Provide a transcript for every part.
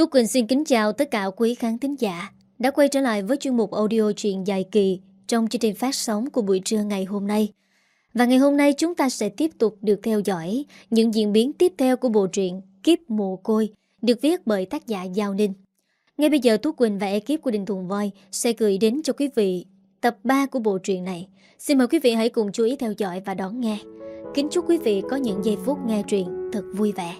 Tú Quỳnh xin kính chào tất cả quý khán thính giả đã quay trở lại với chuyên mục audio truyện dài kỳ trong chương trình phát sóng của buổi trưa ngày hôm nay. Và ngày hôm nay chúng ta sẽ tiếp tục được theo dõi những diễn biến tiếp theo của bộ truyện Kiếp Mồ Côi, được viết bởi tác giả Giao Ninh. Ngay bây giờ Tú Quỳnh và ekip của Đình Thùng Voi sẽ gửi đến cho quý vị tập 3 của bộ truyện này. Xin mời quý vị hãy cùng chú ý theo dõi và đón nghe. Kính chúc quý vị có những giây phút nghe truyện thật vui vẻ.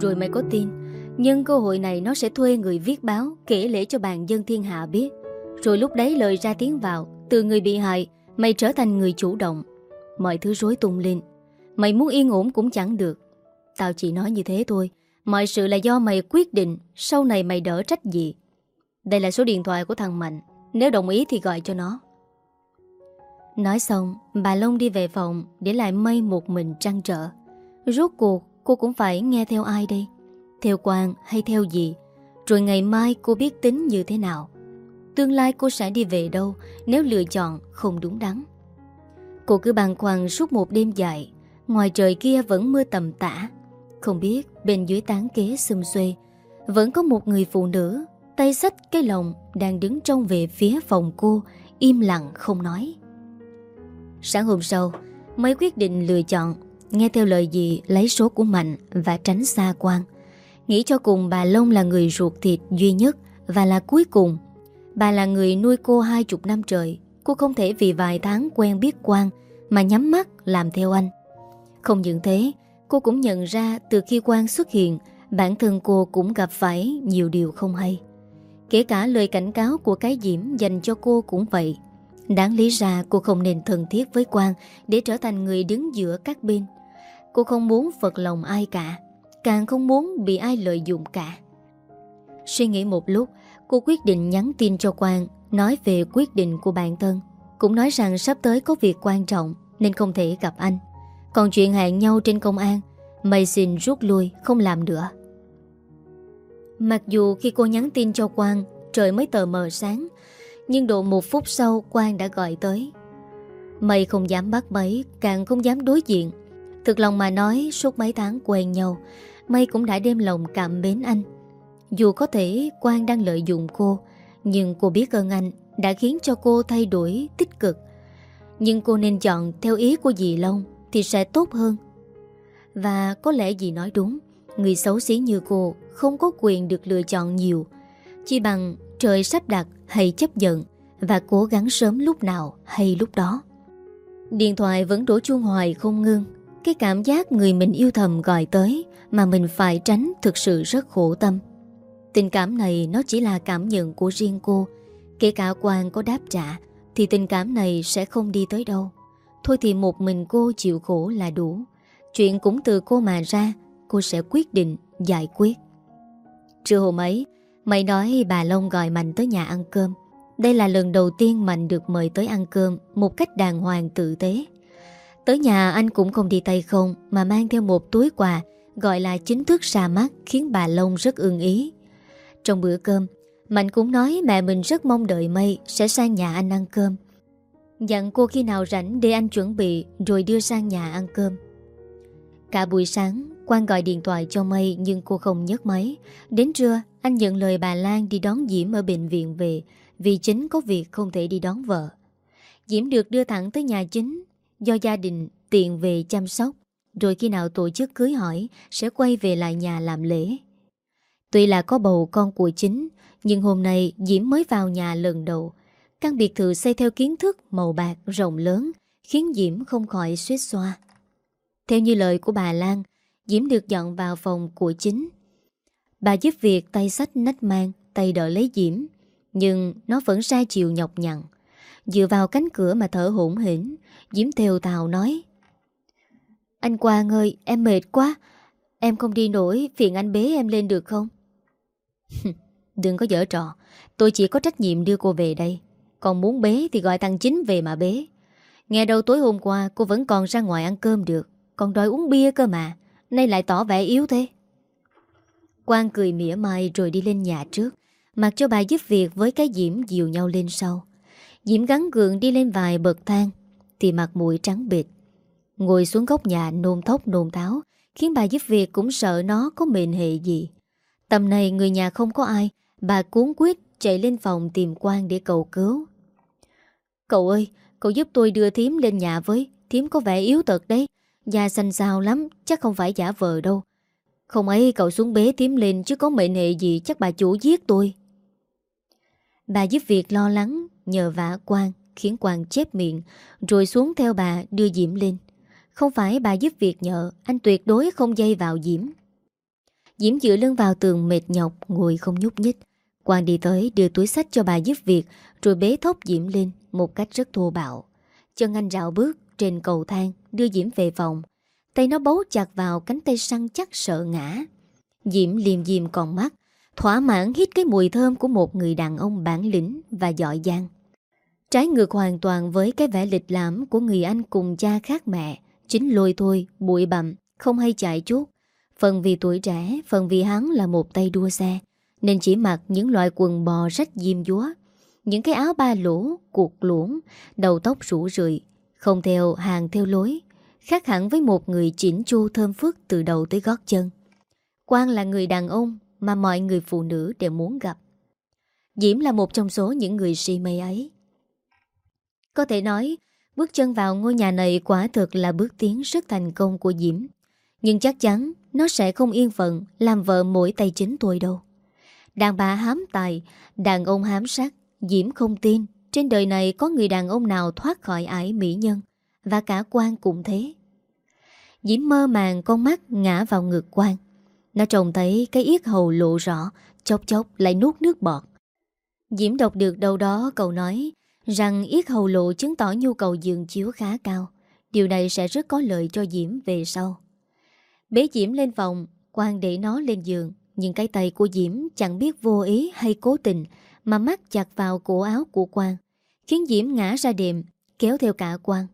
Rồi mày có tin. Nhưng cơ hội này nó sẽ thuê người viết báo, Kể lễ cho bạn dân thiên hạ biết. Rồi lúc đấy lời ra tiếng vào, Từ người bị hại, Mày trở thành người chủ động. Mọi thứ rối tung lên. Mày muốn yên ổn cũng chẳng được. Tao chỉ nói như thế thôi. Mọi sự là do mày quyết định, Sau này mày đỡ trách gì. Đây là số điện thoại của thằng Mạnh. Nếu đồng ý thì gọi cho nó. Nói xong, Bà Long đi về phòng Để lại mây một mình trăn trở. Rốt cuộc cô cũng phải nghe theo ai đây? Theo Quang hay theo gì? Rồi ngày mai cô biết tính như thế nào? Tương lai cô sẽ đi về đâu Nếu lựa chọn không đúng đắn? Cô cứ bàng hoàng suốt một đêm dài, Ngoài trời kia vẫn mưa tầm tã. Không biết bên dưới tán kế xum xuê, Vẫn có một người phụ nữ Tay sách cái lồng Đang đứng trong về phía phòng cô, Im lặng không nói. Sáng hôm sau Mới quyết định lựa chọn Nghe theo lời gì lấy số của Mạnh Và tránh xa quan Nghĩ cho cùng bà Long là người ruột thịt duy nhất Và là cuối cùng. Bà là người nuôi cô hai chục năm trời. Cô không thể vì vài tháng quen biết quan Mà nhắm mắt làm theo anh. Không những thế, Cô cũng nhận ra từ khi quan xuất hiện, Bản thân cô cũng gặp phải nhiều điều không hay. Kể cả lời cảnh cáo của cái diễm dành cho cô cũng vậy. Đáng lý ra cô không nên thân thiết với Quang Để trở thành người đứng giữa các bên. Cô không muốn phật lòng ai cả, Càng không muốn bị ai lợi dụng cả. Suy nghĩ một lúc, Cô quyết định nhắn tin cho Quang, Nói về quyết định của bản thân. Cũng nói rằng sắp tới có việc quan trọng, Nên không thể gặp anh. Còn chuyện hẹn nhau trên công an, Mày xin rút lui, không làm nữa. Mặc dù khi cô nhắn tin cho Quang, Trời mới tờ mờ sáng, Nhưng độ một phút sau Quang đã gọi tới. Mày không dám bắt bấy Càng không dám đối diện Thực lòng mà nói, suốt mấy tháng quen nhau Mây cũng đã đem lòng cảm mến anh. Dù có thể Quang đang lợi dụng cô, Nhưng cô biết ơn anh Đã khiến cho cô thay đổi tích cực. Nhưng cô nên chọn theo ý của dì Long Thì sẽ tốt hơn. Và có lẽ dì nói đúng, Người xấu xí như cô Không có quyền được lựa chọn nhiều. Chỉ bằng trời sắp đặt hay chấp nhận Và cố gắng sớm lúc nào hay lúc đó. Điện thoại vẫn đổ chuông hoài không ngưng cái cảm giác người mình yêu thầm gọi tới mà mình phải tránh thực sự rất khổ tâm. Tình cảm này nó chỉ là cảm nhận của riêng cô. Kể cả Quang có đáp trả thì tình cảm này sẽ không đi tới đâu. Thôi thì một mình cô chịu khổ là đủ. Chuyện cũng từ cô mà ra, cô sẽ quyết định giải quyết. Trưa hôm ấy, mày nói bà Long gọi Mạnh tới nhà ăn cơm. Đây là lần đầu tiên Mạnh được mời tới ăn cơm một cách đàng hoàng tử tế. Tới nhà anh cũng không đi tay không, Mà mang theo một túi quà, Gọi là chính thức ra mắt, Khiến bà Long rất ưng ý. Trong bữa cơm, Mạnh cũng nói mẹ mình rất mong đợi Mây, Sẽ sang nhà anh ăn cơm. Dặn cô khi nào rảnh để anh chuẩn bị, Rồi đưa sang nhà ăn cơm. Cả buổi sáng, Quang gọi điện thoại cho Mây, Nhưng cô không nhấc máy. Đến trưa, anh nhận lời bà Lan đi đón Diễm ở bệnh viện về, Vì chính có việc không thể đi đón vợ. Diễm được đưa thẳng tới nhà chính do gia đình tiện về chăm sóc, rồi khi nào tổ chức cưới hỏi sẽ quay về lại nhà làm lễ. Tuy là có bầu con của chính, nhưng hôm nay Diễm mới vào nhà lần đầu. Căn biệt thự xây theo kiến thức màu bạc rộng lớn, khiến Diễm không khỏi suýt xoa. Theo như lời của bà Lan, Diễm được dọn vào phòng của chính. Bà giúp việc tay sách nách mang, tay đỡ lấy Diễm, nhưng nó vẫn ra chiều nhọc nhằn. Dựa vào cánh cửa mà thở hổn hển Diễm tèo tào nói. Anh Quang ơi, em mệt quá. Em không đi nổi, Phiền anh bế em lên được không? Đừng có dở trò. Tôi chỉ có trách nhiệm đưa cô về đây. Còn muốn bế thì gọi thằng Chính về mà bế. Nghe đâu tối hôm qua Cô vẫn còn ra ngoài ăn cơm được. Còn đòi uống bia cơ mà. Nay lại tỏ vẻ yếu thế. Quang cười mỉa mai rồi đi lên nhà trước. Mặc cho bà giúp việc với cái diễm dìu nhau lên sau. Diễm gắn gượng đi lên vài bậc thang. Thì mặt mũi trắng bệt Ngồi xuống góc nhà nôn thốc nôn táo Khiến bà giúp việc cũng sợ nó có mệnh hệ gì. Tầm này người nhà không có ai, Bà cuốn quyết chạy lên phòng tìm quan để cầu cứu. Cậu ơi, Cậu giúp tôi đưa thím lên nhà với, Thím có vẻ yếu tật đấy, Da xanh xao lắm, Chắc không phải giả vờ đâu. Không ấy cậu xuống bế thím lên Chứ có mệnh hệ gì chắc bà chủ giết tôi. Bà giúp việc lo lắng, Nhờ vả quan. Khiến quang chép miệng Rồi xuống theo bà đưa Diễm lên. Không phải bà giúp việc nhợ, Anh tuyệt đối không dây vào Diễm. Diễm dựa lưng vào tường mệt nhọc Ngồi không nhúc nhích. Quang đi tới đưa túi sách cho bà giúp việc Rồi bế thốc Diễm lên Một cách rất thô bạo. Chân anh rạo bước trên cầu thang Đưa Diễm về phòng. Tay nó bấu chặt vào cánh tay săn chắc sợ ngã. Diễm liềm diềm còn mắt Thỏa mãn hít cái mùi thơm Của một người đàn ông bản lĩnh Và giỏi giang. Trái ngược hoàn toàn với cái vẻ lịch lãm Của người anh cùng cha khác mẹ Chính lôi thôi, bụi bặm Không hay chạy chút. Phần vì tuổi trẻ, phần vì hắn là một tay đua xe Nên chỉ mặc những loại quần bò rách diêm dúa Những cái áo ba lỗ, cuộc luống Đầu tóc rủ rượi Không theo hàng theo lối Khác hẳn với một người chỉnh chu thơm phức Từ đầu tới gót chân. Quang là người đàn ông Mà mọi người phụ nữ đều muốn gặp. Diễm là một trong số những người si mê ấy. Có thể nói, Bước chân vào ngôi nhà này quả thực là bước tiến rất thành công của Diễm. Nhưng chắc chắn, nó sẽ không yên phận, Làm vợ mỗi tay chính tôi đâu. Đàn bà hám tài, Đàn ông hám sắc Diễm không tin. Trên đời này có người đàn ông nào thoát khỏi ải mỹ nhân, Và cả quan cũng thế. Diễm mơ màng con mắt ngã vào ngực quan. Nó trông thấy cái yết hầu lộ rõ, Chốc chốc lại nuốt nước bọt. Diễm đọc được đâu đó câu nói Rằng yết hầu lộ chứng tỏ nhu cầu giường chiếu khá cao. Điều này sẽ rất có lợi cho Diễm về sau. Bế Diễm lên phòng Quang để nó lên giường. Nhưng cái tay của Diễm chẳng biết vô ý hay cố tình Mà mắt chặt vào cổ áo của Quang, Khiến Diễm ngã ra đệm, Kéo theo cả Quang.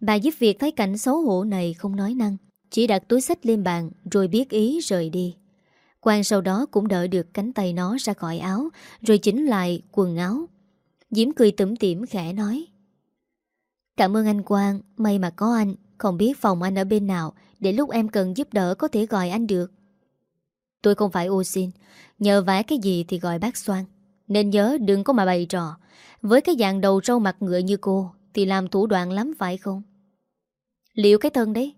Bà giúp việc thấy cảnh xấu hổ này không nói năng, Chỉ đặt túi sách lên bàn Rồi biết ý rời đi. Quang sau đó cũng đợi được cánh tay nó ra khỏi áo, Rồi chỉnh lại quần áo Diễm cười tủm tỉm khẽ nói. Cảm ơn anh Quang, May mà có anh, Không biết phòng anh ở bên nào, để lúc em cần giúp đỡ có thể gọi anh được. Tôi không phải ô xin, Nhờ vả cái gì thì gọi bác Soan. Nên nhớ đừng có mà bày trò, Với cái dạng đầu trâu mặt ngựa như cô, Thì làm thủ đoạn lắm phải không? Liệu cái thân đấy?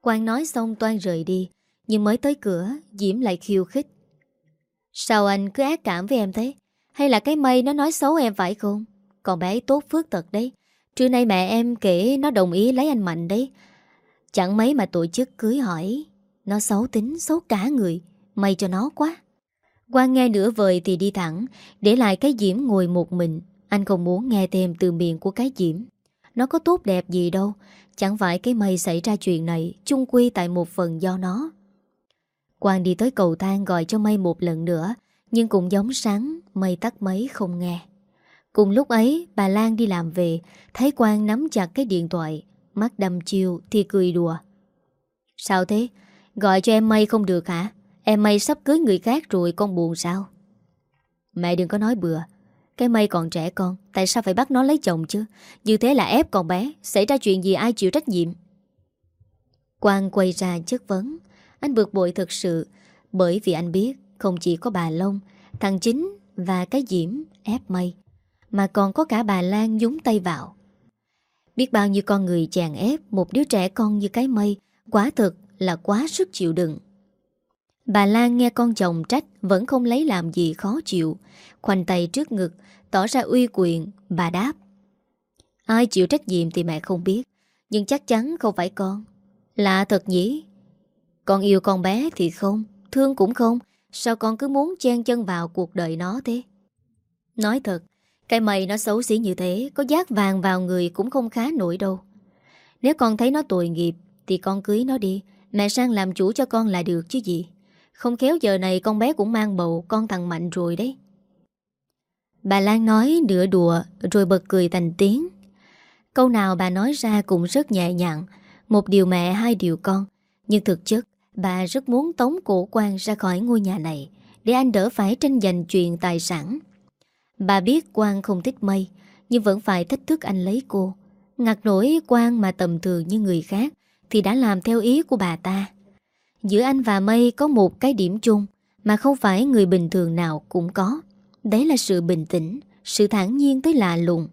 Quang nói xong toan rời đi, Nhưng mới tới cửa, Diễm lại khiêu khích. Sao anh cứ ác cảm với em thế? Hay là cái mây nó nói xấu em phải không? Còn bé ấy tốt phước tật đấy. Trưa nay mẹ em kể nó đồng ý lấy anh Mạnh đấy. Chẳng mấy mà tổ chức cưới hỏi, Nó xấu tính, xấu cả người, May cho nó quá. Quang nghe nửa vời thì đi thẳng, Để lại cái Diễm ngồi một mình. Anh không muốn nghe thêm từ miệng của cái Diễm. Nó có tốt đẹp gì đâu, Chẳng phải cái mây xảy ra chuyện này chung quy tại một phần do nó. Quang đi tới cầu thang gọi cho mây một lần nữa. Nhưng cũng giống sáng, Mây tắt mấy không nghe. Cùng lúc ấy, bà Lan đi làm về, Thấy Quang nắm chặt cái điện thoại, Mắt đâm chiều thì cười đùa. Sao thế? Gọi cho em mây không được hả? Em mây sắp cưới người khác rồi, con buồn sao? Mẹ đừng có nói bừa. Cái mây còn trẻ con, Tại sao phải bắt nó lấy chồng chứ? Như thế là ép con bé, Xảy ra chuyện gì ai chịu trách nhiệm? Quang quay ra chất vấn. Anh bực bội thật sự, Bởi vì anh biết không chỉ có bà Long Thằng Chính và cái Diễm ép mây Mà còn có cả bà Lan nhúng tay vào Biết bao nhiêu con người chàng ép một đứa trẻ con như cái mây, quá thực là quá sức chịu đựng. Bà Lan nghe con chồng trách vẫn không lấy làm gì khó chịu, khoanh tay trước ngực, tỏ ra uy quyền, bà đáp. Ai chịu trách nhiệm thì mẹ không biết, nhưng chắc chắn không phải con. Lạ thật nhỉ? Con yêu con bé thì không, thương cũng không, sao con cứ muốn chen chân vào cuộc đời nó thế? Nói thật, cái mày nó xấu xí như thế Có giác vàng vào người cũng không khá nổi đâu. Nếu con thấy nó tội nghiệp Thì con cưới nó đi. Mẹ sang làm chủ cho con là được chứ gì. Không khéo giờ này con bé cũng mang bầu Con thằng Mạnh rồi đấy. Bà Lan nói nửa đùa Rồi bật cười thành tiếng. Câu nào bà nói ra cũng rất nhẹ nhàng. Một điều mẹ hai điều con. Nhưng thực chất Bà rất muốn tống cổ quan ra khỏi ngôi nhà này, Để anh đỡ phải tranh giành chuyện tài sản. Bà biết quan không thích mây, Nhưng vẫn phải thách thức anh lấy cô. Ngặt nổi quan mà tầm thường như người khác, Thì đã làm theo ý của bà ta. Giữa anh và Mây có một cái điểm chung, Mà không phải người bình thường nào cũng có. Đấy là sự bình tĩnh, Sự thản nhiên tới lạ lùng.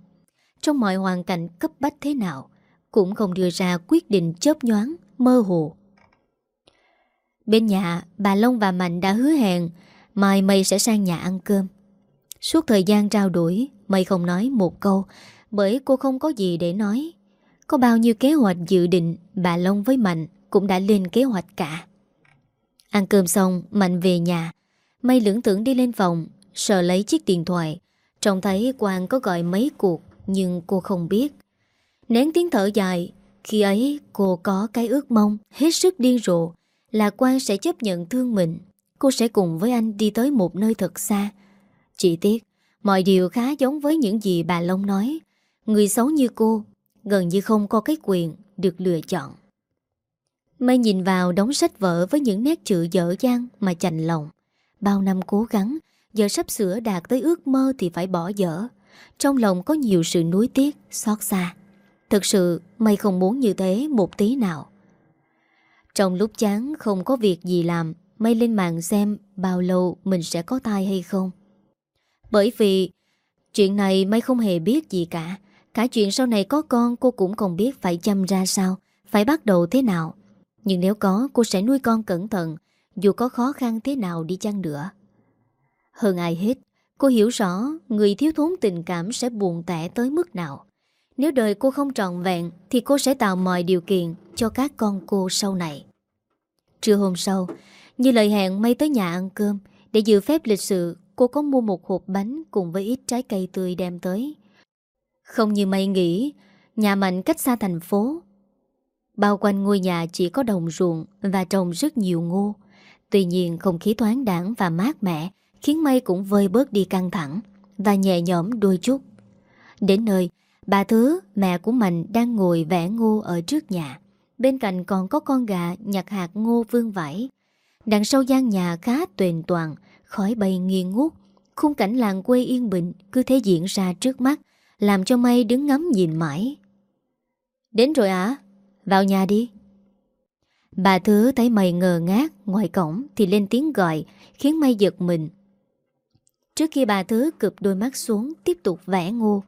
Trong mọi hoàn cảnh cấp bách thế nào, Cũng không đưa ra quyết định chớp nhoáng, Mơ hồ. Bên nhà, bà Long và Mạnh đã hứa hẹn, Mai Mây sẽ sang nhà ăn cơm. Suốt thời gian trao đổi, Mây không nói một câu, Bởi cô không có gì để nói. Có bao nhiêu kế hoạch dự định, Bà Long với Mạnh cũng đã lên kế hoạch cả. Ăn cơm xong, Mạnh về nhà. Mây lưỡng tưởng đi lên phòng, Sợ lấy chiếc điện thoại. Trông thấy Quang có gọi mấy cuộc, Nhưng cô không biết. Nén tiếng thở dài, Khi ấy cô có cái ước mong, Hết sức điên rồ. Là Quang sẽ chấp nhận thương mình. Cô sẽ cùng với anh đi tới một nơi thật xa. Chỉ tiếc Mọi điều khá giống với những gì bà Long nói. Người xấu như cô Gần như không có cái quyền Được lựa chọn. Mây nhìn vào đống sách vở Với những nét chữ dở dang mà chành lòng. Bao năm cố gắng Giờ sắp sửa đạt tới ước mơ Thì phải bỏ dở. Trong lòng có nhiều sự nuối tiếc, xót xa. Thực sự Mây không muốn như thế một tí nào. Trong lúc chán không có việc gì làm Mây lên mạng xem bao lâu mình sẽ có thai hay không. Bởi vì chuyện này Mây không hề biết gì cả. Cả chuyện sau này có con cô cũng không biết phải chăm ra sao, phải bắt đầu thế nào. Nhưng nếu có cô sẽ nuôi con cẩn thận, dù có khó khăn thế nào đi chăng nữa. Hơn ai hết, cô hiểu rõ người thiếu thốn tình cảm sẽ buồn tẻ tới mức nào. Nếu đời cô không trọn vẹn thì cô sẽ tạo mọi điều kiện cho các con cô sau này. Trưa hôm sau, như lời hẹn Mây tới nhà ăn cơm Để dự phép lịch sự Cô có mua một hộp bánh cùng với ít trái cây tươi đem tới. Không như Mây nghĩ Nhà Mạnh cách xa thành phố. Bao quanh ngôi nhà chỉ có đồng ruộng Và trồng rất nhiều ngô. Tuy nhiên không khí thoáng đảng và mát mẻ Khiến Mây cũng vơi bớt đi căng thẳng Và nhẹ nhõm đôi chút. Đến nơi Bà Thứ, mẹ của mình đang ngồi vẽ ngô ở trước nhà. Bên cạnh còn có con gà nhặt hạt ngô vương vải Đằng sau gian nhà khá tuyền toàn Khói bay nghiêng ngút. Khung cảnh làng quê yên bình Cứ thế diễn ra trước mắt Làm cho May đứng ngắm nhìn mãi. Đến rồi à Vào nhà đi. Bà Thứ thấy mày ngờ ngác Ngoài cổng thì lên tiếng gọi Khiến May giật mình. Trước khi bà Thứ cụp đôi mắt xuống Tiếp tục vẽ ngô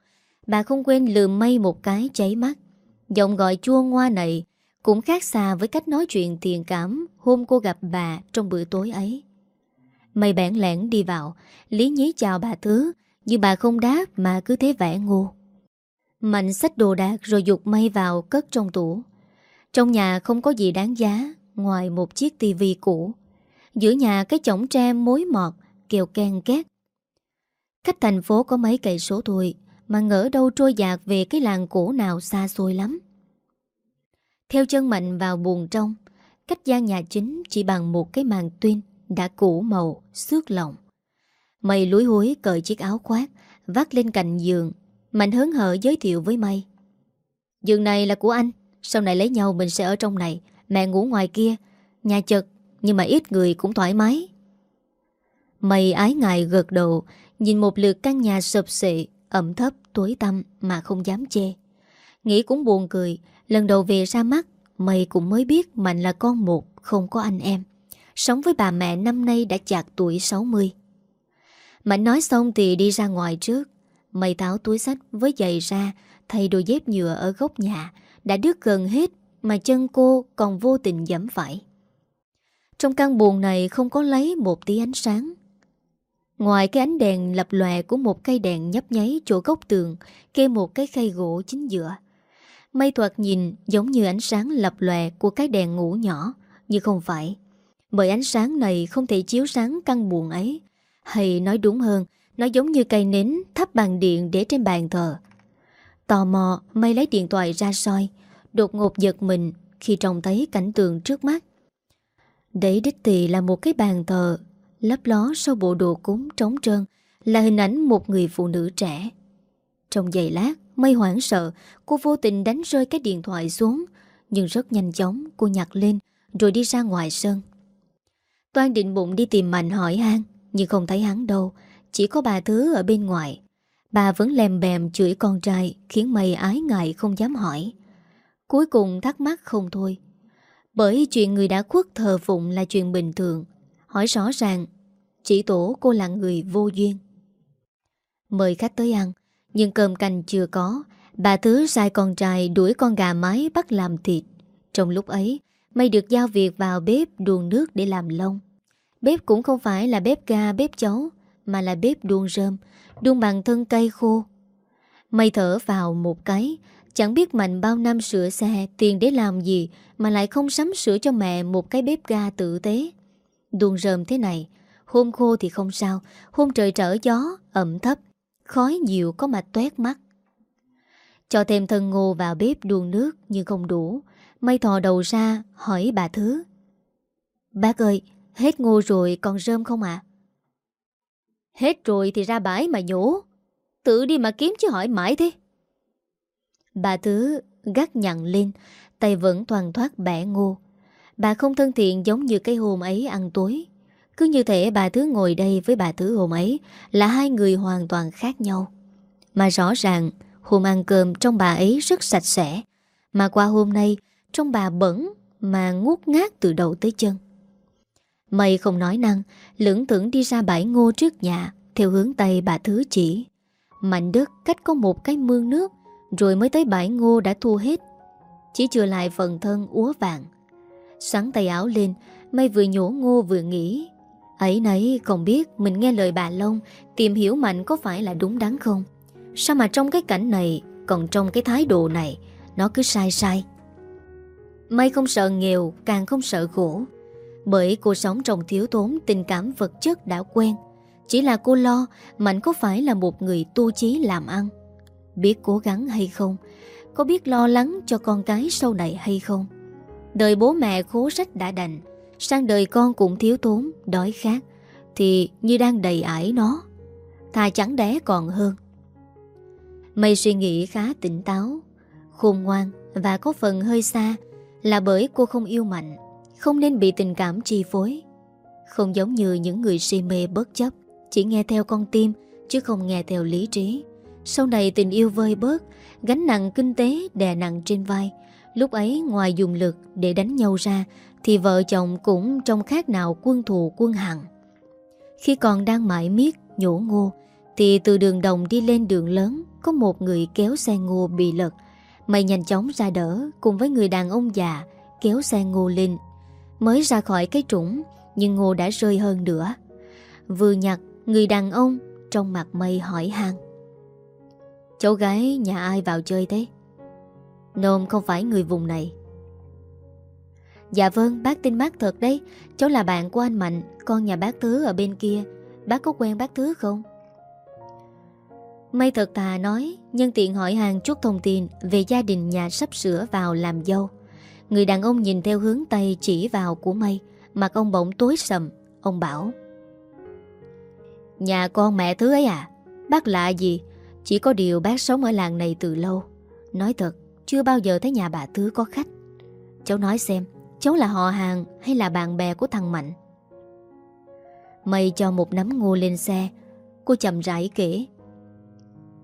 Bà không quên lườm mây một cái cháy mắt Giọng gọi chua ngoa này cũng khác xa với cách nói chuyện tiền cảm hôm cô gặp bà trong bữa tối ấy. mây bản lẻn đi vào, lý nhí chào bà Thứ, nhưng bà không đáp mà cứ thế vẽ ngu. Mạnh xách đồ đạc rồi dục mây vào cất trong tủ. Trong nhà không có gì đáng giá ngoài một chiếc tivi cũ. Giữa nhà cái chổng tre mối mọt, kèo can két. Cách thành phố có mấy cây số thôi, mà ngỡ đâu trôi dạt về cái làng cổ nào xa xôi lắm. Theo chân mạnh vào buồn trong Cách gian nhà chính chỉ bằng một cái màn tuyên Đã cũ màu, xước lòng Mây lúi húi cởi chiếc áo khoác Vắt lên cạnh giường. Mạnh hớn hở giới thiệu với Mây Giường này là của anh Sau này lấy nhau mình sẽ ở trong này Mẹ ngủ ngoài kia Nhà chật nhưng mà ít người cũng thoải mái. Mây ái ngại gật đầu Nhìn một lượt căn nhà sập sệ Ẩm thấp, tối tăm mà không dám chê. Nghĩ cũng buồn cười Lần đầu về ra mắt Mày cũng mới biết Mạnh là con một Không có anh em. Sống với bà mẹ năm nay đã chạc tuổi 60 Mạnh nói xong thì đi ra ngoài trước. Mày tháo túi sách với giày ra Thay đôi dép nhựa ở góc nhà. Đã đứt gần hết Mà chân cô còn vô tình dẫm phải. Trong căn buồn này không có lấy một tí ánh sáng. Ngoài cái ánh đèn lập lòe của một cây đèn nhấp nháy chỗ góc tường Kê một cái khay gỗ chính giữa Mây thoạt nhìn giống như ánh sáng lập lòe của cái đèn ngủ nhỏ, nhưng không phải. Bởi ánh sáng này không thể chiếu sáng căn buồn ấy. Hay nói đúng hơn, nó giống như cây nến thắp bàn điện để trên bàn thờ. Tò mò, Mây lấy điện thoại ra soi, đột ngột giật mình khi trông thấy cảnh tượng trước mắt. Đấy đích thị là một cái bàn thờ, lấp ló sau bộ đồ cúng trống trơn, là hình ảnh một người phụ nữ trẻ. Trong giây lát, Mây hoảng sợ, cô vô tình đánh rơi cái điện thoại xuống, nhưng rất nhanh chóng cô nhặt lên rồi đi ra ngoài sân. Toan định bụng đi tìm Mạnh hỏi han, nhưng không thấy hắn đâu, chỉ có bà Thứ ở bên ngoài. Bà vẫn lèm bèm chửi con trai Khiến mây ái ngại không dám hỏi Cuối cùng thắc mắc không thôi Bởi chuyện người đã khuất thờ phụng là chuyện bình thường Hỏi rõ ràng chỉ tổ cô là người vô duyên. Mời khách tới ăn, Nhưng cơm canh chưa có. Bà Thứ sai con trai đuổi con gà mái bắt làm thịt. Trong lúc ấy, Mày được giao việc vào bếp đuồn nước để làm lông. Bếp cũng không phải là bếp ga, bếp chấu, Mà là bếp đuông rơm Đuông bằng thân cây khô. Mày thở vào một cái, Chẳng biết Mạnh bao năm sửa xe, Tiền để làm gì, Mà lại không sắm sửa cho mẹ một cái bếp ga tử tế. Đuông rơm thế này Hôm khô thì không sao Hôm trời trở gió, ẩm thấp Khói nhiều có mà tuét mắt. Cho thêm thân ngô vào bếp đun nước Nhưng không đủ Mây thò đầu ra hỏi bà Thứ. Bác ơi Hết ngô rồi còn rơm không ạ? Hết rồi thì ra bãi mà nhổ Tự đi mà kiếm chứ hỏi mãi thế. Bà Thứ gắt nhặn lên Tay vẫn toàn thoát bẻ ngô. Bà không thân thiện giống như cái hôm ấy ăn tối. Cứ như thể bà Thứ ngồi đây với bà Thứ hôm ấy Là hai người hoàn toàn khác nhau. Mà rõ ràng, Hôm ăn cơm trong bà ấy rất sạch sẽ, Mà qua hôm nay Trong bà bẩn Mà ngút ngát từ đầu tới chân. Mây không nói năng Lưỡng tưởng đi ra bãi ngô trước nhà, Theo hướng Tây bà Thứ chỉ. Mạnh đất cách có một cái mương nước, Rồi mới tới bãi ngô đã thu hết. Chỉ chưa lại phần thân úa vàng. Sáng tay áo lên Mây vừa nhổ ngô vừa nghĩ Ấy nấy, không biết mình nghe lời bà Long, Tìm hiểu Mạnh có phải là đúng đắn không? Sao mà trong cái cảnh này, Còn trong cái thái độ này, Nó cứ sai sai? May không sợ nghèo, Càng không sợ khổ. Bởi cô sống trong thiếu thốn, tình cảm vật chất đã quen. Chỉ là cô lo, Mạnh có phải là một người tu chí làm ăn? Biết cố gắng hay không? Có biết lo lắng cho con cái sau này hay không? Đời bố mẹ khố sách đã đành Sang đời con cũng thiếu thốn, Đói khát, Thì như đang đầy ải nó Thà chẳng đẻ còn hơn. Mây suy nghĩ khá tỉnh táo, Khôn ngoan Và có phần hơi xa Là bởi cô không yêu Mạnh, không nên bị tình cảm chi phối. Không giống như những người si mê bất chấp, Chỉ nghe theo con tim Chứ không nghe theo lý trí. Sau này tình yêu vơi bớt, Gánh nặng kinh tế đè nặng trên vai, Lúc ấy ngoài dùng lực để đánh nhau ra thì vợ chồng cũng trong khác nào quân thù quân hằng. Khi còn đang mãi miết, nhổ ngô, Thì từ đường đồng đi lên đường lớn, Có một người kéo xe ngô bị lật. Mày nhanh chóng ra đỡ Cùng với người đàn ông già, Kéo xe ngô lên. Mới ra khỏi cái trũng, Nhưng ngô đã rơi hơn nữa. Vừa nhặt, người đàn ông Trong mặt mây hỏi han. Cháu gái nhà ai vào chơi thế? Nôm không phải người vùng này. Dạ vâng bác tin bác thật đấy. Cháu là bạn của anh Mạnh, Con nhà bác Thứ ở bên kia. Bác có quen bác Thứ không? Mây thật thà nói, Nhân tiện hỏi hàng chút thông tin Về gia đình nhà sắp sửa vào làm dâu. Người đàn ông nhìn theo hướng tay chỉ vào của mây Mặt ông bỗng tối sầm. Ông bảo, Nhà con mẹ thứ ấy à Bác lạ gì? Chỉ có điều bác sống ở làng này từ lâu. Nói thật, Chưa bao giờ thấy nhà bà Thứ có khách. Cháu nói xem Cháu là họ hàng hay là bạn bè của thằng Mạnh? Mây cho một nắm ngô lên xe, Cô chậm rãi kể.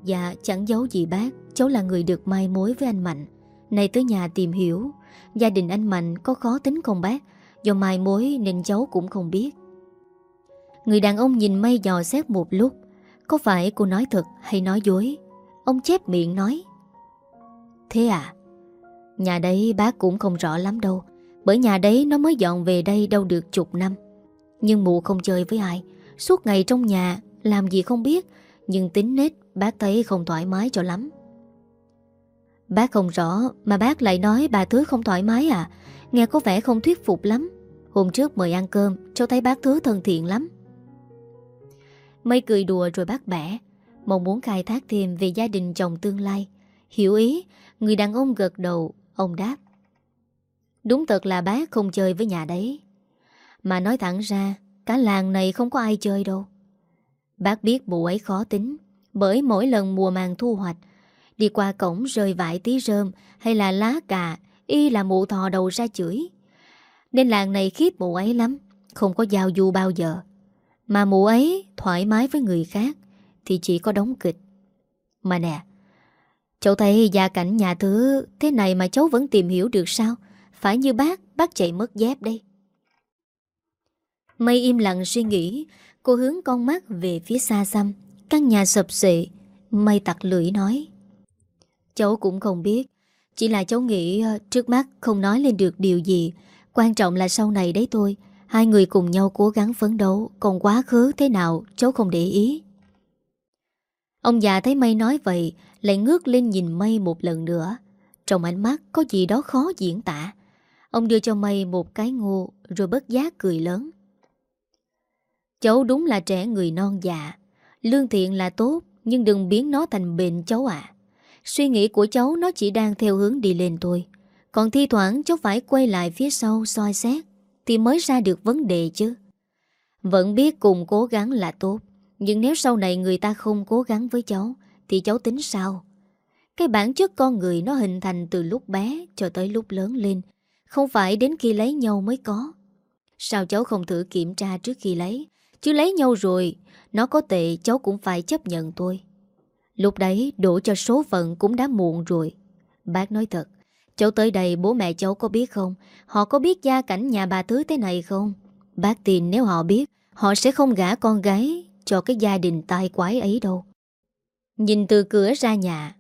Dạ chẳng giấu gì bác, Cháu là người được mai mối với anh Mạnh. Này tới nhà tìm hiểu, Gia đình anh Mạnh có khó tính không bác? Do mai mối nên cháu cũng không biết. Người đàn ông nhìn mây dò xét một lúc, Có phải cô nói thật hay nói dối? Ông chép miệng nói. Thế à? Nhà đấy bác cũng không rõ lắm đâu. Bởi nhà đấy nó mới dọn về đây đâu được chục năm. Nhưng mụ không chơi với ai. Suốt ngày trong nhà, Làm gì không biết. Nhưng tính nết, bác thấy không thoải mái cho lắm. Bác không rõ, mà bác lại nói bà Thứ không thoải mái à. Nghe có vẻ không thuyết phục lắm. Hôm trước mời ăn cơm Cháu thấy bác Thứ thân thiện lắm. Mây cười đùa rồi bác bẻ. Mong muốn khai thác thêm về gia đình chồng tương lai. Hiểu ý, Người đàn ông gật đầu, Ông đáp. Đúng thật là bác không chơi với nhà đấy. Mà nói thẳng ra, Cả làng này không có ai chơi đâu. Bác biết bộ ấy khó tính, Bởi mỗi lần mùa màng thu hoạch, Đi qua cổng rơi vải tí rơm Hay là lá cà, Y là mụ thò đầu ra chửi. Nên làng này khiếp mụ ấy lắm, Không có giao du bao giờ. Mà mụ ấy thoải mái với người khác, Thì chỉ có đóng kịch. Mà nè, Cháu thấy gia cảnh nhà thứ Thế này mà cháu vẫn tìm hiểu được sao? Phải như bác, bác chạy mất dép đây. Mây im lặng suy nghĩ Cô hướng con mắt về phía xa xăm. Căn nhà sập xệ Mây tặc lưỡi nói. Cháu cũng không biết Chỉ là cháu nghĩ ờ, trước mắt không nói lên được điều gì. Quan trọng là sau này đấy thôi Hai người cùng nhau cố gắng phấn đấu Còn quá khứ thế nào cháu không để ý. Ông già thấy Mây nói vậy Lại ngước lên nhìn Mây một lần nữa. Trong ánh mắt có gì đó khó diễn tả. Ông đưa cho Mây một cái ngô, Rồi bất giác cười lớn. Cháu đúng là trẻ người non dạ Lương thiện là tốt, Nhưng đừng biến nó thành bệnh cháu ạ. Suy nghĩ của cháu nó chỉ đang theo hướng đi lên thôi. Còn thi thoảng cháu phải quay lại phía sau soi xét, Thì mới ra được vấn đề chứ. Vẫn biết cùng cố gắng là tốt, Nhưng nếu sau này người ta không cố gắng với cháu, Thì cháu tính sao? Cái bản chất con người nó hình thành từ lúc bé cho tới lúc lớn lên không phải đến khi lấy nhau mới có. Sao cháu không thử kiểm tra trước khi lấy? Chứ lấy nhau rồi, Nó có tệ, cháu cũng phải chấp nhận tôi Lúc đấy, đổ cho số phận cũng đã muộn rồi. Bác nói thật, Cháu tới đây bố mẹ cháu có biết không? Họ có biết gia cảnh nhà bà Thứ thế này không? Bác tin nếu họ biết, Họ sẽ không gả con gái Cho cái gia đình tai quái ấy đâu. Nhìn từ cửa ra nhà,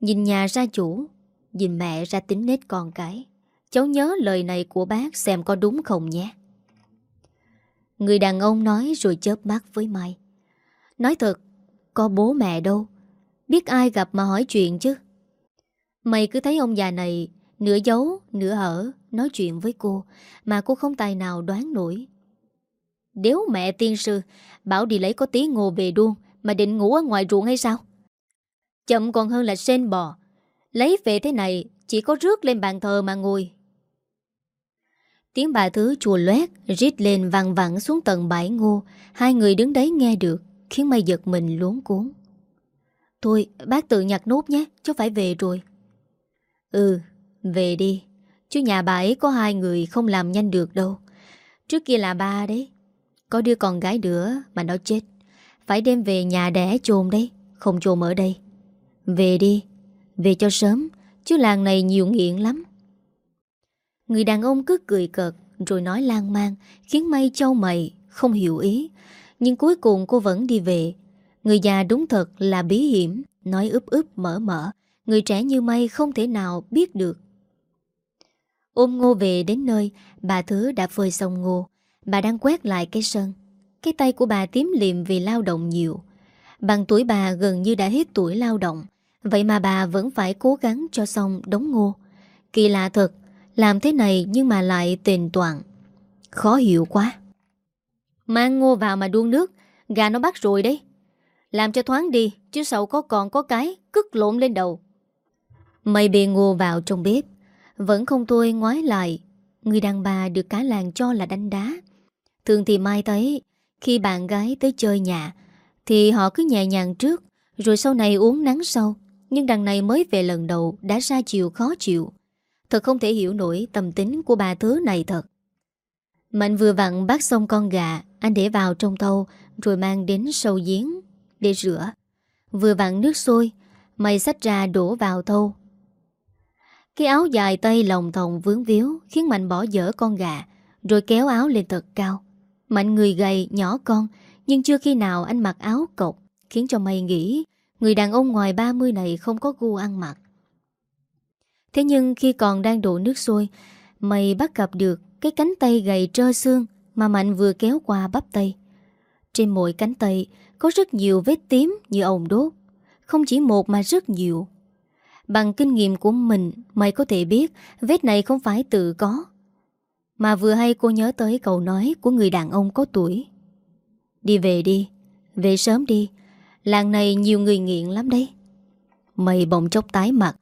Nhìn nhà ra chủ, Nhìn mẹ ra tính nết con cái. Cháu nhớ lời này của bác xem có đúng không nhé. Người đàn ông nói rồi chớp mắt với Mai. Nói thật Có bố mẹ đâu. Biết ai gặp mà hỏi chuyện chứ? Mày cứ thấy ông già này Nửa giấu, nửa hở Nói chuyện với cô Mà cô không tài nào đoán nổi. Nếu mẹ tiên sư Bảo đi lấy có tí ngô về đuông Mà định ngủ ở ngoài ruộng hay sao? Chậm còn hơn là sen bò. Lấy về thế này Chỉ có rước lên bàn thờ mà ngồi. Tiếng bà thứ chùa loét, Rít lên vang vẳng xuống tầng bãi ngô. Hai người đứng đấy nghe được, Khiến mây giật mình luống cuốn. Thôi, bác tự nhặt nốt nhé Cháu phải về rồi. Ừ về đi, Chứ nhà bà ấy có hai người không làm nhanh được đâu. Trước kia là ba đấy, Có đứa con gái nữa mà nó chết. Phải đem về nhà đẻ chôn đấy, Không chôn ở đây. Về đi, Về cho sớm, Chứ làng này nhiều nghiện lắm. Người đàn ông cứ cười cợt, Rồi nói lan man Khiến mây châu mày, không hiểu ý. Nhưng cuối cùng cô vẫn đi về. Người già đúng thật là bí hiểm, Nói ướp ướp mở mở. Người trẻ như mây không thể nào biết được. Ôm ngô về đến nơi, Bà Thứ đã phơi xong ngô. Bà đang quét lại cái sân. Cái tay của bà tím liệm vì lao động nhiều. Bằng tuổi bà gần như đã hết tuổi lao động. Vậy mà bà vẫn phải cố gắng cho xong đống ngô. Kỳ lạ thật làm thế này nhưng mà lại tình toàn Khó hiểu quá. Mang ngô vào mà đuông nước. Gà nó bắt rồi đấy. Làm cho thoáng đi, Chứ sau có còn có cái Cức lộn lên đầu. Mày bề ngô vào trong bếp. Vẫn không tôi ngoái lại. Người đàn bà được cả làng cho là đánh đá. Thường thì Mai thấy Khi bạn gái tới chơi nhà, Thì họ cứ nhẹ nhàng trước, Rồi sau này uống nắng sau. Nhưng đằng này mới về lần đầu, Đã ra chiều khó chịu. Thật không thể hiểu nổi tâm tính của bà thứ này thật. Mạnh vừa vặn bắt xong con gà, Anh để vào trong tàu Rồi mang đến sâu giếng Để rửa. Vừa vặn nước sôi, Mày xách ra đổ vào thâu Cái áo dài tay lòng thòng vướng víu Khiến Mạnh bỏ dở con gà, Rồi kéo áo lên thật cao. Mạnh người gầy, nhỏ con, Nhưng chưa khi nào anh mặc áo cộc, Khiến cho mày nghĩ Người đàn ông ngoài 30 này không có gu ăn mặc. Thế nhưng khi còn đang đổ nước sôi, Mày bắt gặp được cái cánh tay gầy trơ xương Mà Mạnh vừa kéo qua bắp tay. Trên mỗi cánh tay Có rất nhiều vết tím như ổng đốt, Không chỉ một mà rất nhiều. Bằng kinh nghiệm của mình, Mày có thể biết Vết này không phải tự có. Mà vừa hay cô nhớ tới câu nói Của người đàn ông có tuổi. Đi về đi, Về sớm đi, Làng này nhiều người nghiện lắm đấy. Mày bỗng chốc tái mặt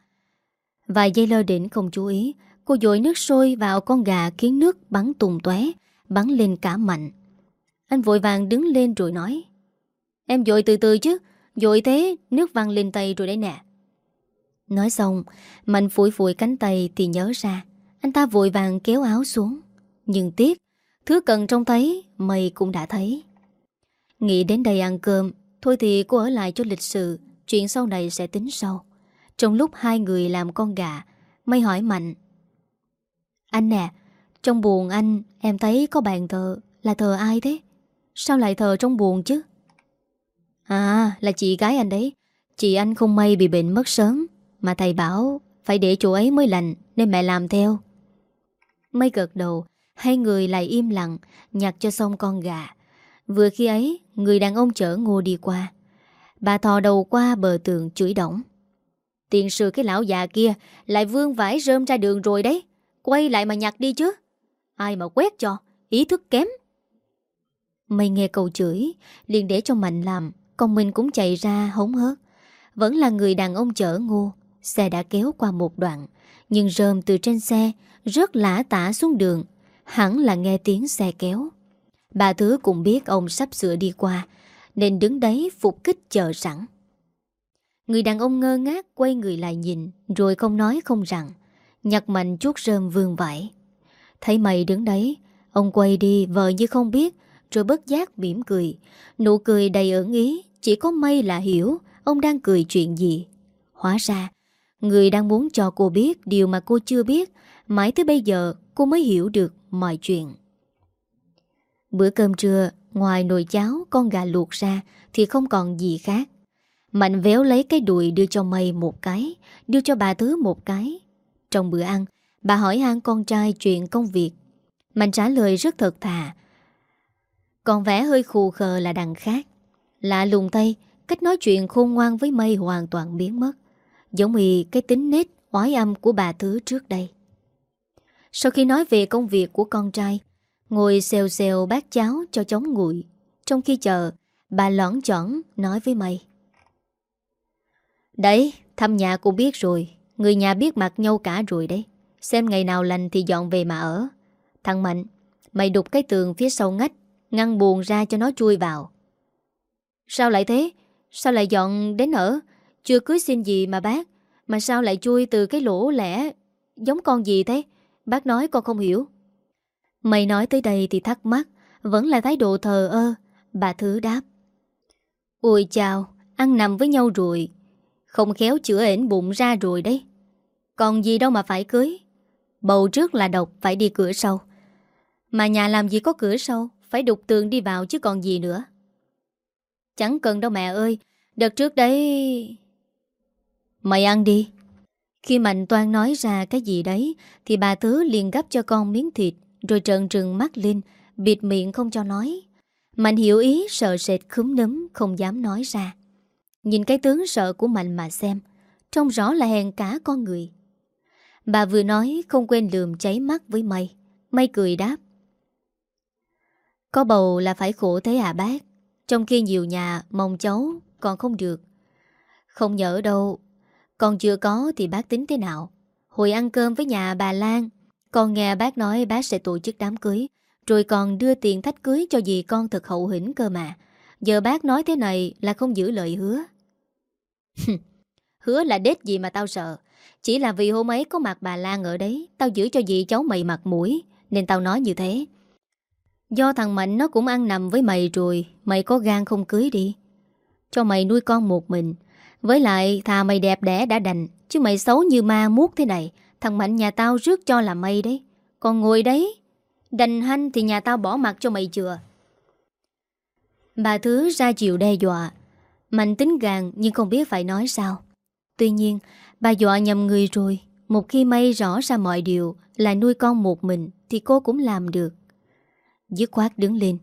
Vài giây lơ đỉnh không chú ý. Cô dội nước sôi vào con gà khiến nước bắn tùng tóe, Bắn lên cả mạnh. Anh vội vàng đứng lên rồi nói, Em dội từ từ chứ, Dội thế, nước văng lên tay rồi đấy nè. Nói xong, Mạnh phủi phủi cánh tay thì nhớ ra, Anh ta vội vàng kéo áo xuống. Nhưng tiếc, Thứ cần trông thấy, Mày cũng đã thấy. Nghĩ đến đây ăn cơm, Thôi thì cô ở lại cho lịch sự, Chuyện sau này sẽ tính sau. Trong lúc hai người làm con gà Mây hỏi Mạnh. Anh nè, Trong buồn anh, em thấy có bàn thờ, Là thờ ai thế? Sao lại thờ trong buồn chứ? À là chị gái anh đấy. Chị anh không may bị bệnh mất sớm, Mà thầy bảo Phải để chỗ ấy mới lành, Nên mẹ làm theo. Mây gật đầu, Hai người lại im lặng, Nhặt cho xong con gà. Vừa khi ấy, Người đàn ông chở ngô đi qua. Bà thò đầu qua bờ tường chửi đổng. Tiền sư cái lão già kia Lại vương vải rơm ra đường rồi đấy. Quay lại mà nhặt đi chứ. Ai mà quét cho, Ý thức kém. Mày nghe cầu chửi, liền để cho Mạnh làm, Còn mình cũng chạy ra hống hớt. Vẫn là người đàn ông chở ngô, Xe đã kéo qua một đoạn, Nhưng rơm từ trên xe rớt lã tả xuống đường. Hẳn là nghe tiếng xe kéo. Bà Thứ cũng biết ông sắp sửa đi qua, Nên đứng đấy phục kích chờ sẵn. Người đàn ông ngơ ngác quay người lại nhìn, Rồi không nói không rằng. Nhặt mạnh chút rơm vương vải Thấy mày đứng đấy, Ông quay đi vợ như không biết, Rồi bất giác mỉm cười. Nụ cười đầy ẩn ý, Chỉ có mây là hiểu, Ông đang cười chuyện gì. Hóa ra, Người đang muốn cho cô biết Điều mà cô chưa biết, Mãi tới bây giờ cô mới hiểu được mọi chuyện. Bữa cơm trưa, Ngoài nồi cháo con gà luộc ra Thì không còn gì khác. Mạnh véo lấy cái đùi đưa cho mây một cái, Đưa cho bà Thứ một cái. Trong bữa ăn, Bà hỏi han con trai chuyện công việc. Mạnh trả lời rất thật thà. Còn vẻ hơi khù khờ là đằng khác. Lạ lùng tay Cách nói chuyện khôn ngoan với mây hoàn toàn biến mất. Giống như cái tính nết, Oái âm của bà Thứ trước đây. Sau khi nói về công việc của con trai, Ngồi xèo xèo bát cháo cho chóng nguội. Trong khi chờ, Bà lõn chỏn nói với mây. Đấy, thăm nhà cũng biết rồi. Người nhà biết mặt nhau cả rồi đấy. Xem ngày nào lành thì dọn về mà ở. Thằng Mạnh, Mày đục cái tường phía sau ngách, Ngăn buồn ra cho nó chui vào. Sao lại thế? Sao lại dọn đến ở? Chưa cưới xin gì mà bác. Mà sao lại chui từ cái lỗ lẻ? Giống con gì thế? Bác nói con không hiểu. Mày nói tới đây thì thắc mắc, Vẫn là thái độ thờ ơ. Bà Thứ đáp. Ôi chào, Ăn nằm với nhau rồi. Không khéo chữa ển bụng ra rồi đấy. Còn gì đâu mà phải cưới. Bầu trước là độc, phải đi cửa sau. Mà nhà làm gì có cửa sau, Phải đục tường đi vào chứ còn gì nữa. Chẳng cần đâu mẹ ơi, Đợt trước đấy Mày ăn đi. Khi Mạnh Toan nói ra cái gì đấy, Thì bà Tứ liền gấp cho con miếng thịt, Rồi trợn trừng mắt lên, Bịt miệng không cho nói. Mạnh hiểu ý, sợ sệt khúm núm, Không dám nói ra. Nhìn cái tướng sợ của Mạnh mà xem, Trông rõ là hèn cả con người. Bà vừa nói không quên lườm cháy mắt với mây Mây cười đáp. Có bầu là phải khổ thế à bác? Trong khi nhiều nhà mong cháu còn không được. Không nhỡ đâu. Còn chưa có thì bác tính thế nào? Hồi ăn cơm với nhà bà Lan Con nghe bác nói bác sẽ tổ chức đám cưới, Rồi còn đưa tiền thách cưới cho dì con thật hậu hĩnh cơ mà. Giờ bác nói thế này là không giữ lời hứa. Hứa là đết gì mà tao sợ. Chỉ là vì hôm ấy có mặt bà Lan ở đấy, Tao giữ cho dì cháu mày mặt mũi, Nên tao nói như thế. Do thằng Mạnh nó cũng ăn nằm với mày rồi, Mày có gan không cưới đi. Cho mày nuôi con một mình. Với lại thà mày đẹp đẽ đã đành, Chứ mày xấu như ma muốt thế này. Thằng Mạnh nhà tao rước cho là mây đấy. Còn ngồi đấy. Đành hanh thì nhà tao bỏ mặt cho mày chừa. Bà Thứ ra chiều đe dọa. Mạnh tính gàng nhưng không biết phải nói sao. Tuy nhiên, bà dọa nhầm người rồi. Một khi mây rõ ra mọi điều Là nuôi con một mình Thì cô cũng làm được. Dứt khoát đứng lên.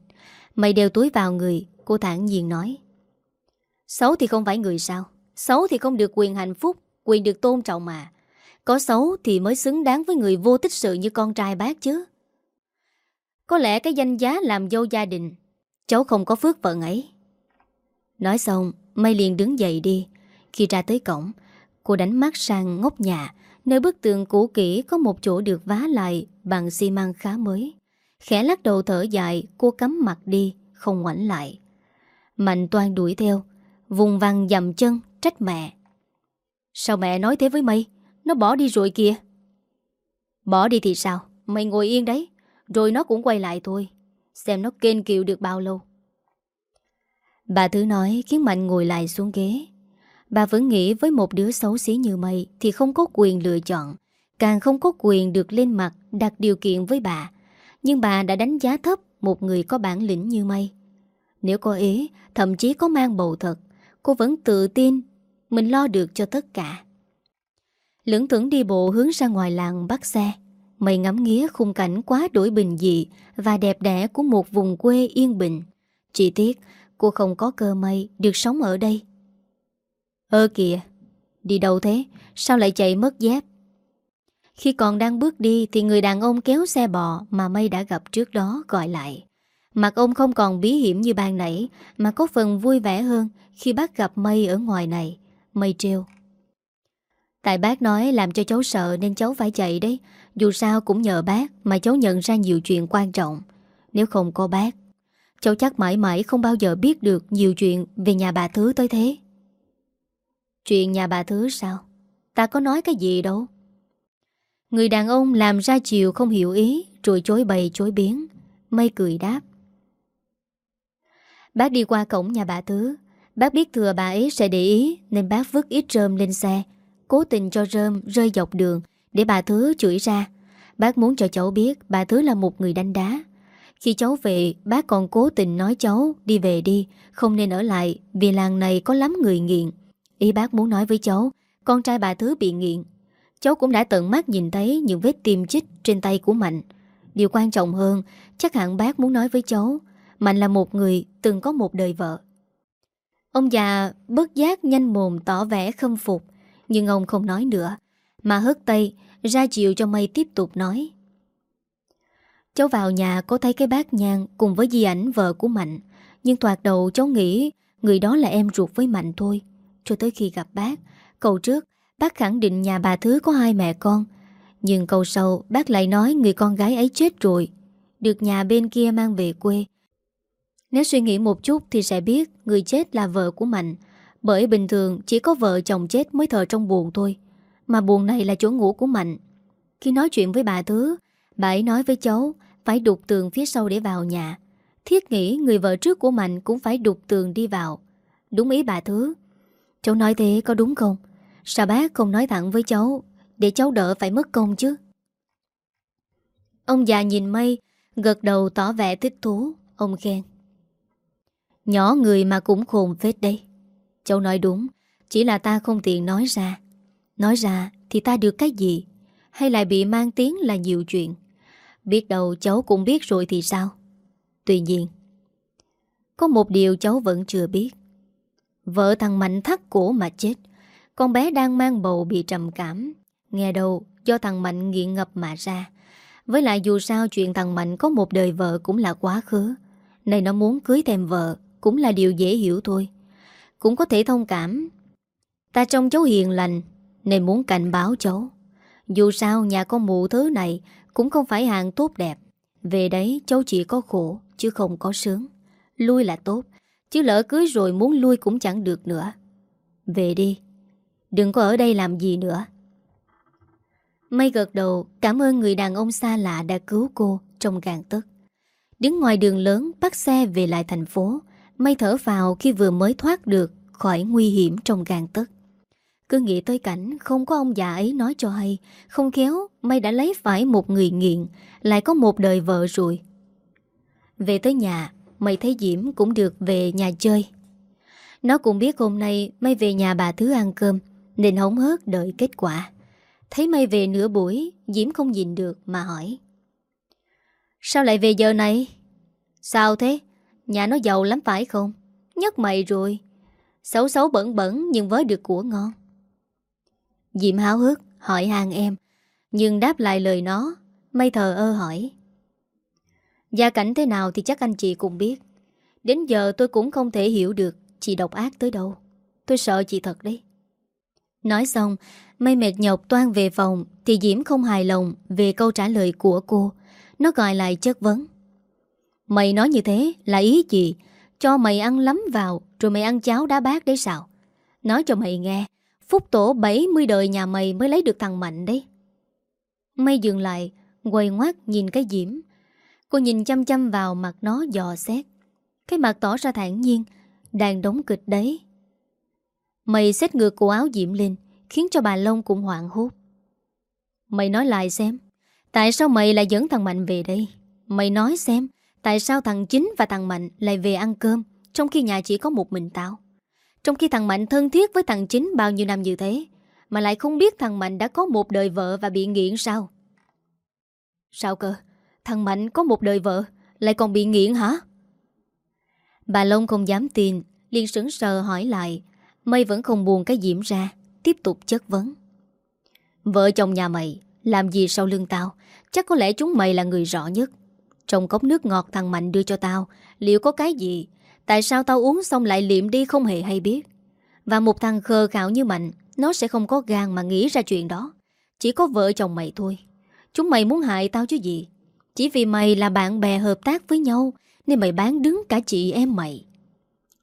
Mày đeo túi vào người, Cô thản nhiên nói. Xấu thì không phải người sao? Xấu thì không được quyền hạnh phúc, Quyền được tôn trọng mà. Có xấu thì mới xứng đáng với người vô tích sự như con trai bác chứ. Có lẽ cái danh giá làm dâu gia đình Cháu không có phước vận ấy. Nói xong Mây liền đứng dậy đi. Khi ra tới cổng, Cô đánh mắt sang ngóc nhà, Nơi bức tường cũ kỹ có một chỗ được vá lại Bằng xi măng khá mới. Khẽ lắc đầu thở dài, Cô cắm mặt đi, Không ngoảnh lại. Mạnh toan đuổi theo, Vùng văng dầm chân, trách mẹ. Sao mẹ nói thế với mây Nó bỏ đi rồi kìa. Bỏ đi thì sao? Mày ngồi yên đấy, Rồi nó cũng quay lại thôi. Xem nó kênh kiệu được bao lâu. Bà Thứ nói khiến Mạnh ngồi lại xuống ghế. Bà vẫn nghĩ với một đứa xấu xí như mày Thì không có quyền lựa chọn, Càng không có quyền được lên mặt Đặt điều kiện với bà. Nhưng bà đã đánh giá thấp Một người có bản lĩnh như mày. Nếu có ý, Thậm chí có mang bầu thật, Cô vẫn tự tin Mình lo được cho tất cả. Lưỡng thưởng đi bộ hướng ra ngoài làng bắt xe. Mày ngắm nghía khung cảnh quá đổi bình dị Và đẹp đẽ của một vùng quê yên bình. Chỉ tiếc, Cô không có cơ may được sống ở đây. Ơ kìa, Đi đâu thế? Sao lại chạy mất dép? Khi còn đang bước đi Thì người đàn ông kéo xe bò Mà mây đã gặp trước đó gọi lại. Mặt ông không còn bí hiểm như ban nãy, Mà có phần vui vẻ hơn Khi bác gặp mây ở ngoài này. Mây treo Tại bác nói làm cho cháu sợ Nên cháu phải chạy đấy. Dù sao cũng nhờ bác Mà cháu nhận ra nhiều chuyện quan trọng. Nếu không có bác, Cháu chắc mãi mãi không bao giờ biết được Nhiều chuyện về nhà bà Thứ tới thế. Chuyện nhà bà Thứ sao? Ta có nói cái gì đâu? Người đàn ông làm ra chiều không hiểu ý, Rồi chối bày chối biến, Mây cười đáp. Bác đi qua cổng nhà bà Thứ. Bác biết thừa bà ấy sẽ để ý, Nên bác vứt ít rơm lên xe, Cố tình cho rơm rơi dọc đường để bà Thứ chửi ra. Bác muốn cho cháu biết bà Thứ là một người đánh đá. Khi cháu về, Bác còn cố tình nói cháu Đi về đi, Không nên ở lại Vì làng này có lắm người nghiện. Ý bác muốn nói với cháu, Con trai bà Thứ bị nghiện. Cháu cũng đã tận mắt nhìn thấy những vết tiêm chích trên tay của Mạnh. Điều quan trọng hơn, Chắc hẳn bác muốn nói với cháu, Mạnh là một người từng có một đời vợ. Ông già bất giác nhanh mồm tỏ vẻ khâm phục, Nhưng ông không nói nữa. Mà hớt tay, ra chiều cho mây tiếp tục nói. Cháu vào nhà có thấy cái bác nhang Cùng với di ảnh vợ của Mạnh, Nhưng thoạt đầu cháu nghĩ Người đó là em ruột với Mạnh thôi. Cho tới khi gặp bác Câu trước, bác khẳng định nhà bà Thứ có hai mẹ con. Nhưng câu sau, bác lại nói người con gái ấy chết rồi. Được nhà bên kia mang về quê. Nếu suy nghĩ một chút thì sẽ biết Người chết là vợ của Mạnh, Bởi bình thường chỉ có vợ chồng chết mới thờ trong buồn thôi. Mà buồn này là chỗ ngủ của Mạnh. Khi nói chuyện với bà Thứ, Bà ấy nói với cháu, Phải đục tường phía sau để vào nhà. Thiết nghĩ người vợ trước của Mạnh Cũng phải đục tường đi vào. Đúng ý bà Thứ. Cháu nói thế có đúng không? Sao bác không nói thẳng với cháu? Để cháu đỡ phải mất công chứ. Ông già nhìn mây, Gật đầu tỏ vẻ thích thú. Ông khen. Nhỏ người mà cũng khôn phết đây Cháu nói đúng, Chỉ là ta không tiện nói ra. Nói ra thì ta được cái gì? Hay lại bị mang tiếng là nhiều chuyện? Biết đâu cháu cũng biết rồi thì sao? Tuy nhiên, Có một điều cháu vẫn chưa biết. Vợ thằng Mạnh thắt cổ mà chết, Con bé đang mang bầu bị trầm cảm. Nghe đâu, do thằng Mạnh nghiện ngập mà ra. Với lại dù sao chuyện thằng Mạnh có một đời vợ cũng là quá khứ. Này nó muốn cưới thêm vợ Cũng là điều dễ hiểu thôi. Cũng có thể thông cảm. Ta trông cháu hiền lành nên muốn cảnh báo cháu. Dù sao nhà con mụ thứ này Cũng không phải hàng tốt đẹp. Về đấy cháu chỉ có khổ, Chứ không có sướng. Lui là tốt, Chứ lỡ cưới rồi muốn lui cũng chẳng được nữa. Về đi, Đừng có ở đây làm gì nữa. Mây gật đầu, Cảm ơn người đàn ông xa lạ đã cứu cô Trong gàng tức Đứng ngoài đường lớn, bắt xe về lại thành phố Mây thở vào khi vừa mới thoát được Khỏi nguy hiểm trong gàng tức cứ nghĩ tới cảnh Không có ông già ấy nói cho hay, Không khéo mày đã lấy phải một người nghiện, Lại có một đời vợ rồi. Về tới nhà, Mày thấy Diễm cũng được về nhà chơi. Nó cũng biết hôm nay Mày về nhà bà Thứ ăn cơm, Nên hóng hớt đợi kết quả. Thấy mày về nửa buổi, Diễm không nhìn được mà hỏi. Sao lại về giờ này? Sao thế? Nhà nó giàu lắm phải không? Nhất mày rồi. Xấu xấu bẩn bẩn nhưng với được của ngon diệm háo hức hỏi hàng em, Nhưng đáp lại lời nó, Mây thờ ơ hỏi. Gia cảnh thế nào thì chắc anh chị cũng biết. Đến giờ tôi cũng không thể hiểu được Chị độc ác tới đâu. Tôi sợ chị thật đấy. Nói xong, Mây mệt nhọc toan về phòng Thì Diễm không hài lòng Về câu trả lời của cô. Nó gọi lại chất vấn. Mày nói như thế là ý gì? Cho mày ăn lắm vào, Rồi mày ăn cháo đá bát đấy sao? Nói cho mày nghe Phúc tổ 70 đời nhà mày mới lấy được thằng Mạnh đấy. Mây dừng lại Quay ngoát nhìn cái Diễm. Cô nhìn chăm chăm vào mặt nó dò xét. Cái mặt tỏ ra thản nhiên, Đang đóng kịch đấy. Mày xếp ngược cổ áo Diễm lên, Khiến cho bà Long cũng hoảng hốt. Mày nói lại xem, Tại sao mày lại dẫn thằng Mạnh về đây? Mày nói xem, Tại sao thằng Chính và thằng Mạnh lại về ăn cơm, Trong khi nhà chỉ có một mình tao? Trong khi thằng Mạnh thân thiết với thằng Chính bao nhiêu năm như thế, Mà lại không biết thằng Mạnh đã có một đời vợ và bị nghiện sao? Sao cơ? Thằng Mạnh có một đời vợ, Lại còn bị nghiện hả? Bà Long không dám tin, liền sững sờ hỏi lại Mây vẫn không buồn cái diễm ra, Tiếp tục chất vấn. Vợ chồng nhà mày, Làm gì sau lưng tao? Chắc có lẽ chúng mày là người rõ nhất. Trong cốc nước ngọt thằng Mạnh đưa cho tao, Liệu có cái gì Tại sao tao uống xong lại liệm đi không hề hay biết? Và một thằng khờ khảo như Mạnh, Nó sẽ không có gan mà nghĩ ra chuyện đó. Chỉ có vợ chồng mày thôi. Chúng mày muốn hại tao chứ gì? Chỉ vì mày là bạn bè hợp tác với nhau, Nên mày bán đứng cả chị em mày.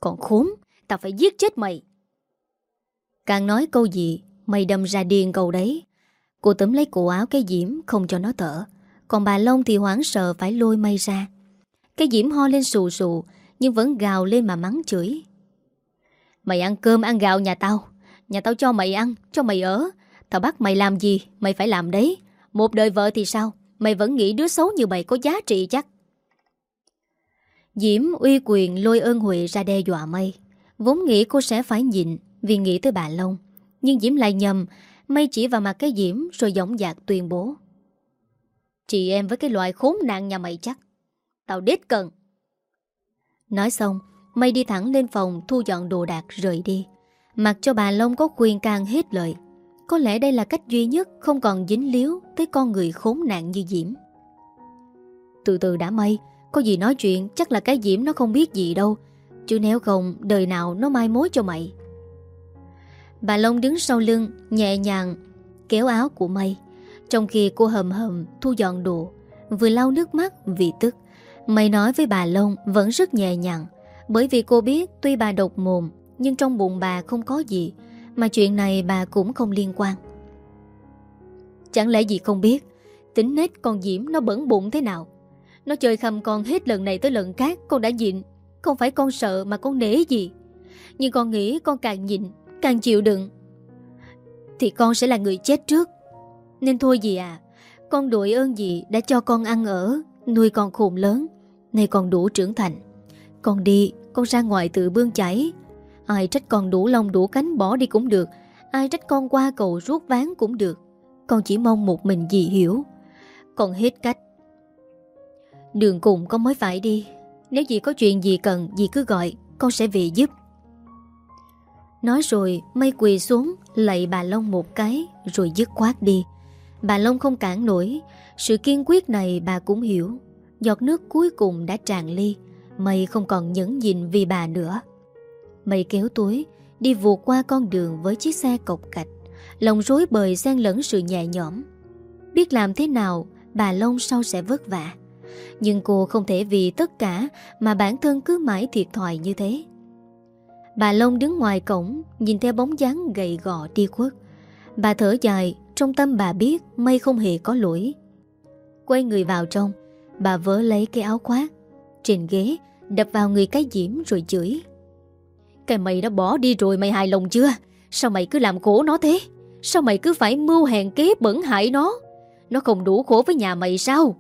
Còn khốn, Tao phải giết chết mày. Càng nói câu gì, Mày đâm ra điên cầu đấy. Cô tấm lấy cổ áo cái diễm Không cho nó thở. Còn bà Long thì hoảng sợ phải lôi mây ra. Cái diễm ho lên sù sù nhưng vẫn gào lên mà mắng chửi. Mày ăn cơm ăn gạo nhà tao Nhà tao cho mày ăn, Cho mày ở. Tao bắt mày làm gì, Mày phải làm đấy. Một đời vợ thì sao? Mày vẫn nghĩ đứa xấu như mày có giá trị chắc. Diễm uy quyền lôi ơn Huệ ra đe dọa mây Vốn nghĩ cô sẽ phải nhịn Vì nghĩ tới bà Long. Nhưng Diễm lại nhầm Mây chỉ vào mặt cái Diễm rồi giọng dạc tuyên bố. Chị em với cái loại khốn nạn nhà mày chắc, Tao đết cần Nói xong, Mây đi thẳng lên phòng thu dọn đồ đạc rời đi. Mặc cho bà Long có khuyên can hết lời, Có lẽ đây là cách duy nhất Không còn dính líu Tới con người khốn nạn như Diễm. Từ từ đã mây, Có gì nói chuyện chắc là cái Diễm nó không biết gì đâu, Chứ nếu không, đời nào nó mai mối cho mày. Bà Long đứng sau lưng, Nhẹ nhàng kéo áo của mây, Trong khi cô hầm hầm thu dọn đồ, Vừa lau nước mắt vì tức. Mày nói với bà Long vẫn rất nhẹ nhàng. Bởi vì cô biết tuy bà độc mồm, Nhưng trong bụng bà không có gì, Mà chuyện này bà cũng không liên quan. Chẳng lẽ gì không biết, Tính nết con Diễm nó bẩn bụng thế nào? Nó chơi khăm con hết lần này tới lần khác, Con đã nhịn. Không phải con sợ mà con nể gì Nhưng con nghĩ con càng nhịn, Càng chịu đựng. Thì con sẽ là người chết trước. Nên thôi gì à Con đội ơn gì đã cho con ăn ở Nuôi con khôn lớn. Nay con đủ trưởng thành. Con đi, con ra ngoài tự bươn chảy. Ai trách con đủ lông đủ cánh bỏ đi cũng được. Ai trách con qua cầu rút ván cũng được. Con chỉ mong một mình dì hiểu. Con hết cách. Đường cùng con mới phải đi. Nếu dì có chuyện gì cần, Dì cứ gọi. Con sẽ về giúp. Nói rồi, mây quỳ xuống, Lạy bà Long một cái, Rồi dứt khoát đi. Bà Long không cản nổi. Sự kiên quyết này bà cũng hiểu. Giọt nước cuối cùng đã tràn ly, Mây không còn nhẫn nhịn vì bà nữa. Mây kéo túi Đi vụt qua con đường với chiếc xe cộc cạch, Lòng rối bời xen lẫn sự nhẹ nhõm. Biết làm thế nào, Bà Long sau sẽ vất vả. Nhưng cô không thể vì tất cả Mà bản thân cứ mãi thiệt thòi như thế. Bà Long đứng ngoài cổng, Nhìn theo bóng dáng gầy gò đi khuất. Bà thở dài, Trong tâm bà biết mây không hề có lỗi. Quay người vào trong Bà vớ lấy cái áo khoác. Trên ghế, Đập vào người cái diễm rồi chửi. Cái mày đã bỏ đi rồi, mày hài lòng chưa? Sao mày cứ làm khổ nó thế? Sao mày cứ phải mưu hèn kế bẩn hại nó? Nó không đủ khổ với nhà mày sao?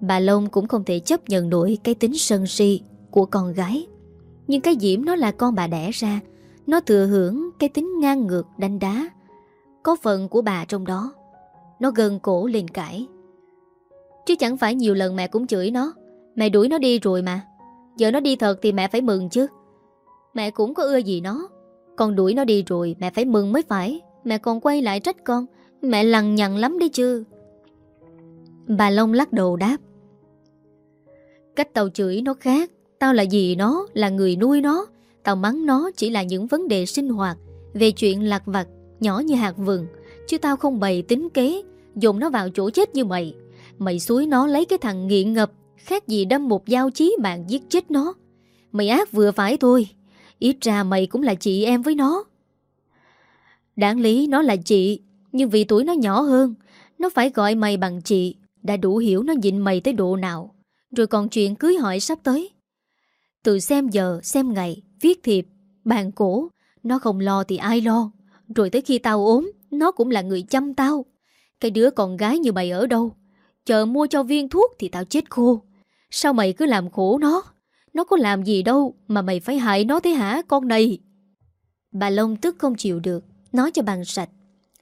Bà Long cũng không thể chấp nhận nổi Cái tính sân si của con gái. Nhưng cái diễm nó là con bà đẻ ra. Nó thừa hưởng cái tính ngang ngược đánh đá. Có phần của bà trong đó. Nó gần cổ lên cãi. Chứ chẳng phải nhiều lần mẹ cũng chửi nó. Mẹ đuổi nó đi rồi mà. Giờ nó đi thật thì mẹ phải mừng chứ. Mẹ cũng có ưa gì nó. Con đuổi nó đi rồi mẹ phải mừng mới phải. Mẹ còn quay lại trách con. Mẹ lằng nhằng lắm đấy chứ. Bà Long lắc đầu đáp. Cách tao chửi nó khác. Tao là gì nó, Là người nuôi nó. Tao mắng nó chỉ là những vấn đề sinh hoạt, Về chuyện lạc vặt, Nhỏ như hạt vừng. Chứ tao không bày tính kế Dùng nó vào chỗ chết như mày. Mày suối nó lấy cái thằng nghiện ngập Khác gì đâm một dao chí mạng giết chết nó. Mày ác vừa phải thôi Ít ra mày cũng là chị em với nó. Đáng lý nó là chị Nhưng vì tuổi nó nhỏ hơn Nó phải gọi mày bằng chị Đã đủ hiểu nó nhịn mày tới độ nào. Rồi còn chuyện cưới hỏi sắp tới. Từ xem giờ, xem ngày, viết thiệp, bàn cổ Nó không lo thì ai lo. Rồi tới khi tao ốm Nó cũng là người chăm tao. Cái đứa con gái như mày ở đâu? Chờ mua cho viên thuốc thì tao chết khô. Sao mày cứ làm khổ nó? Nó có làm gì đâu Mà mày phải hại nó thế hả, con này? Bà Long tức không chịu được, Nói cho bằng sạch.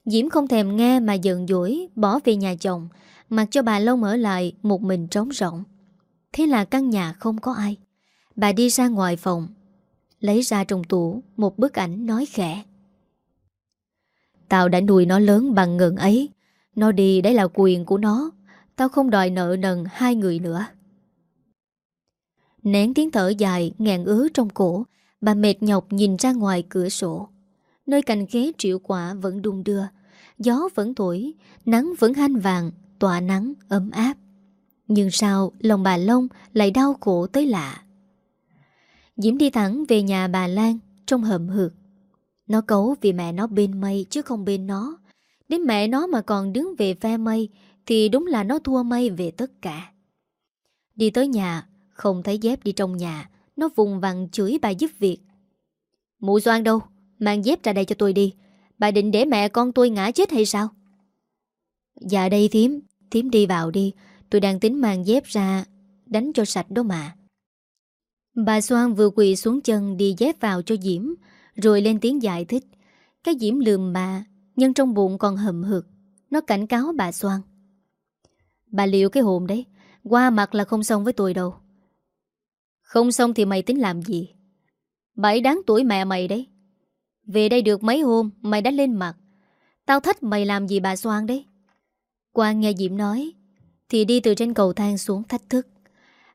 Diễm không thèm nghe mà giận dỗi, Bỏ về nhà chồng, Mặc cho bà Long ở lại một mình trống rỗng. Thế là căn nhà không có ai. Bà đi ra ngoài phòng, Lấy ra trong tủ Một bức ảnh nói khẽ. Tao đã nuôi nó lớn bằng ngừng ấy. Nó đi đấy là quyền của nó. Tao không đòi nợ nần hai người nữa. Nén tiếng thở dài, ngàn ứa trong cổ, Bà mệt nhọc nhìn ra ngoài cửa sổ. Nơi cành ghế triệu quả vẫn đung đưa, Gió vẫn thổi, Nắng vẫn hanh vàng, Tỏa nắng, ấm áp. Nhưng sao lòng bà Long lại đau khổ tới lạ? Diễm đi thẳng về nhà bà Lan Trong hầm hực. Nó cấu vì mẹ nó bên mây chứ không bên nó. Đến mẹ nó mà còn đứng về phe mây thì đúng là nó thua mây về tất cả. Đi tới nhà, Không thấy dép đi trong nhà, Nó vùng vằng chửi bà giúp việc. Mụ Doan đâu? Mang dép ra đây cho tôi đi. Bà định để mẹ con tôi ngã chết hay sao? Dạ đây thím Thím đi vào đi. Tôi đang tính mang dép ra Đánh cho sạch đó mà. Bà Soan vừa quỳ xuống chân đi dép vào cho Diễm, Rồi lên tiếng giải thích. Cái Diễm lườm bà, Nhưng trong bụng còn hầm hực. Nó cảnh cáo bà Soan Bà liệu cái hồn đấy. Qua mặt là không xong với tôi đâu. Không xong thì mày tính làm gì? Bảy đáng tuổi mẹ mày đấy. Về đây được mấy hôm, Mày đã lên mặt. Tao thách mày làm gì bà Soan đấy? Quang nghe Diễm nói, Thì đi từ trên cầu thang xuống thách thức.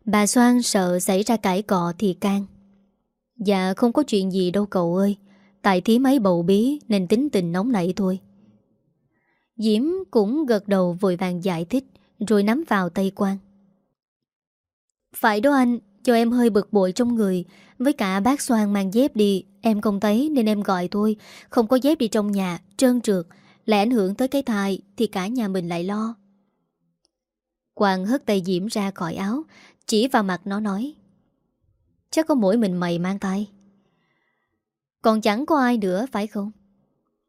Bà Soan sợ xảy ra cãi cọ thì can. Dạ không có chuyện gì đâu cậu ơi. Tại thí mấy bầu bí, Nên tính tình nóng nảy thôi. Diễm cũng gật đầu vội vàng giải thích. Rồi nắm vào tay Quang. Phải đó anh, Cho em hơi bực bội trong người. Với cả bác Soan mang dép đi, Em không thấy nên em gọi thôi. Không có dép đi trong nhà, Trơn trượt. Lại ảnh hưởng tới cái thai Thì cả nhà mình lại lo. Quang hất tay Diễm ra khỏi áo, chỉ vào mặt nó nói, Chắc có mỗi mình mày mang tay. Còn chẳng có ai nữa, phải không?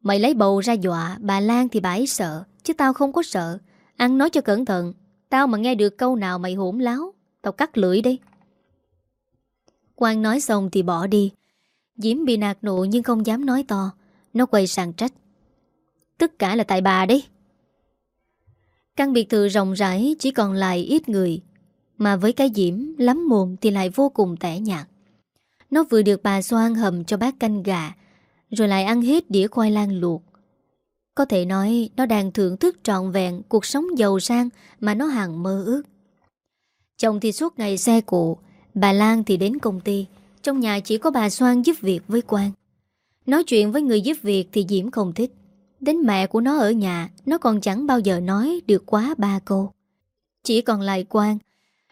Mày lấy bầu ra dọa, Bà Lan thì bà ấy sợ, Chứ tao không có sợ. Ăn nói cho cẩn thận. Tao mà nghe được câu nào mày hỗn láo, Tao cắt lưỡi đi. Quang nói xong thì bỏ đi. Diễm bị nạt nụ nhưng không dám nói to. Nó quay sang trách. Tất cả là tại bà đấy Căn biệt thự rộng rãi, Chỉ còn lại ít người. Mà với cái diễm, lắm mồm thì lại vô cùng tẻ nhạt. Nó vừa được bà xoan hầm cho bát canh gà, Rồi lại ăn hết đĩa khoai lang luộc. Có thể nói nó đang thưởng thức trọn vẹn cuộc sống giàu sang mà nó hằng mơ ước. Chồng thì suốt ngày xe cụ Bà Lan thì đến công ty. Trong nhà chỉ có bà Soan giúp việc với Quang. Nói chuyện với người giúp việc thì Diễm không thích. Đến mẹ của nó ở nhà, Nó còn chẳng bao giờ nói được quá ba câu. Chỉ còn lại Quang.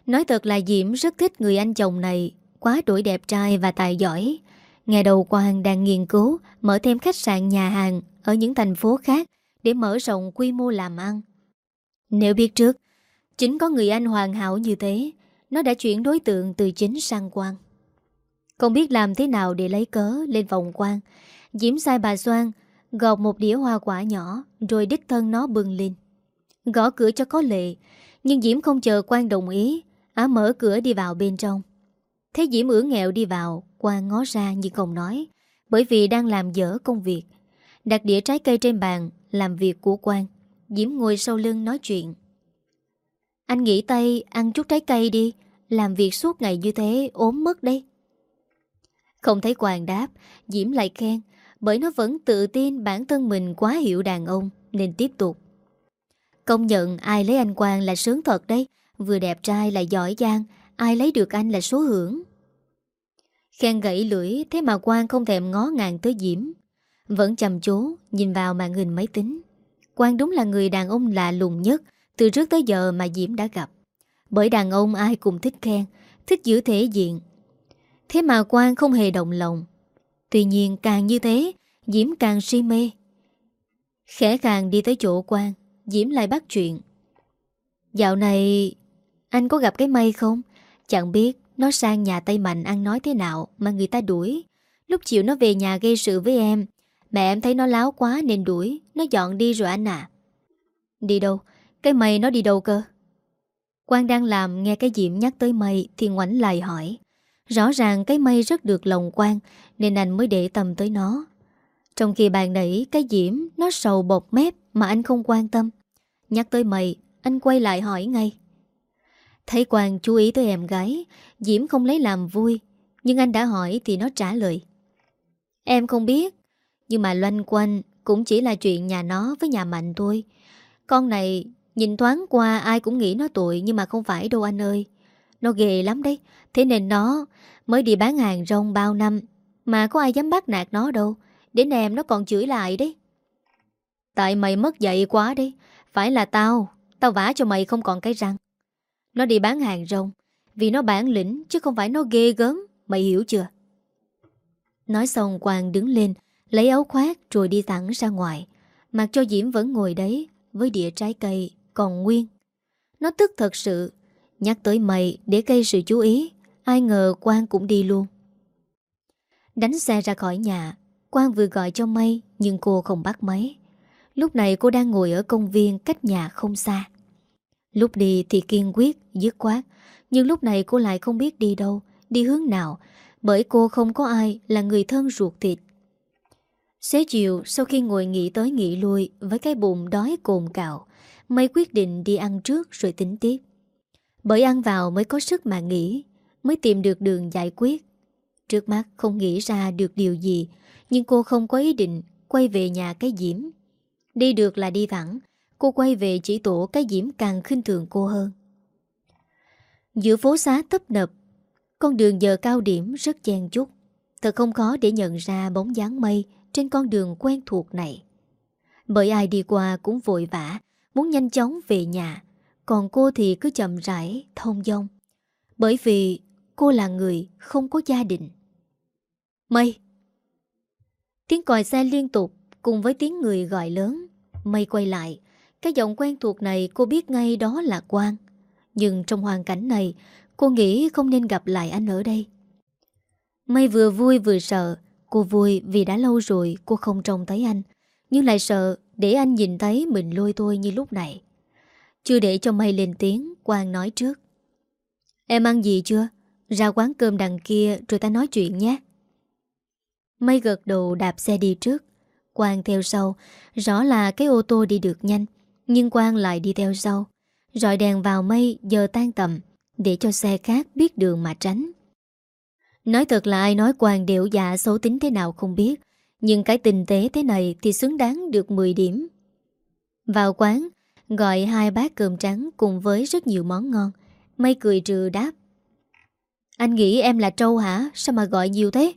Nói thật là Diễm rất thích người anh chồng này, Quá đổi đẹp trai và tài giỏi. Ngày đầu Quang đang nghiên cứu, Mở thêm khách sạn nhà hàng ở những thành phố khác Để mở rộng quy mô làm ăn. Nếu biết trước, Chính có người anh hoàn hảo như thế, Nó đã chuyển đối tượng từ chính sang quan. Không biết làm thế nào để lấy cớ lên vòng quan, Diễm sai bà Soan Gọt một đĩa hoa quả nhỏ Rồi đích thân nó bưng lên. Gõ cửa cho có lệ, Nhưng Diễm không chờ quan đồng ý, Á mở cửa đi vào bên trong. Thấy Diễm ưỡn nghèo đi vào, quan ngó ra nhưng không nói, Bởi vì đang làm dở công việc. Đặt đĩa trái cây trên bàn, Làm việc của quan. Diễm ngồi sau lưng nói chuyện. Anh nghỉ tay, ăn chút trái cây đi. Làm việc suốt ngày như thế, ốm mất đấy. Không thấy Quang đáp, Diễm lại khen, Bởi nó vẫn tự tin bản thân mình quá hiểu đàn ông, Nên tiếp tục. Công nhận, ai lấy anh Quang là sướng thật đấy. Vừa đẹp trai lại giỏi giang, Ai lấy được anh là số hưởng. Khen gãy lưỡi, Thế mà Quang không thèm ngó ngàng tới Diễm. Vẫn chầm chú, Nhìn vào màn hình máy tính. Quang đúng là người đàn ông lạ lùng nhất Từ trước tới giờ mà Diễm đã gặp. Bởi đàn ông ai cũng thích khen, Thích giữ thể diện. Thế mà Quang không hề động lòng. Tuy nhiên càng như thế, Diễm càng si mê. Khẽ khàng đi tới chỗ Quang, Diễm lại bắt chuyện. Dạo này anh có gặp cái mây không? Chẳng biết nó sang nhà Tây Mạnh ăn nói thế nào mà người ta đuổi. Lúc chiều nó về nhà gây sự với em Mẹ em thấy nó láo quá nên đuổi. Nó dọn đi rồi anh à Đi đâu? Cái mày nó đi đâu cơ? Quang đang làm nghe cái Diệm nhắc tới mây Thì ngoảnh lại hỏi. Rõ ràng cái mây rất được lòng Quang Nên anh mới để tâm tới nó. Trong khi bàn nãy, cái Diễm Nó sầu bột mép mà anh không quan tâm. Nhắc tới mây, Anh quay lại hỏi ngay. Thấy Quang chú ý tới em gái Diễm không lấy làm vui, Nhưng anh đã hỏi thì nó trả lời. Em không biết nhưng mà loanh quanh Cũng chỉ là chuyện nhà nó với nhà Mạnh thôi. Con này nhìn thoáng qua ai cũng nghĩ nó tội Nhưng mà không phải đâu anh ơi. Nó ghê lắm đấy. Thế nên nó mới đi bán hàng rong bao năm Mà có ai dám bắt nạt nó đâu. Đến em nó còn chửi lại đấy. Tại mày mất dạy quá đấy. Phải là tao. Tao vả cho mày không còn cái răng. Nó đi bán hàng rong Vì nó bản lĩnh chứ không phải nó ghê gớm. Mày hiểu chưa? Nói xong Quang đứng lên Lấy áo khoác rồi đi thẳng ra ngoài. Mặc cho Diễm vẫn ngồi đấy Với đĩa trái cây còn nguyên. Nó tức thật sự. Nhắc tới mày để gây sự chú ý Ai ngờ Quang cũng đi luôn. Đánh xe ra khỏi nhà Quang vừa gọi cho Mây Nhưng cô không bắt máy. Lúc này cô đang ngồi ở công viên cách nhà không xa. Lúc đi thì kiên quyết, dứt khoát. Nhưng lúc này cô lại không biết đi đâu Đi hướng nào. Bởi cô không có ai là người thân ruột thịt. Xế chiều, sau khi ngồi nghỉ tới nghỉ lui, Với cái bụng đói cồn cạo Mây quyết định đi ăn trước rồi tính tiếp. Bởi ăn vào mới có sức mà nghĩ Mới tìm được đường giải quyết. Trước mắt không nghĩ ra được điều gì, Nhưng cô không có ý định Quay về nhà cái diễm. Đi được là đi thẳng, Cô quay về chỉ tổ cái diễm càng khinh thường cô hơn. Giữa phố xá tấp nập, Con đường giờ cao điểm rất chen chúc. Thật không khó để nhận ra bóng dáng mây trên con đường quen thuộc này. Bởi ai đi qua cũng vội vã, Muốn nhanh chóng về nhà. Còn cô thì cứ chậm rãi, thông dong. Bởi vì cô là người không có gia đình. Mây! Tiếng còi xe liên tục Cùng với tiếng người gọi lớn. Mây quay lại, Cái giọng quen thuộc này cô biết ngay đó là Quang. Nhưng trong hoàn cảnh này, Cô nghĩ không nên gặp lại anh ở đây. Mây vừa vui vừa sợ Cô vui vì đã lâu rồi cô không trông thấy anh, Nhưng lại sợ để anh nhìn thấy mình lôi tôi như lúc này. Chưa để cho Mây lên tiếng, Quang nói trước. Em ăn gì chưa? Ra quán cơm đằng kia rồi ta nói chuyện nhé. Mây gật đầu đạp xe đi trước. Quang theo sau, Rõ là cái ô tô đi được nhanh, Nhưng Quang lại đi theo sau. Rọi đèn vào mây, giờ tan tầm, Để cho xe khác biết đường mà tránh. Nói thật là ai nói quan điệu dạ xấu tính thế nào không biết, Nhưng cái tình tế thế này Thì xứng đáng được 10 điểm. Vào quán, Gọi hai bát cơm trắng Cùng với rất nhiều món ngon Mây cười trừ đáp. Anh nghĩ em là trâu hả? Sao mà gọi nhiều thế?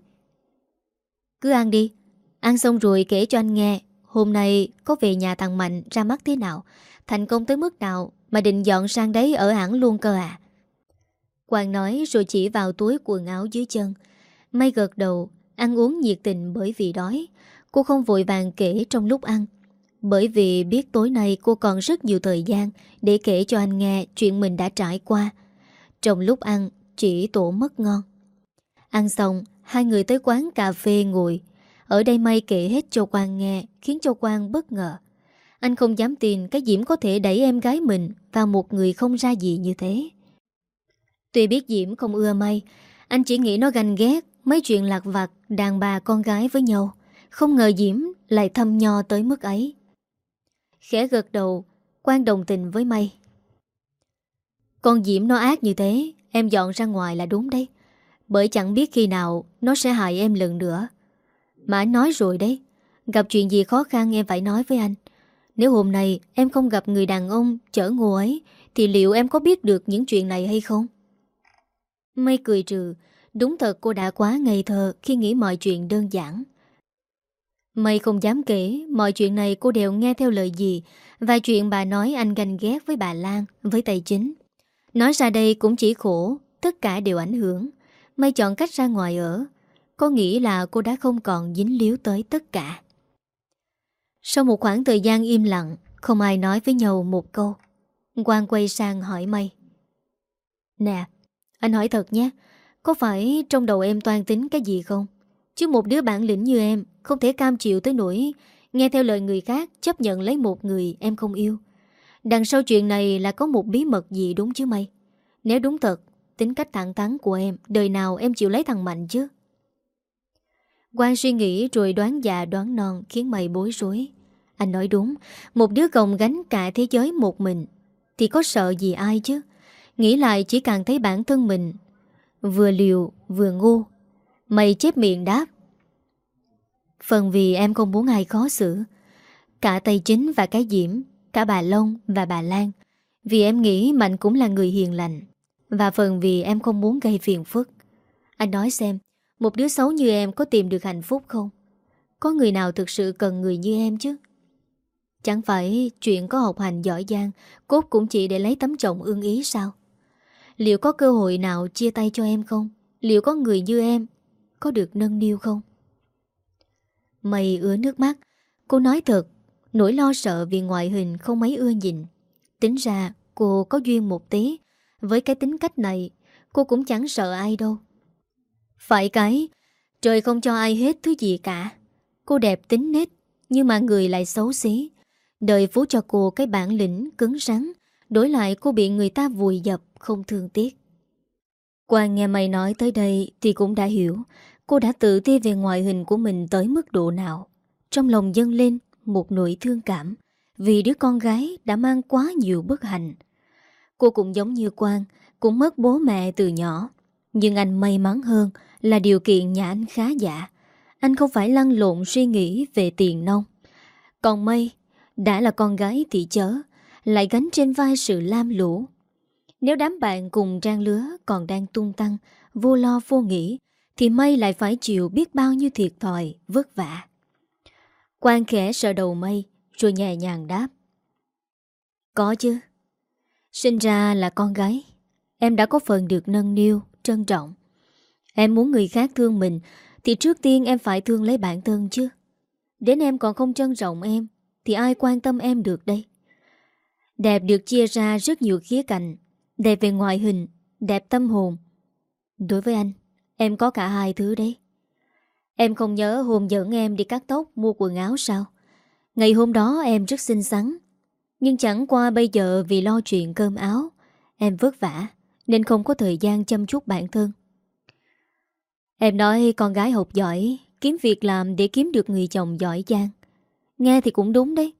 Cứ ăn đi. Ăn xong rồi kể cho anh nghe, Hôm nay có về nhà thằng Mạnh ra mắt thế nào, Thành công tới mức nào Mà định dọn sang đấy ở hẳn luôn cơ à? Quang nói rồi chỉ vào túi quần áo dưới chân. May gật đầu, Ăn uống nhiệt tình bởi vì đói. Cô không vội vàng kể trong lúc ăn. Bởi vì biết tối nay cô còn rất nhiều thời gian Để kể cho anh nghe chuyện mình đã trải qua. Trong lúc ăn, chỉ tổ mất ngon. Ăn xong, Hai người tới quán cà phê ngồi. Ở đây May kể hết cho Quang nghe, Khiến cho Quang bất ngờ. Anh không dám tin cái Diễm có thể đẩy em gái mình Vào một người không ra gì như thế. Tuy biết Diễm không ưa May Anh chỉ nghĩ nó ganh ghét Mấy chuyện lạc vặt đàn bà con gái với nhau. Không ngờ Diễm lại thâm nho tới mức ấy. Khẽ gật đầu Quang đồng tình với May Con Diễm nó ác như thế, Em dọn ra ngoài là đúng đấy. Bởi chẳng biết khi nào Nó sẽ hại em lần nữa. Mà anh nói rồi đấy, Gặp chuyện gì khó khăn em phải nói với anh. Nếu hôm nay em không gặp người đàn ông chở ngô ấy, Thì liệu em có biết được những chuyện này hay không? Mây cười trừ. Đúng thật cô đã quá ngây thơ khi nghĩ mọi chuyện đơn giản. Mây không dám kể Mọi chuyện này cô đều nghe theo lời gì Và chuyện bà nói anh ganh ghét với bà Lan, Với tài chính. Nói ra đây cũng chỉ khổ, Tất cả đều ảnh hưởng. Mây chọn cách ra ngoài ở. Có nghĩ là cô đã không còn dính líu tới tất cả. Sau một khoảng thời gian im lặng, Không ai nói với nhau một câu. Quang quay sang hỏi mây. Nè anh hỏi thật nhé, Có phải trong đầu em toan tính cái gì không? Chứ một đứa bản lĩnh như em Không thể cam chịu tới nỗi Nghe theo lời người khác chấp nhận lấy một người em không yêu. Đằng sau chuyện này là có một bí mật gì đúng chứ mày? Nếu đúng thật, Tính cách thẳng thắn của em, Đời nào em chịu lấy thằng Mạnh chứ? Quang suy nghĩ rồi đoán già đoán non Khiến mày bối rối. Anh nói đúng, Một đứa gồng gánh cả thế giới một mình Thì có sợ gì ai chứ? Nghĩ lại chỉ càng thấy bản thân mình. Vừa liều, vừa ngu. Mày chép miệng đáp. Phần vì em không muốn ai khó xử. Cả Tây Chính và cái Diễm, Cả bà Long và bà Lan. Vì em nghĩ Mạnh cũng là người hiền lành. Và phần vì em không muốn gây phiền phức. Anh nói xem, Một đứa xấu như em có tìm được hạnh phúc không? Có người nào thực sự cần người như em chứ? Chẳng phải chuyện có học hành giỏi giang, Cốt cũng chỉ để lấy tấm chồng ương ý sao? Liệu có cơ hội nào chia tay cho em không? Liệu có người như em Có được nâng niu không? Mày ứa nước mắt. Cô nói thật, Nỗi lo sợ vì ngoại hình không mấy ưa nhìn. Tính ra cô có duyên một tí. Với cái tính cách này, Cô cũng chẳng sợ ai đâu. Phải cái, Trời không cho ai hết thứ gì cả. Cô đẹp tính nết, Nhưng mà người lại xấu xí. Đời phú cho cô cái bản lĩnh cứng rắn Đổi lại cô bị người ta vùi dập. Không thương tiếc. Quang nghe mày nói tới đây Thì cũng đã hiểu, Cô đã tự ti về ngoại hình của mình tới mức độ nào. Trong lòng dâng lên một nỗi thương cảm Vì đứa con gái đã mang quá nhiều bất hạnh. Cô cũng giống như Quang, Cũng mất bố mẹ từ nhỏ. Nhưng anh may mắn hơn Là điều kiện nhà anh khá giả. Anh không phải lăn lộn suy nghĩ về tiền nông Còn Mây Đã là con gái thì chớ, Lại gánh trên vai sự lam lũ. Nếu đám bạn cùng trang lứa Còn đang tung tăng Vô lo vô nghĩ thì mây lại phải chịu biết bao nhiêu thiệt thòi, vất vả. Quang khẽ sợ đầu mây, rồi nhẹ nhàng đáp. Có chứ. Sinh ra là con gái, em đã có phần được nâng niu, trân trọng. Em muốn người khác thương mình, thì trước tiên em phải thương lấy bản thân chứ. Đến em còn không trân trọng em, thì ai quan tâm em được đây? Đẹp được chia ra rất nhiều khía cạnh, đẹp về ngoại hình, đẹp tâm hồn. Đối với anh, Em có cả hai thứ đấy. Em không nhớ hôm dẫn em đi cắt tóc Mua quần áo sao? Ngày hôm đó em rất xinh xắn. Nhưng chẳng qua bây giờ vì lo chuyện cơm áo Em vất vả Nên không có thời gian chăm chút bản thân. Em nói con gái học giỏi Kiếm việc làm để kiếm được người chồng giỏi giang. Nghe thì cũng đúng đấy.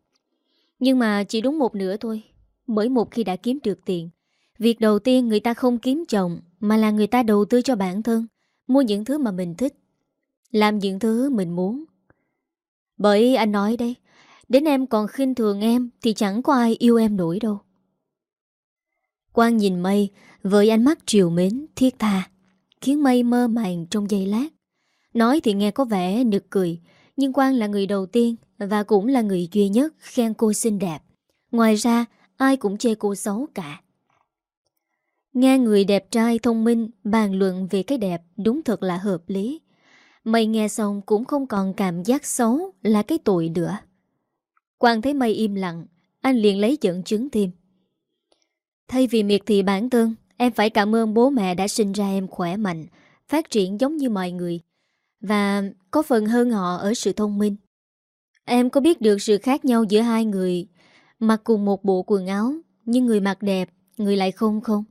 Nhưng mà chỉ đúng một nửa thôi Bởi một khi đã kiếm được tiền Việc đầu tiên người ta không kiếm chồng, Mà là người ta đầu tư cho bản thân, Mua những thứ mà mình thích, Làm những thứ mình muốn. Bởi anh nói đây Đến em còn khinh thường em Thì chẳng có ai yêu em nổi đâu. Quang nhìn mây Với ánh mắt triều mến, thiết tha, Khiến mây mơ màng trong giây lát. Nói thì nghe có vẻ nực cười, Nhưng Quang là người đầu tiên Và cũng là người duy nhất khen cô xinh đẹp. Ngoài ra, ai cũng chê cô xấu cả. Nghe người đẹp trai thông minh bàn luận về cái đẹp đúng thật là hợp lý. Mày nghe xong cũng không còn cảm giác xấu là cái tội nữa. Quang thấy mày im lặng, anh liền lấy dẫn chứng thêm. Thay vì miệt thị bản thân, em phải cảm ơn bố mẹ đã sinh ra em khỏe mạnh, phát triển giống như mọi người, và có phần hơn họ ở sự thông minh. Em có biết được sự khác nhau giữa hai người mặc cùng một bộ quần áo, nhưng người mặc đẹp, người lại không không?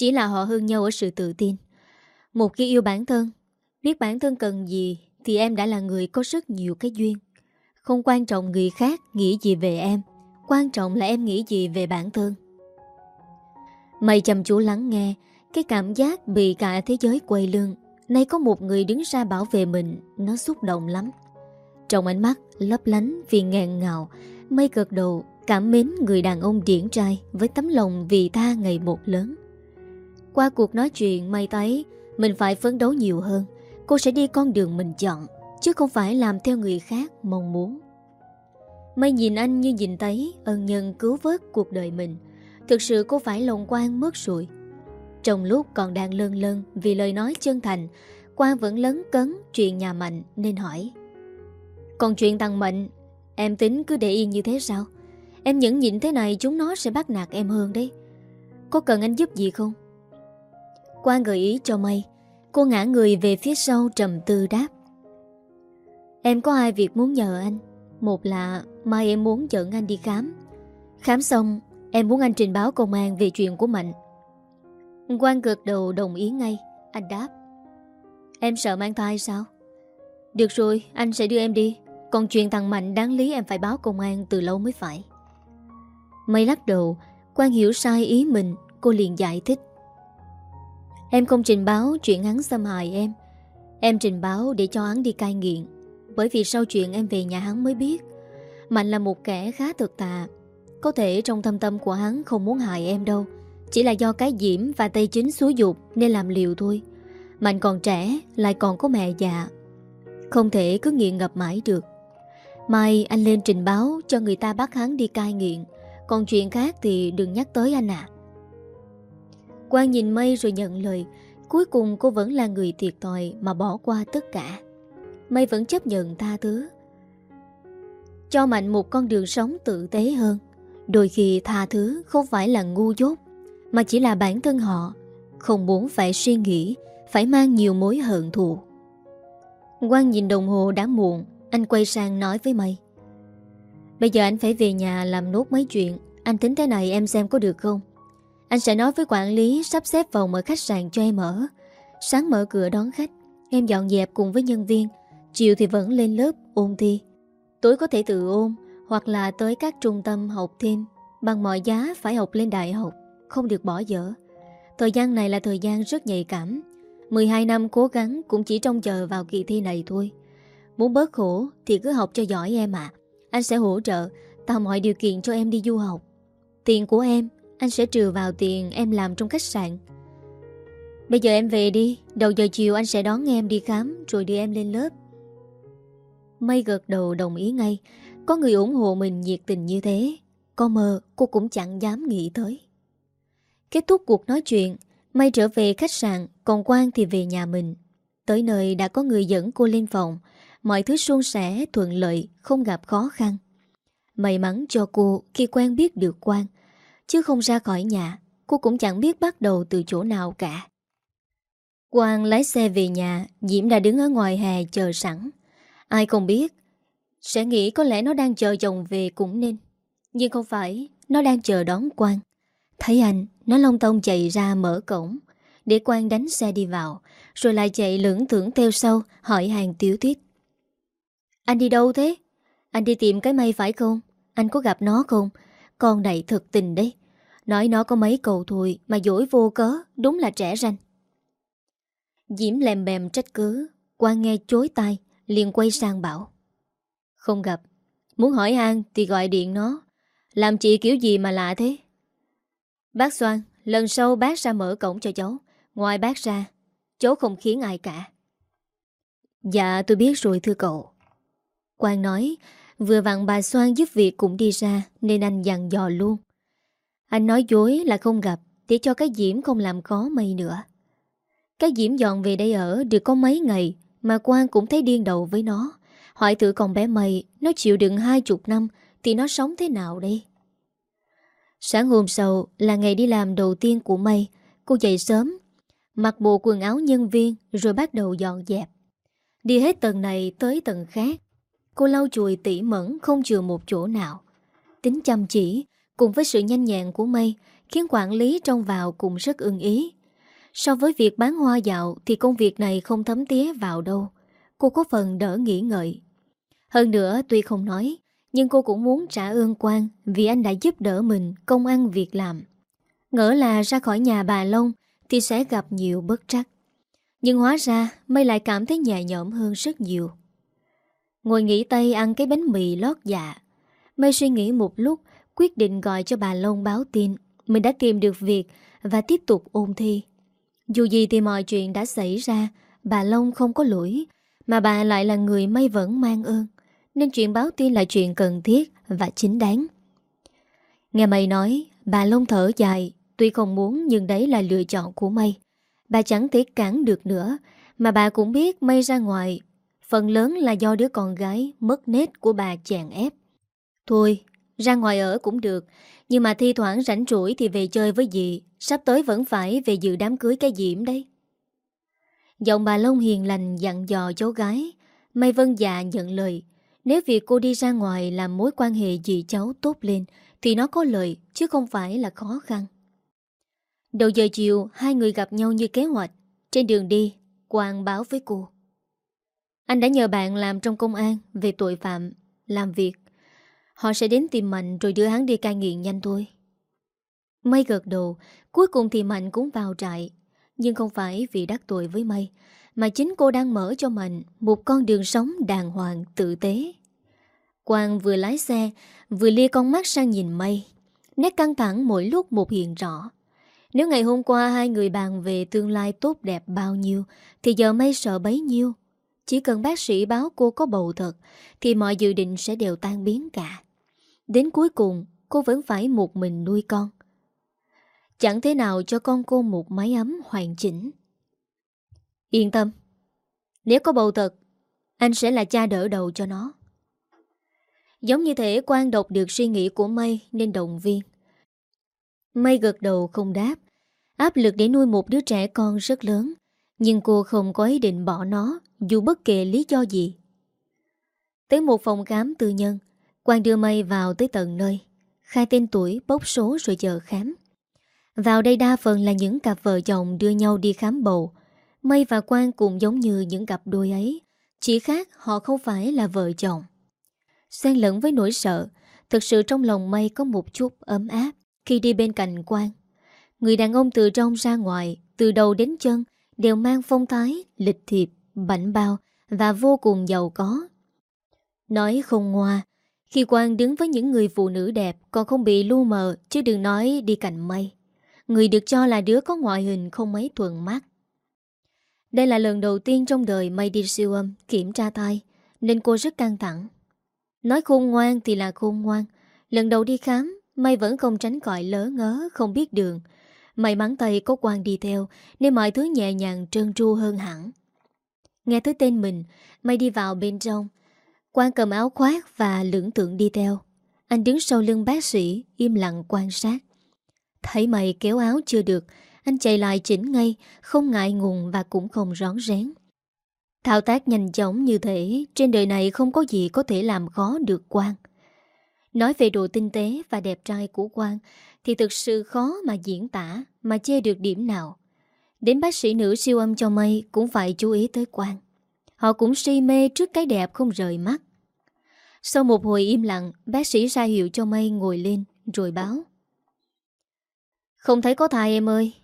Chỉ là họ hơn nhau ở sự tự tin. Một khi yêu bản thân, Biết bản thân cần gì Thì em đã là người có rất nhiều cái duyên. Không quan trọng người khác nghĩ gì về em, Quan trọng là em nghĩ gì về bản thân. Mày chăm chú lắng nghe Cái cảm giác bị cả thế giới quay lưng. Nay có một người đứng ra bảo vệ mình, Nó xúc động lắm. Trong ánh mắt lấp lánh vì ngẹn ngào Mây cực đầu cảm mến người đàn ông điển trai Với tấm lòng vì tha ngày một lớn qua cuộc nói chuyện mây thấy Mình phải phấn đấu nhiều hơn. Cô sẽ đi con đường mình chọn, Chứ không phải làm theo người khác mong muốn. Mây nhìn anh như nhìn thấy Ân nhân cứu vớt cuộc đời mình. Thực sự cô phải lòng quan mất rồi Trong lúc còn đang lân lân Vì lời nói chân thành, Quang vẫn lấn cấn chuyện nhà Mạnh Nên hỏi. Còn chuyện thằng Mạnh, Em tính cứ để yên như thế sao? Em nhẫn nhịn thế này chúng nó sẽ bắt nạt em hơn đấy. Có cần anh giúp gì không? Quang gợi ý cho mây Cô ngã người về phía sau trầm tư đáp. Em có hai việc muốn nhờ anh? Một là, mai em muốn dẫn anh đi khám. Khám xong, Em muốn anh trình báo công an về chuyện của Mạnh. Quang gật đầu đồng ý ngay. Anh đáp. Em sợ mang thai sao? Được rồi, anh sẽ đưa em đi. Còn chuyện thằng Mạnh đáng lý em phải báo công an từ lâu mới phải. Mây lắc đầu. Quang hiểu sai ý mình, Cô liền giải thích. Em không trình báo chuyện hắn xâm hại em. Em trình báo để cho hắn đi cai nghiện. Bởi vì sau chuyện em về nhà hắn mới biết. Mạnh là một kẻ khá thực tà. Có thể trong thâm tâm của hắn không muốn hại em đâu. Chỉ là do cái diễm và tay chính xúi dục Nên làm liều thôi. Mạnh còn trẻ, lại còn có mẹ già. Không thể cứ nghiện ngập mãi được. Mai anh lên trình báo cho người ta bắt hắn đi cai nghiện. Còn chuyện khác thì đừng nhắc tới anh ạ. Quang nhìn mây rồi nhận lời. Cuối cùng cô vẫn là người thiệt thòi Mà bỏ qua tất cả. Mây vẫn chấp nhận tha thứ. Cho Mạnh một con đường sống tử tế hơn. Đôi khi tha thứ không phải là ngu dốt, Mà chỉ là bản thân họ. Không muốn phải suy nghĩ, Phải mang nhiều mối hận thù. Quang nhìn đồng hồ đã muộn, Anh quay sang nói với Mây. Bây giờ anh phải về nhà làm nốt mấy chuyện. Anh tính thế này em xem có được không? Anh sẽ nói với quản lý sắp xếp phòng ở khách sạn cho em ở. Sáng mở cửa đón khách, em dọn dẹp cùng với nhân viên. Chiều thì vẫn lên lớp ôn thi. Tối có thể tự ôn hoặc là tới các trung tâm học thêm. Bằng mọi giá phải học lên đại học, không được bỏ dở. Thời gian này là thời gian rất nhạy cảm. 12 năm cố gắng cũng chỉ trông chờ vào kỳ thi này thôi. Muốn bớt khổ thì cứ học cho giỏi em ạ. Anh sẽ hỗ trợ, tạo mọi điều kiện cho em đi du học. Tiền của em anh sẽ trừ vào tiền em làm trong khách sạn. Bây giờ em về đi. Đầu giờ chiều anh sẽ đón em đi khám Rồi đưa em lên lớp. Mây gật đầu đồng ý ngay. Có người ủng hộ mình nhiệt tình như thế. Có mơ cô cũng chẳng dám nghĩ tới. Kết thúc cuộc nói chuyện Mây trở về khách sạn Còn Quang thì về nhà mình. Tới nơi đã có người dẫn cô lên phòng. Mọi thứ suôn sẻ, thuận lợi Không gặp khó khăn. May mắn cho cô khi quen biết được Quang. Chứ không ra khỏi nhà, Cô cũng chẳng biết bắt đầu từ chỗ nào cả. Quang lái xe về nhà, Diễm đã đứng ở ngoài hè chờ sẵn. Ai không biết, Sẽ nghĩ có lẽ nó đang chờ chồng về cũng nên. Nhưng không phải, Nó đang chờ đón Quang. Thấy anh, Nó lông tông chạy ra mở cổng, Để Quang đánh xe đi vào, Rồi lại chạy lưỡng thưởng theo sau, Hỏi hàng tiếu tiết Anh đi đâu thế? Anh đi tìm cái mây phải không? Anh có gặp nó không? Con này thật tình đấy. Nói nó có mấy cầu thôi mà dỗi vô cớ, đúng là trẻ ranh. Diễm lèm bèm trách cứ, qua nghe chối tay liền quay sang bảo. Không gặp, muốn hỏi An thì gọi điện nó. Làm chị kiểu gì mà lạ thế? Bác Soan, lần sau bác ra mở cổng cho cháu. Ngoài bác ra, cháu không khiến ai cả. Dạ tôi biết rồi thưa cậu. Quang nói, vừa vặn bà Soan giúp việc cũng đi ra nên anh dặn dò luôn. Anh nói dối là không gặp, Để cho cái Diễm không làm khó mây nữa. Cái Diễm dọn về đây ở Được có mấy ngày, Mà Quang cũng thấy điên đầu với nó. Hỏi thử con bé mây Nó chịu đựng hai chục năm, Thì nó sống thế nào đây? Sáng hôm sau là ngày đi làm đầu tiên của mây Cô dậy sớm, Mặc bộ quần áo nhân viên, Rồi bắt đầu dọn dẹp. Đi hết tầng này tới tầng khác, Cô lau chùi tỉ mẫn không chừa một chỗ nào. Tính chăm chỉ Cùng với sự nhanh nhẹn của Mây khiến quản lý trong vào cũng rất ưng ý. So với việc bán hoa dạo thì công việc này không thấm tía vào đâu. Cô có phần đỡ nghĩ ngợi. Hơn nữa tuy không nói, nhưng cô cũng muốn trả ơn quan vì anh đã giúp đỡ mình công ăn việc làm. Ngỡ là ra khỏi nhà bà Long thì sẽ gặp nhiều bất trắc. Nhưng hóa ra Mây lại cảm thấy nhẹ nhõm hơn rất nhiều. Ngồi nghỉ tay ăn cái bánh mì lót dạ. Mây suy nghĩ một lúc quyết định gọi cho bà Long báo tin mình đã tìm được việc và tiếp tục ôn thi. Dù gì thì mọi chuyện đã xảy ra, bà Long không có lỗi, mà bà lại là người may vẫn mang ơn, nên chuyện báo tin là chuyện cần thiết và chính đáng. Nghe mày nói, bà Long thở dài, tuy không muốn nhưng đấy là lựa chọn của mây. Bà chẳng thể cản được nữa, mà bà cũng biết mây ra ngoài, phần lớn là do đứa con gái mất nết của bà chèn ép. Thôi, ra ngoài ở cũng được. Nhưng mà thi thoảng rảnh rủi thì về chơi với dì. Sắp tới vẫn phải về dự đám cưới cái diễm đấy. Giọng bà Long hiền lành dặn dò cháu gái. Mây vân dạ nhận lời. Nếu việc cô đi ra ngoài làm mối quan hệ dì cháu tốt lên, Thì nó có lợi, chứ không phải là khó khăn. Đầu giờ chiều, Hai người gặp nhau như kế hoạch. Trên đường đi, Quang báo với cô. Anh đã nhờ bạn làm trong công an Về tội phạm, Làm việc. Họ sẽ đến tìm Mạnh rồi đưa hắn đi cai nghiện nhanh thôi. Mây gật đầu, Cuối cùng thì Mạnh cũng vào trại. Nhưng không phải vì đắc tội với Mây Mà chính cô đang mở cho Mạnh Một con đường sống đàng hoàng, tử tế. Quang vừa lái xe, Vừa lia con mắt sang nhìn Mây Nét căng thẳng mỗi lúc một hiện rõ. Nếu ngày hôm qua hai người bàn về tương lai tốt đẹp bao nhiêu, Thì giờ Mây sợ bấy nhiêu. Chỉ cần bác sĩ báo cô có bầu thật, Thì mọi dự định sẽ đều tan biến cả. Đến cuối cùng, cô vẫn phải một mình nuôi con. Chẳng thế nào cho con cô một mái ấm hoàn chỉnh. Yên tâm, Nếu có bầu thật, Anh sẽ là cha đỡ đầu cho nó. Giống như thể quan đọc được suy nghĩ của Mây Nên động viên. Mây gật đầu không đáp. Áp lực để nuôi một đứa trẻ con rất lớn, Nhưng cô không có ý định bỏ nó Dù bất kể lý do gì. Tới một phòng khám tư nhân Quang đưa Mây vào tới tận nơi Khai tên tuổi, bốc số rồi chờ khám. Vào đây đa phần là những cặp vợ chồng đưa nhau đi khám bầu. Mây và Quang cũng giống như những cặp đôi ấy Chỉ khác họ không phải là vợ chồng. Xen lẫn với nỗi sợ Thực sự trong lòng Mây có một chút ấm áp Khi đi bên cạnh Quang. Người đàn ông từ trong ra ngoài Từ đầu đến chân Đều mang phong thái, lịch thiệp, bảnh bao Và vô cùng giàu có. Nói không ngoa khi Quang đứng với những người phụ nữ đẹp, Còn không bị lu mờ, Chứ đừng nói đi cạnh mây. Người được cho là đứa có ngoại hình không mấy thuần mắt. Đây là lần đầu tiên trong đời Mây đi siêu âm Kiểm tra thai, Nên cô rất căng thẳng. Nói khôn ngoan thì là khôn ngoan. Lần đầu đi khám Mây vẫn không tránh cõi lỡ ngớ, Không biết đường. May mắn tay có Quang đi theo, Nên mọi thứ nhẹ nhàng trơn tru hơn hẳn. Nghe tới tên mình Mây đi vào bên trong Quang cầm áo khoác và lưỡng tượng đi theo. Anh đứng sau lưng bác sĩ, Im lặng quan sát. Thấy mày kéo áo chưa được, Anh chạy lại chỉnh ngay, Không ngại ngùng và cũng không rón rén. Thao tác nhanh chóng như thế, Trên đời này không có gì có thể làm khó được Quang. Nói về độ tinh tế và đẹp trai của Quang, Thì thực sự khó mà diễn tả, Mà chê được điểm nào. Đến bác sĩ nữ siêu âm cho mây Cũng phải chú ý tới Quang. Họ cũng si mê trước cái đẹp không rời mắt. Sau một hồi im lặng, Bác sĩ ra hiệu cho Mây ngồi lên, Rồi báo. Không thấy có thai em ơi.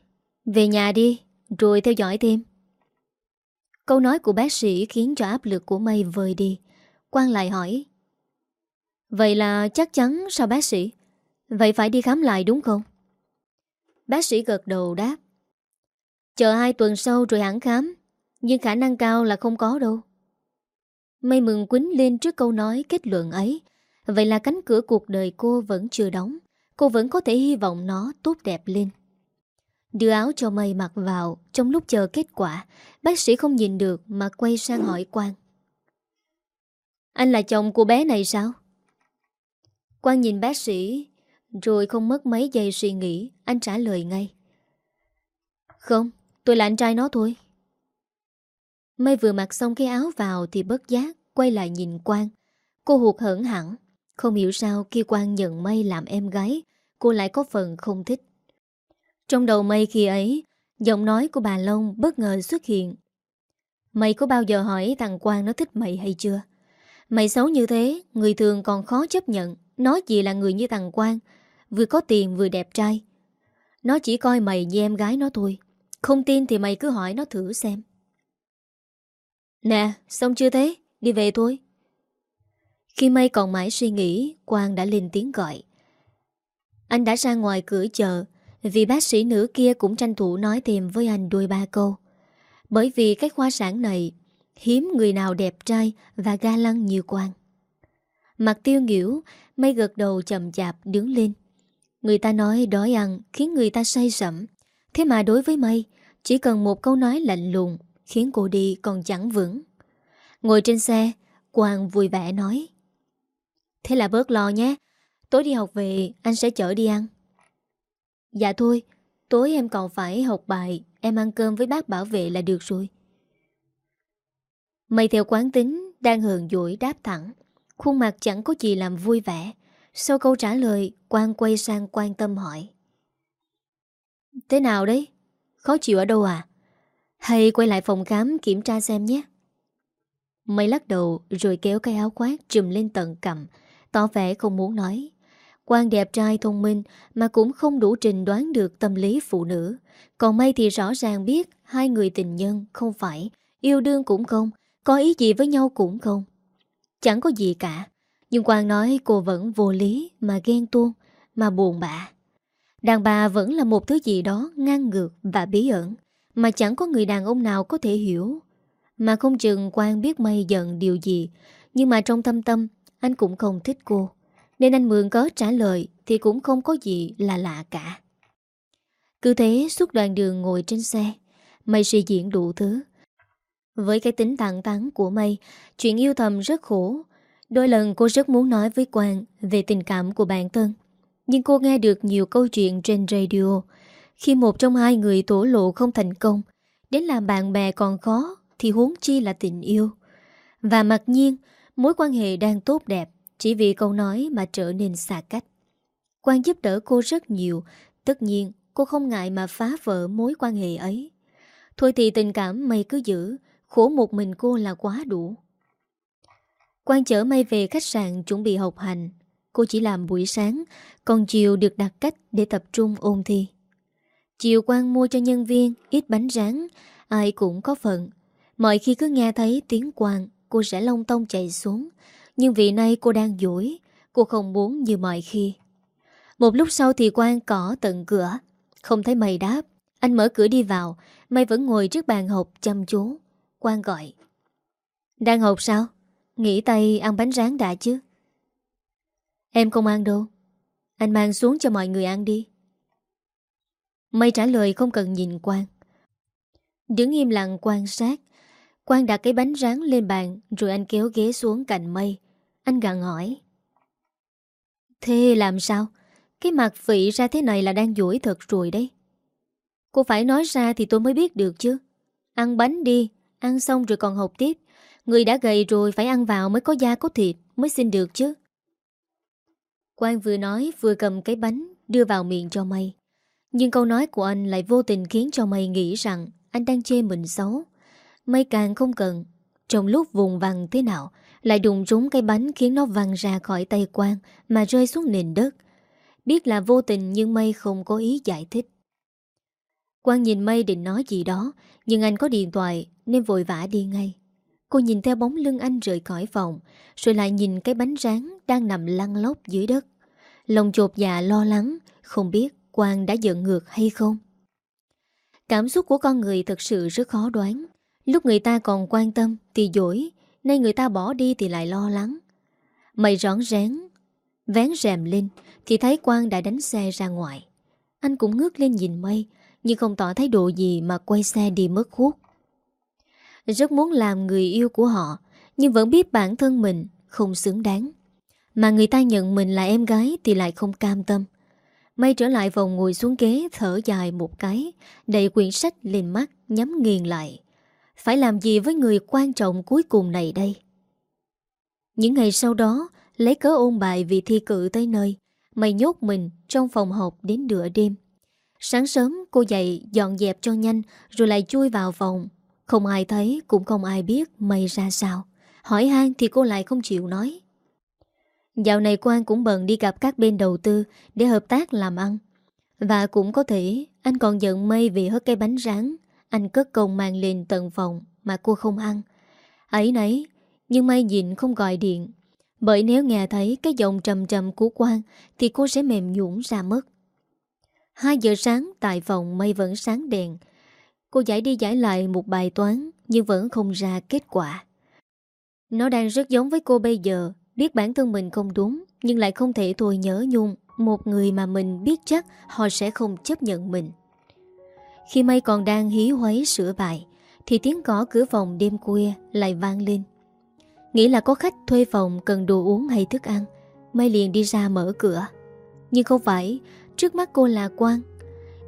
Về nhà đi, Rồi theo dõi thêm. Câu nói của bác sĩ khiến cho áp lực của Mây vơi đi. Quang lại hỏi. Vậy là chắc chắn sao bác sĩ? Vậy phải đi khám lại đúng không? Bác sĩ gật đầu đáp. Chờ hai tuần sau rồi hẳn khám nhưng khả năng cao là không có đâu. Mây mừng quýnh lên trước câu nói kết luận ấy. Vậy là cánh cửa cuộc đời cô vẫn chưa đóng. Cô vẫn có thể hy vọng nó tốt đẹp lên. Đưa áo cho mây mặc vào Trong lúc chờ kết quả Bác sĩ không nhìn được mà quay sang hỏi Quang. Anh là chồng của bé này sao? Quang nhìn bác sĩ Rồi không mất mấy giây suy nghĩ Anh trả lời ngay. Không, tôi là anh trai nó thôi. Mây vừa mặc xong cái áo vào thì bất giác quay lại nhìn Quang. Cô hụt hởn hẳn. Không hiểu sao khi Quang nhận Mây làm em gái, cô lại có phần không thích. Trong đầu Mây khi ấy, giọng nói của bà Long bất ngờ xuất hiện. Mày có bao giờ hỏi thằng Quang nó thích mày hay chưa? Mày xấu như thế, người thường còn khó chấp nhận. Nói gì là người như thằng Quang, vừa có tiền vừa đẹp trai. Nó chỉ coi mày như em gái nó thôi. Không tin thì mày cứ hỏi nó thử xem. Nè, xong chưa thế? Đi về thôi. Khi mây còn mãi suy nghĩ, Quang đã lên tiếng gọi. Anh đã ra ngoài cửa chờ vì bác sĩ nữ kia cũng tranh thủ nói thêm với anh đôi ba câu. Bởi vì cái khoa sản này hiếm người nào đẹp trai và ga lăng như Quang. Mặt tiêu nghỉu, mây gật đầu chậm chạp đứng lên. Người ta nói đói ăn khiến người ta say sẩm. Thế mà đối với mây, chỉ cần một câu nói lạnh lùng Khiến cô đi còn chẳng vững Ngồi trên xe, Quang vui vẻ nói, Thế là bớt lo nhé, Tối đi học về anh sẽ chở đi ăn Dạ thôi, Tối em còn phải học bài, Em ăn cơm với bác bảo vệ là được rồi Mày theo quán tính Đang hờn dỗi đáp thẳng, Khuôn mặt chẳng có gì làm vui vẻ Sau câu trả lời, Quang quay sang quan tâm hỏi, Thế nào đấy? Khó chịu ở đâu à? Hay quay lại phòng khám kiểm tra xem nhé Mây lắc đầu rồi kéo cái áo khoác trùm lên tận cầm Tỏ vẻ không muốn nói Quang đẹp trai thông minh mà cũng không đủ trình đoán được tâm lý phụ nữ. Còn Mây thì rõ ràng biết hai người tình nhân không phải, yêu đương cũng không, có ý gì với nhau cũng không. Chẳng có gì cả. Nhưng Quang nói cô vẫn vô lý mà ghen tuông, mà buồn bã. Đàn bà vẫn là một thứ gì đó ngang ngược và bí ẩn, mà chẳng có người đàn ông nào có thể hiểu. Mà không chừng Quang biết Mây giận điều gì, nhưng mà trong tâm tâm, anh cũng không thích cô. Nên anh Mượn có trả lời Thì cũng không có gì là lạ cả Cứ thế suốt đoạn đường ngồi trên xe Mây suy diễn đủ thứ Với cái tính thẳng thắn của Mây Chuyện yêu thầm rất khổ Đôi lần cô rất muốn nói với Quang Về tình cảm của bản thân Nhưng cô nghe được nhiều câu chuyện trên radio khi một trong hai người tổ lộ không thành công, Đến làm bạn bè còn khó Thì huống chi là tình yêu. Và mặc nhiên, Mối quan hệ đang tốt đẹp, chỉ vì câu nói mà trở nên xa cách. Quang giúp đỡ cô rất nhiều, Tất nhiên cô không ngại mà phá vỡ mối quan hệ ấy. Thôi thì tình cảm mày cứ giữ, Khổ một mình cô là quá đủ. Quang chở mây về khách sạn chuẩn bị học hành. Cô chỉ làm buổi sáng, Còn chiều được đặt cách để tập trung ôn thi. Chiều Quang mua cho nhân viên ít bánh rán Ai cũng có phận. Mọi khi cứ nghe thấy tiếng Quang Cô sẽ long tông chạy xuống. Nhưng vì nay cô đang dỗi, Cô không muốn như mọi khi. Một lúc sau thì Quang cỏ tận cửa. Không thấy mày đáp. Anh mở cửa đi vào Mày vẫn ngồi trước bàn học chăm chú. Quang gọi. Đang học sao? Nghỉ tay ăn bánh rán đã chứ. Em không ăn đâu. Anh mang xuống cho mọi người ăn đi. Mây trả lời không cần nhìn Quang. Đứng im lặng, quan sát. Quang đặt cái bánh rán lên bàn, Rồi anh kéo ghế xuống cạnh mây. Anh gặn hỏi. Thế làm sao? Cái mặt vị ra thế này là đang dỗi thật rồi đấy. Cô phải nói ra thì tôi mới biết được chứ. Ăn bánh đi, Ăn xong rồi còn học tiếp. Người đã gầy rồi phải ăn vào mới có da có thịt, Mới xin được chứ. Quang vừa nói vừa cầm cái bánh Đưa vào miệng cho mây. Nhưng câu nói của anh lại vô tình khiến cho mây nghĩ rằng Anh đang chê mình xấu. Mây càng không cần. Trong lúc vùng vằng thế nào, lại đụng trúng cái bánh khiến nó văng ra khỏi tay Quang Mà rơi xuống nền đất. Biết là vô tình nhưng Mây không có ý giải thích. Quang nhìn Mây định nói gì đó, Nhưng anh có điện thoại Nên vội vã đi ngay. Cô nhìn theo bóng lưng anh rời khỏi phòng, Rồi lại nhìn cái bánh rán Đang nằm lăn lóc dưới đất. Lòng chột dạ lo lắng, Không biết Quang đã giận ngược hay không? Cảm xúc của con người thật sự rất khó đoán. Lúc người ta còn quan tâm Thì dỗi, Nay người ta bỏ đi thì lại lo lắng. Mày rón rén, Vén rèm lên Thì thấy Quang đã đánh xe ra ngoài. Anh cũng ngước lên nhìn mây, Nhưng không tỏ thái độ gì mà quay xe đi mất hút. Rất muốn làm người yêu của họ, Nhưng vẫn biết bản thân mình Không xứng đáng. Mà người ta nhận mình là em gái Thì lại không cam tâm. Mây trở lại phòng ngồi xuống ghế, Thở dài một cái Đầy quyển sách lên mắt, Nhắm nghiền lại. Phải làm gì với người quan trọng cuối cùng này đây? Những ngày sau đó, Lấy cớ ôn bài vì thi cử tới nơi, Mày nhốt mình trong phòng học đến nửa đêm. Sáng sớm, cô dậy dọn dẹp cho nhanh, Rồi lại chui vào phòng. Không ai thấy, cũng không ai biết mày ra sao. Hỏi han thì cô lại không chịu nói. Dạo này Quang cũng bận đi gặp các bên đầu tư Để hợp tác làm ăn. Và cũng có thể, anh còn giận mây vì hớt cây bánh rán. Anh cất công mang lên tận phòng Mà cô không ăn. Ấy nấy, Nhưng may nhịn không gọi điện. Bởi nếu nghe thấy cái giọng trầm trầm của Quang Thì cô sẽ mềm nhũn ra mất. 2 giờ sáng, tại phòng mây vẫn sáng đèn. Cô giải đi giải lại một bài toán Nhưng vẫn không ra kết quả. Nó đang rất giống với cô bây giờ. Biết bản thân mình không đúng, Nhưng lại không thể thôi nhớ nhung. Một người mà mình biết chắc, Họ sẽ không chấp nhận mình. Khi mây còn đang hí hoáy sửa bài, Thì tiếng gõ cửa phòng đêm khuya lại vang lên. Nghĩ là có khách thuê phòng cần đồ uống hay thức ăn Mây liền đi ra mở cửa. Nhưng không phải, Trước mắt cô là Quang.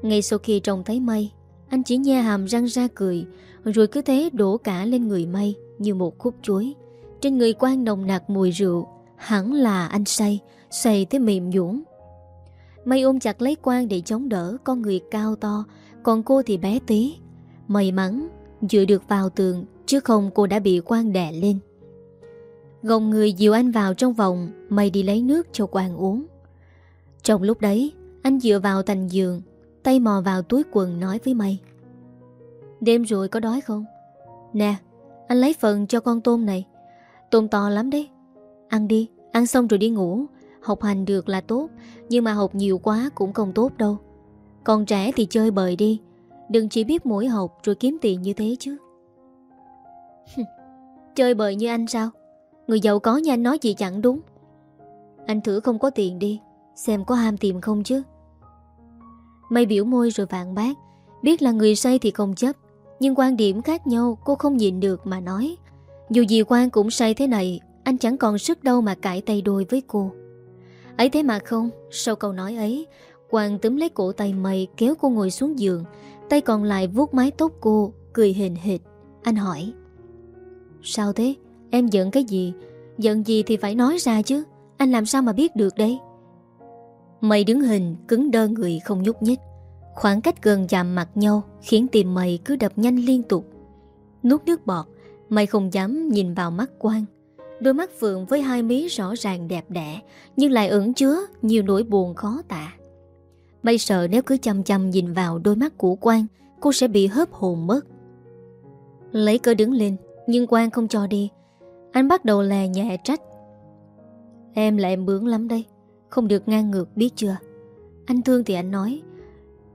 Ngay sau khi trông thấy Mây Anh chỉ nhe hàm răng ra cười, Rồi cứ thế đổ cả lên người Mây Như một khúc chuối. Trên người quan nồng nặc mùi rượu Hẳn là anh say Say tới mềm dũng Mây ôm chặt lấy quan để chống đỡ Con người cao to Còn cô thì bé tí. May mắn dựa được vào tường Chứ không cô đã bị quan đè lên. Gồng người dìu anh vào trong vòng Mây đi lấy nước cho quan uống. Trong lúc đấy Anh dựa vào thành giường Tay mò vào túi quần nói với Mây Đêm rồi có đói không? Nè, anh lấy phần cho con tôm này Tôm to lắm đấy. Ăn đi, ăn xong rồi đi ngủ. Học hành được là tốt Nhưng mà học nhiều quá cũng không tốt đâu. Còn trẻ thì chơi bời đi. Đừng chỉ biết mỗi học rồi kiếm tiền như thế chứ. Chơi bời như anh sao? Người giàu có như anh nói gì chẳng đúng. Anh thử không có tiền đi Xem có ham tìm không chứ. Mây biểu môi rồi vạn bác Biết là người say thì không chấp Nhưng quan điểm khác nhau cô không nhìn được mà nói. Dù gì quan cũng say thế này, Anh chẳng còn sức đâu mà cãi tay đôi với cô. Ấy thế mà không, Sau câu nói ấy Quang túm lấy cổ tay mây kéo cô ngồi xuống giường, Tay còn lại vuốt mái tóc cô, Cười hình hệt. Anh hỏi, Sao thế? Em giận cái gì? Giận gì thì phải nói ra chứ, Anh làm sao mà biết được đây? Mây đứng hình, cứng đơ người không nhúc nhích. Khoảng cách gần chạm mặt nhau Khiến tim mày cứ đập nhanh liên tục. Nuốt nước bọt Mày không dám nhìn vào mắt Quang. Đôi mắt Phượng với hai mí rõ ràng đẹp đẽ, Nhưng lại ẩn chứa nhiều nỗi buồn khó tả. Mày sợ nếu cứ chăm chăm nhìn vào đôi mắt của Quang, Cô sẽ bị hớp hồn mất. Lấy cơ đứng lên, Nhưng Quang không cho đi. Anh bắt đầu lè nhẹ trách. Em là em bướng lắm đây, Không được ngang ngược biết chưa? Anh thương thì anh nói,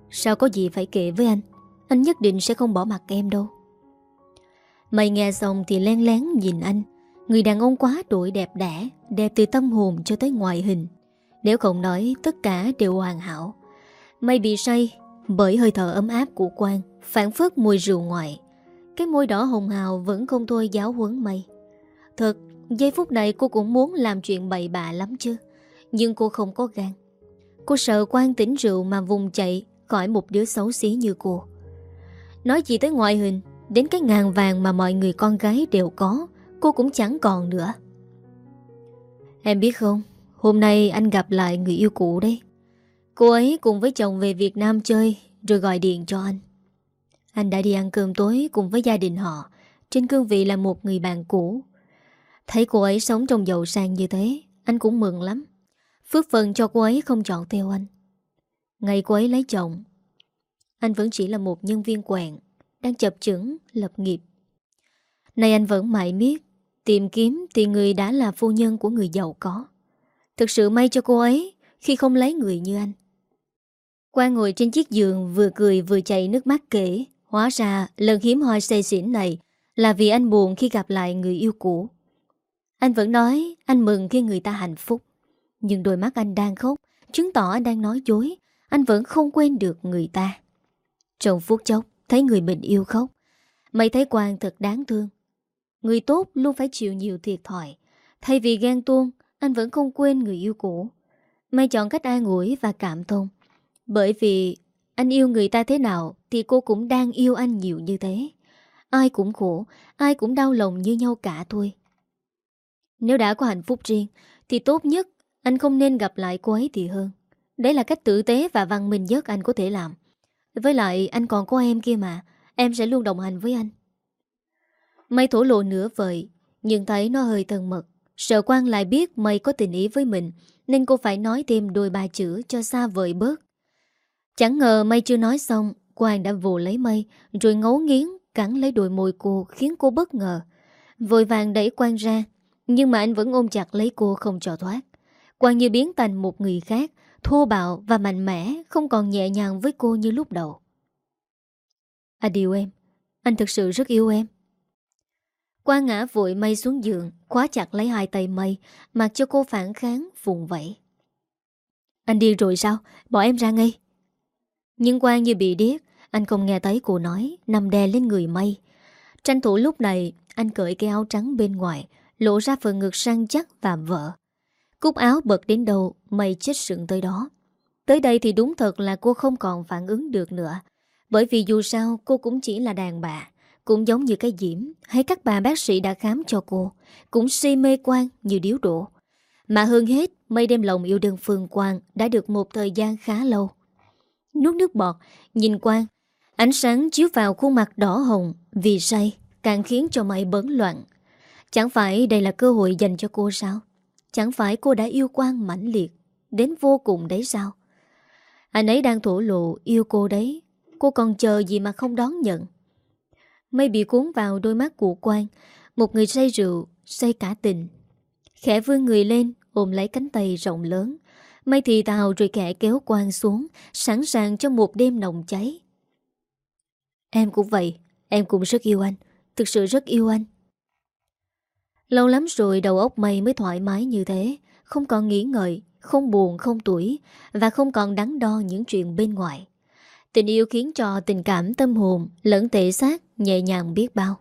Sao có gì phải kể với anh? Anh nhất định sẽ không bỏ mặt em đâu. Mày nghe xong thì len lén nhìn anh. Người đàn ông quá tuổi đẹp đẽ, Đẹp từ tâm hồn cho tới ngoại hình. Nếu không nói, tất cả đều hoàn hảo. Mày bị say Bởi hơi thở ấm áp của Quang, Phản phất mùi rượu ngoại. Cái môi đỏ hồng hào vẫn không thôi giáo huấn mày. Thật, Giây phút này cô cũng muốn làm chuyện bậy bạ lắm chứ. Nhưng cô không có gan. Cô sợ Quang tỉnh rượu mà vùng chạy Khỏi một đứa xấu xí như cô. Nói gì tới ngoại hình Đến cái ngàn vàng mà mọi người con gái đều có, Cô cũng chẳng còn nữa. Em biết không, Hôm nay anh gặp lại người yêu cũ đấy. Cô ấy cùng với chồng về Việt Nam chơi, Rồi gọi điện cho anh. Anh đã đi ăn cơm tối cùng với gia đình họ, Trên cương vị là một người bạn cũ. Thấy cô ấy sống trong giàu sang như thế, Anh cũng mừng lắm. Phước phần cho cô ấy không chọn theo anh. Ngày cô ấy lấy chồng, Anh vẫn chỉ là một nhân viên quẹn. Đang chập chững, lập nghiệp. Nay anh vẫn mãi miết, Tìm kiếm thì người đã là phu nhân của người giàu có. Thực sự may cho cô ấy Khi không lấy người như anh. Quang ngồi trên chiếc giường Vừa cười vừa chạy nước mắt kể, Hóa ra lần hiếm hoi say xỉn này Là vì anh buồn khi gặp lại người yêu cũ. Anh vẫn nói Anh mừng khi người ta hạnh phúc, Nhưng đôi mắt anh đang khóc, Chứng tỏ anh đang nói dối, Anh vẫn không quên được người ta. Trong phút chốc Thấy người mình yêu khóc Mày thấy Quang thật đáng thương. Người tốt luôn phải chịu nhiều thiệt thòi. Thay vì ghen tuông, Anh vẫn không quên người yêu cũ. Mày chọn cách an ủi và cảm thông. Bởi vì anh yêu người ta thế nào Thì cô cũng đang yêu anh nhiều như thế. Ai cũng khổ, Ai cũng đau lòng như nhau cả thôi. Nếu đã có hạnh phúc riêng, Thì tốt nhất Anh không nên gặp lại cô ấy thì hơn. Đấy là cách tử tế và văn minh nhất anh có thể làm. Với lại, anh còn có em kia mà. Em sẽ luôn đồng hành với anh. Mây thổ lộ nửa vời, Nhưng thấy nó hơi thân mật. Sợ quan lại biết mây có tình ý với mình, Nên cô phải nói thêm đôi ba chữ Cho xa vời bớt. Chẳng ngờ mây chưa nói xong Quang đã vồ lấy mây Rồi ngấu nghiến, cắn lấy đôi môi cô, Khiến cô bất ngờ. Vội vàng đẩy Quang ra, Nhưng mà anh vẫn ôm chặt lấy cô không cho thoát. Quang như biến thành một người khác Thô bạo và mạnh mẽ, Không còn nhẹ nhàng với cô như lúc đầu. À, anh yêu em, Anh thực sự rất yêu em. Quang ngã vội mây xuống giường, Khóa chặt lấy hai tay mây, Mặc cho cô phản kháng, vùng vẫy. Anh đi rồi sao? Bỏ em ra ngay. Nhưng Quang như bị điếc, Anh không nghe thấy cô nói, Nằm đè lên người mây. Tranh thủ lúc này, Anh cởi cái áo trắng bên ngoài, Lộ ra phần ngực săn chắc và vợ. Cúc áo bật đến đầu Mây chết sượng tới đó Tới đây thì đúng thật là cô không còn phản ứng được nữa Bởi vì dù sao cô cũng chỉ là đàn bà Cũng giống như cái Diễm hay các bà bác sĩ đã khám cho cô, cũng si mê quan như điếu đổ. Mà hơn hết, mây đem lòng yêu đương Phương Quang đã được một thời gian khá lâu. Nuốt nước bọt, nhìn Quang, ánh sáng chiếu vào khuôn mặt đỏ hồng vì say, càng khiến cho mây bấn loạn. Chẳng phải đây là cơ hội dành cho cô sao? Chẳng phải cô đã yêu Quang mãnh liệt, đến vô cùng đấy sao? Anh ấy đang thổ lộ yêu cô đấy, cô còn chờ gì mà không đón nhận? Mây bị cuốn vào đôi mắt của Quang, một người say rượu, say cả tình. Khẽ vươn người lên, ôm lấy cánh tay rộng lớn. Mây thì tào rồi khẽ kéo Quang xuống, sẵn sàng cho một đêm nồng cháy. Em cũng vậy, em cũng rất yêu anh, thực sự rất yêu anh. Lâu lắm rồi đầu óc mày mới thoải mái như thế, không còn nghĩ ngợi, không buồn, không tuổi và không còn đắn đo những chuyện bên ngoài. Tình yêu khiến cho tình cảm tâm hồn lẫn thể xác nhẹ nhàng biết bao.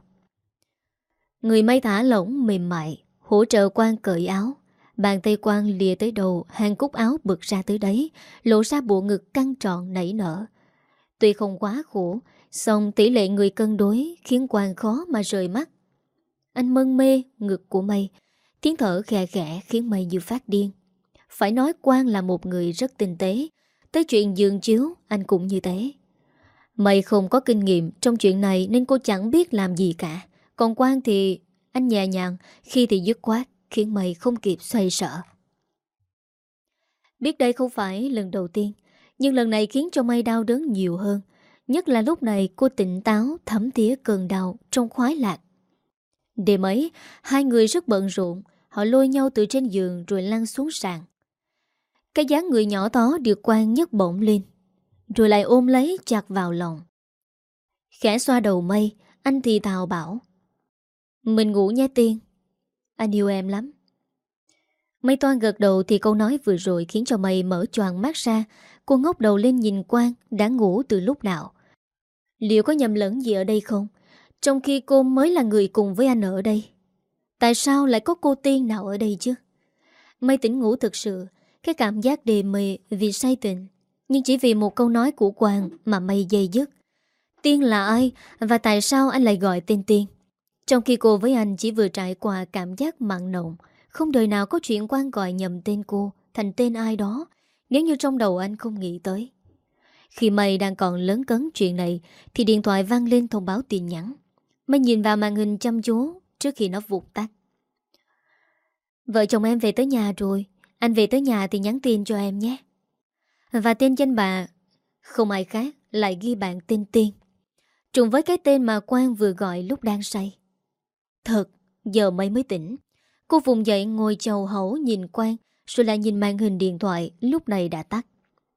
Người may thả lỏng mềm mại, hỗ trợ quan cởi áo. Bàn tay quan lìa tới đầu, hàng cúc áo bực ra tới đấy, lộ ra bộ ngực căng trọn nảy nở. Tuy không quá khổ, song tỷ lệ người cân đối khiến quan khó mà rời mắt. Anh mân mê ngực của mây, tiếng thở khè khẽ khiến mây như phát điên. Phải nói quan là một người rất tinh tế, tới chuyện giường chiếu anh cũng như thế. Mây không có kinh nghiệm trong chuyện này nên cô chẳng biết làm gì cả. Còn Quang thì anh nhẹ nhàng, khi thì dứt khoát, khiến mây không kịp xoay sở. Biết đây không phải lần đầu tiên, nhưng lần này khiến cho mây đau đớn nhiều hơn. Nhất là lúc này cô tỉnh táo thấm tía cơn đau trong khoái lạc. Đêm ấy, hai người rất bận rộn, họ lôi nhau từ trên giường rồi lăn xuống sàn. Cái dáng người nhỏ tó được quan nhấc bổng lên, rồi lại ôm lấy chặt vào lòng. Khẽ xoa đầu mây, anh thì thào bảo. Mình ngủ nhé Tiên Anh yêu em lắm Mây toan gật đầu thì câu nói vừa rồi Khiến cho mây mở choàng mắt ra Cô ngốc đầu lên nhìn Quang Đã ngủ từ lúc nào Liệu có nhầm lẫn gì ở đây không trong khi cô mới là người cùng với anh ở đây. Tại sao lại có cô Tiên nào ở đây chứ? Mây tỉnh ngủ thực sự Cái cảm giác đề mề vì say tình Nhưng chỉ vì một câu nói của Quang Mà mây dây dứt. Tiên là ai Và tại sao anh lại gọi tên Tiên? Trong khi cô với anh chỉ vừa trải qua cảm giác mặn nồng, không đời nào có chuyện quan gọi nhầm tên cô thành tên ai đó, nếu như trong đầu anh không nghĩ tới. Khi mây đang còn lớn cấn chuyện này, thì điện thoại vang lên thông báo tin nhắn. Mới nhìn vào màn hình chăm chú trước khi nó vụt tắt. Vợ chồng em về tới nhà rồi, anh về tới nhà thì nhắn tin cho em nhé. Và tên danh bà, không ai khác lại ghi bạn tên Tiên. Trùng với cái tên mà Quang vừa gọi lúc đang say. Thật, giờ mấy mới tỉnh. Cô vùng dậy ngồi chầu hẩu nhìn Quang rồi lại nhìn màn hình điện thoại lúc này đã tắt.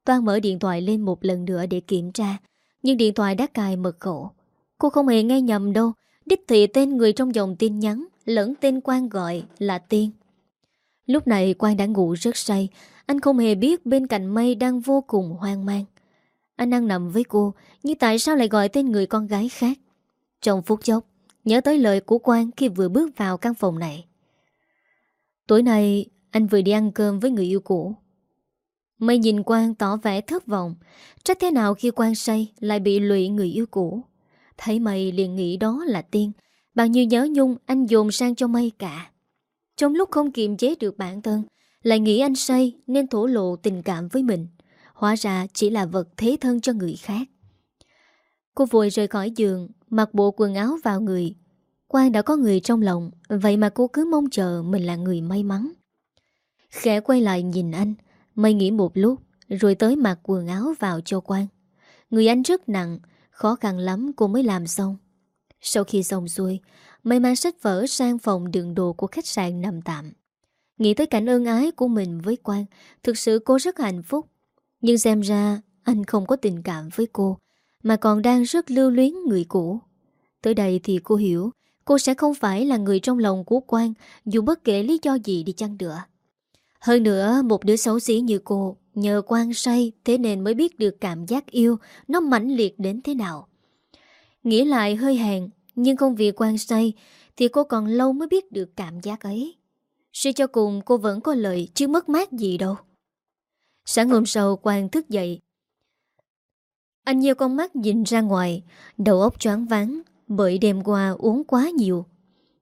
Toan mở điện thoại lên một lần nữa để kiểm tra, nhưng điện thoại đã cài mật khẩu. Cô không hề nghe nhầm đâu, đích thị tên người trong dòng tin nhắn, lẫn tên quan gọi là Tiên. Lúc này quan đã ngủ rất say, anh không hề biết bên cạnh mây đang vô cùng hoang mang. Anh đang nằm với cô, nhưng tại sao lại gọi tên người con gái khác? Trong phút chốc, Nhớ tới lời của Quang khi vừa bước vào căn phòng này Tối nay anh vừa đi ăn cơm với người yêu cũ Mây nhìn Quang tỏ vẻ thất vọng Trách thế nào khi Quang say lại bị lụy người yêu cũ Thấy mây liền nghĩ đó là tiên. Bao nhiêu nhớ nhung, anh dồn sang cho mây cả. Trong lúc không kiềm chế được bản thân, Lại nghĩ anh say nên thổ lộ tình cảm với mình. Hóa ra chỉ là vật thế thân cho người khác. Cô vội rời khỏi giường, Mặc bộ quần áo vào người. Quang đã có người trong lòng, Vậy mà cô cứ mong chờ mình là người may mắn. Khẽ quay lại nhìn anh, Mây nghĩ một lúc, Rồi tới mặc quần áo vào cho Quang. Người anh rất nặng Khó khăn lắm cô mới làm xong Sau khi xong xuôi Mây mang sách vở sang phòng đựng đồ của khách sạn nằm tạm Nghĩ tới cảnh ơn ái của mình với Quang, Thực sự cô rất hạnh phúc Nhưng xem ra, anh không có tình cảm với cô, mà còn đang rất lưu luyến người cũ. Tới đây thì cô hiểu, cô sẽ không phải là người trong lòng của Quang, dù bất kể lý do gì đi chăng nữa. Hơn nữa, một đứa xấu xí như cô nhờ quan say thế nên mới biết được cảm giác yêu nó mãnh liệt đến thế nào. Nghĩ lại hơi hèn, nhưng không vì quan say thì cô còn lâu mới biết được cảm giác ấy. Suy cho cùng cô vẫn có lợi chứ mất mát gì đâu. Sáng hôm sau Quang thức dậy anh nhiều con mắt nhìn ra ngoài Đầu óc choáng váng Bởi đêm qua uống quá nhiều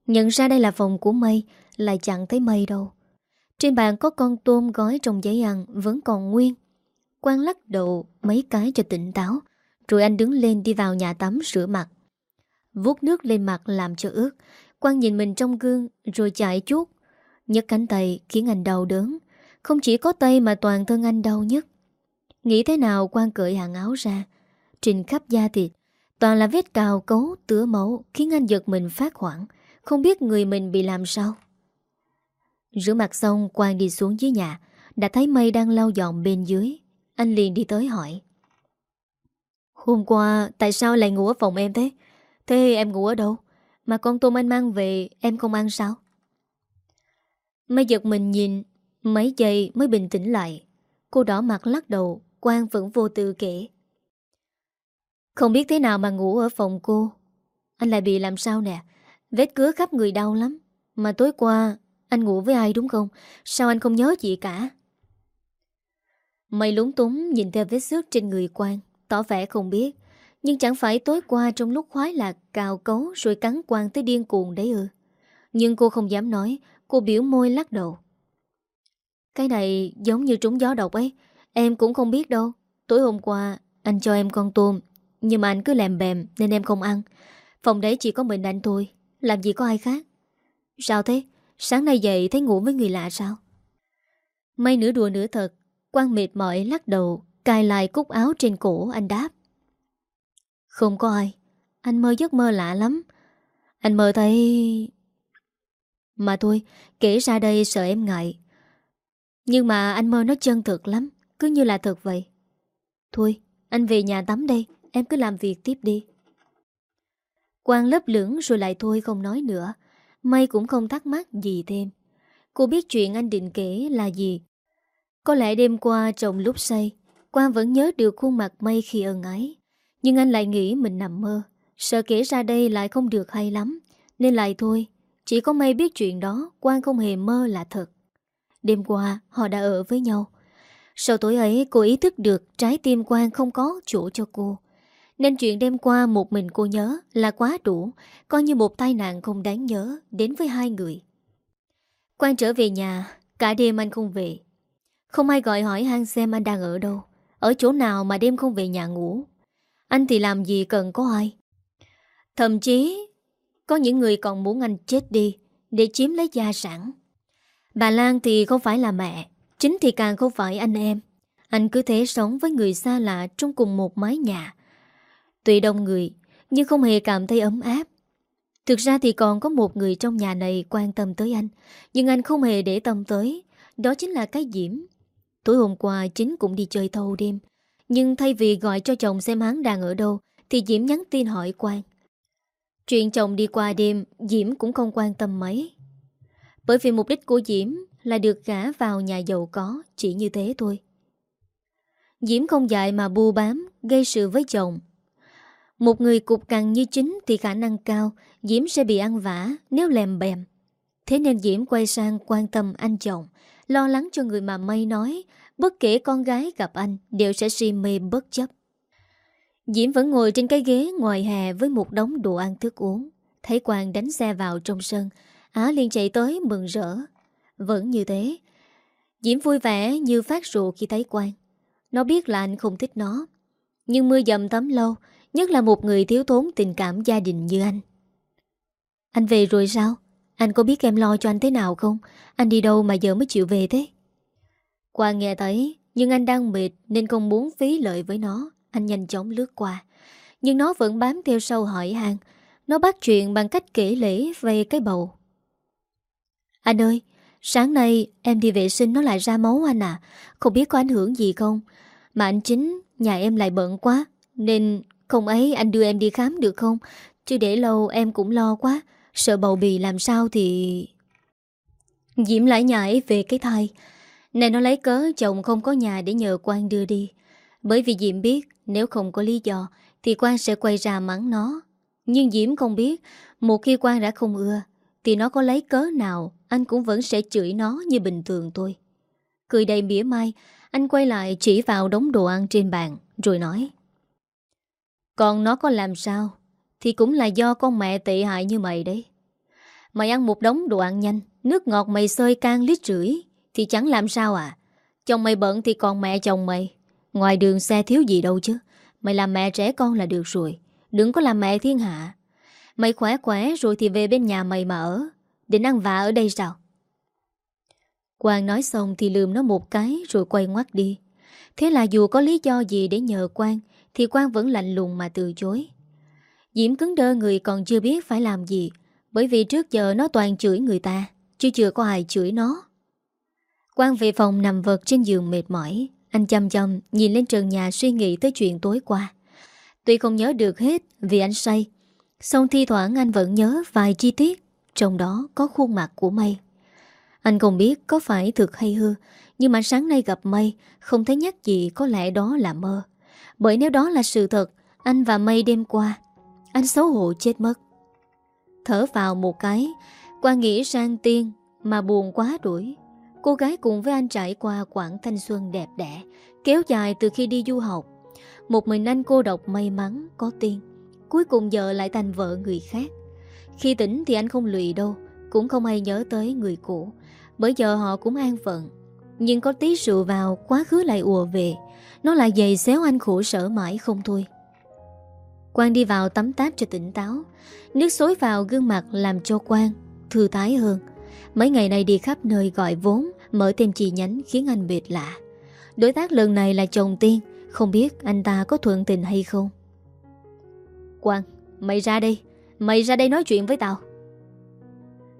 Nhận ra đây là phòng của Mây Lại chẳng thấy Mây đâu trên bàn có con tôm gói trong giấy ăn Vẫn còn nguyên. Quang lắc đầu mấy cái cho tỉnh táo Rồi anh đứng lên đi vào nhà tắm rửa mặt. Vuốt nước lên mặt làm cho ướt. Quang nhìn mình trong gương Rồi chạy chút nhấc cánh tay khiến anh đau đớn. Không chỉ có tay mà toàn thân anh đau nhất. Nghĩ thế nào Quang cởi hàng áo ra. Trình khắp da thịt Toàn là vết cào cấu, tứa máu Khiến anh giật mình phát hoảng. Không biết người mình bị làm sao. Rửa mặt xong Quang đi xuống dưới nhà, Đã thấy mây đang lau dọn bên dưới. Anh liền đi tới hỏi. Hôm qua tại sao lại ngủ ở phòng em thế? Thế em ngủ ở đâu? Mà con tôm anh mang về, em không ăn sao? Mây giật mình nhìn, Mấy giây mới bình tĩnh lại. Cô đỏ mặt lắc đầu Quang vẫn vô tư kể. Không biết thế nào mà ngủ ở phòng cô? Anh lại bị làm sao nè? Vết cứa khắp người đau lắm. Mà tối qua anh ngủ với ai đúng không? Sao anh không nhớ gì cả? Mây lúng túng nhìn theo vết xước trên người Quang, Tỏ vẻ không biết. Nhưng chẳng phải tối qua trong lúc khoái lạc, Cào cấu rồi cắn Quang tới điên cuồng đấy ư. Nhưng cô không dám nói, Cô biểu môi lắc đầu. Cái này giống như trúng gió độc ấy, Em cũng không biết đâu. Tối hôm qua, anh cho em con tôm, Nhưng mà anh cứ làm bèm nên em không ăn. Phòng đấy chỉ có mình anh thôi, Làm gì có ai khác. Sao thế? Sáng nay dậy thấy ngủ với người lạ sao? May nửa đùa nửa thật, Quang mệt mỏi lắc đầu, Cài lại cúc áo trên cổ, anh đáp. Không có ai, Anh mơ giấc mơ lạ lắm. Anh mơ thấy Mà thôi, Kể ra đây sợ em ngại. Nhưng mà anh mơ nó chân thực lắm, Cứ như là thật vậy. Thôi, anh về nhà tắm đây, Em cứ làm việc tiếp đi. Quang lấp lưỡng rồi lại thôi không nói nữa. May cũng không thắc mắc gì thêm. Cô biết chuyện anh định kể là gì. Có lẽ đêm qua trong lúc say, Quang vẫn nhớ được khuôn mặt May khi ân ái. Nhưng anh lại nghĩ mình nằm mơ. Sợ kể ra đây lại không được hay lắm. Nên lại thôi, Chỉ có May biết chuyện đó, Quang không hề mơ là thật. Đêm qua, họ đã ở với nhau. Sau tối ấy, cô ý thức được Trái tim Quang không có chỗ cho cô. Nên chuyện đêm qua một mình cô nhớ Là quá đủ, Coi như một tai nạn không đáng nhớ Đến với hai người. Quang trở về nhà, Cả đêm anh không về. Không ai gọi hỏi han xem anh đang ở đâu, Ở chỗ nào mà đêm không về nhà ngủ. Anh thì làm gì cần có ai. Thậm chí, Có những người còn muốn anh chết đi Để chiếm lấy gia sản. Bà Lan thì không phải là mẹ, Chính thì càng không phải anh em. Anh cứ thế sống với người xa lạ Trong cùng một mái nhà Tuy đông người, Nhưng không hề cảm thấy ấm áp. Thực ra thì còn có một người trong nhà này quan tâm tới anh, Nhưng anh không hề để tâm tới. Đó chính là cái Diễm. Tối hôm qua, chính cũng đi chơi thâu đêm, Nhưng thay vì gọi cho chồng xem hắn đang ở đâu, Thì Diễm nhắn tin hỏi Quang. Chuyện chồng đi qua đêm, Diễm cũng không quan tâm mấy. Bởi vì mục đích của Diễm Là được gả vào nhà giàu có, Chỉ như thế thôi. Diễm không dại mà bu bám, Gây sự với chồng. Một người cục cằn như chính Thì khả năng cao, Diễm sẽ bị ăn vả nếu lèm bèm. Thế nên Diễm quay sang quan tâm anh chồng, Lo lắng cho người mà Mây nói, Bất kể con gái gặp anh Đều sẽ si mê bất chấp. Diễm vẫn ngồi trên cái ghế ngoài hè Với một đống đồ ăn thức uống. Thấy Quang đánh xe vào trong sân, Á liền chạy tới mừng rỡ. Vẫn như thế, Diễm vui vẻ như phát rượu khi thấy Quang. Nó biết là anh không thích nó. Nhưng mưa dầm tắm lâu Nhất là một người thiếu thốn tình cảm gia đình như anh. Anh về rồi sao? Anh có biết em lo cho anh thế nào không? Anh đi đâu mà giờ mới chịu về thế? Qua nghe thấy, Nhưng anh đang mệt nên không muốn phí lợi với nó. Anh nhanh chóng lướt qua. Nhưng nó vẫn bám theo sau hỏi hàng Nó bắt chuyện bằng cách kể lễ về cái bầu. Anh ơi, Sáng nay em đi vệ sinh nó lại ra máu anh à. Không biết có ảnh hưởng gì không? Mà anh chính, nhà em lại bận quá Nên không ấy, anh đưa em đi khám được không? Chứ để lâu em cũng lo quá. Sợ bầu bì làm sao thì... Diễm lại nhảy về cái thai. Này, nó lấy cớ chồng không có nhà để nhờ quan đưa đi. Bởi vì Diễm biết, Nếu không có lý do, Thì quan sẽ quay ra mắng nó. Nhưng Diễm không biết, Một khi quan đã không ưa, Thì nó có lấy cớ nào Anh cũng vẫn sẽ chửi nó như bình thường thôi. Cười đầy mỉa mai, Anh quay lại chỉ vào đống đồ ăn trên bàn, Rồi nói còn nó có làm sao? Thì cũng là do con mẹ tệ hại như mày đấy. Mày ăn một đống đồ ăn nhanh, Nước ngọt mày sơi can lít rưỡi, Thì chẳng làm sao à? Chồng mày bận thì còn mẹ chồng mày. Ngoài đường xe thiếu gì đâu chứ. Mày làm mẹ trẻ con là được rồi. Đừng có làm mẹ thiên hạ. Mày khỏe khỏe rồi thì về bên nhà mày mà ở. Định ăn vạ ở đây sao? Quang nói xong thì lườm nó một cái Rồi quay ngoắt đi. Thế là dù có lý do gì để nhờ Quang thì Quang vẫn lạnh lùng mà từ chối. Diễm cứng đơ người còn chưa biết phải làm gì, Bởi vì trước giờ nó toàn chửi người ta, Chứ chưa có ai chửi nó. Quang về phòng nằm vật trên giường mệt mỏi, Anh chăm chăm nhìn lên trần nhà suy nghĩ tới chuyện tối qua. Tuy không nhớ được hết vì anh say Xong thi thoảng anh vẫn nhớ vài chi tiết, Trong đó có khuôn mặt của Mây Anh không biết có phải thực hay hư, Nhưng mà sáng nay gặp Mây Không thấy nhắc gì có lẽ đó là mơ. Bởi nếu đó là sự thật, Anh và Mây đêm qua, Anh xấu hổ chết mất. Thở vào một cái, Qua nghĩ sang tiên Mà buồn quá đuổi. Cô gái cùng với anh trải qua quãng thanh xuân đẹp đẽ, Kéo dài từ khi đi du học. Một mình anh cô độc may mắn Có tiên, Cuối cùng giờ lại thành vợ người khác. Khi tỉnh thì anh không lụy đâu, Cũng không ai nhớ tới người cũ. Bởi giờ họ cũng an phận, Nhưng có tí rượu vào Quá khứ lại ùa về. Nó lại dày xéo anh khổ sở mãi không thôi. Quang đi vào tắm táp cho tỉnh táo. Nước xối vào gương mặt làm cho Quang Thư thái hơn. Mấy ngày nay đi khắp nơi gọi vốn, Mở thêm chi nhánh khiến anh mệt lạ. Đối tác lần này là chồng tiên, Không biết anh ta có thuận tình hay không? Quang, Mày ra đây, Mày ra đây nói chuyện với tao.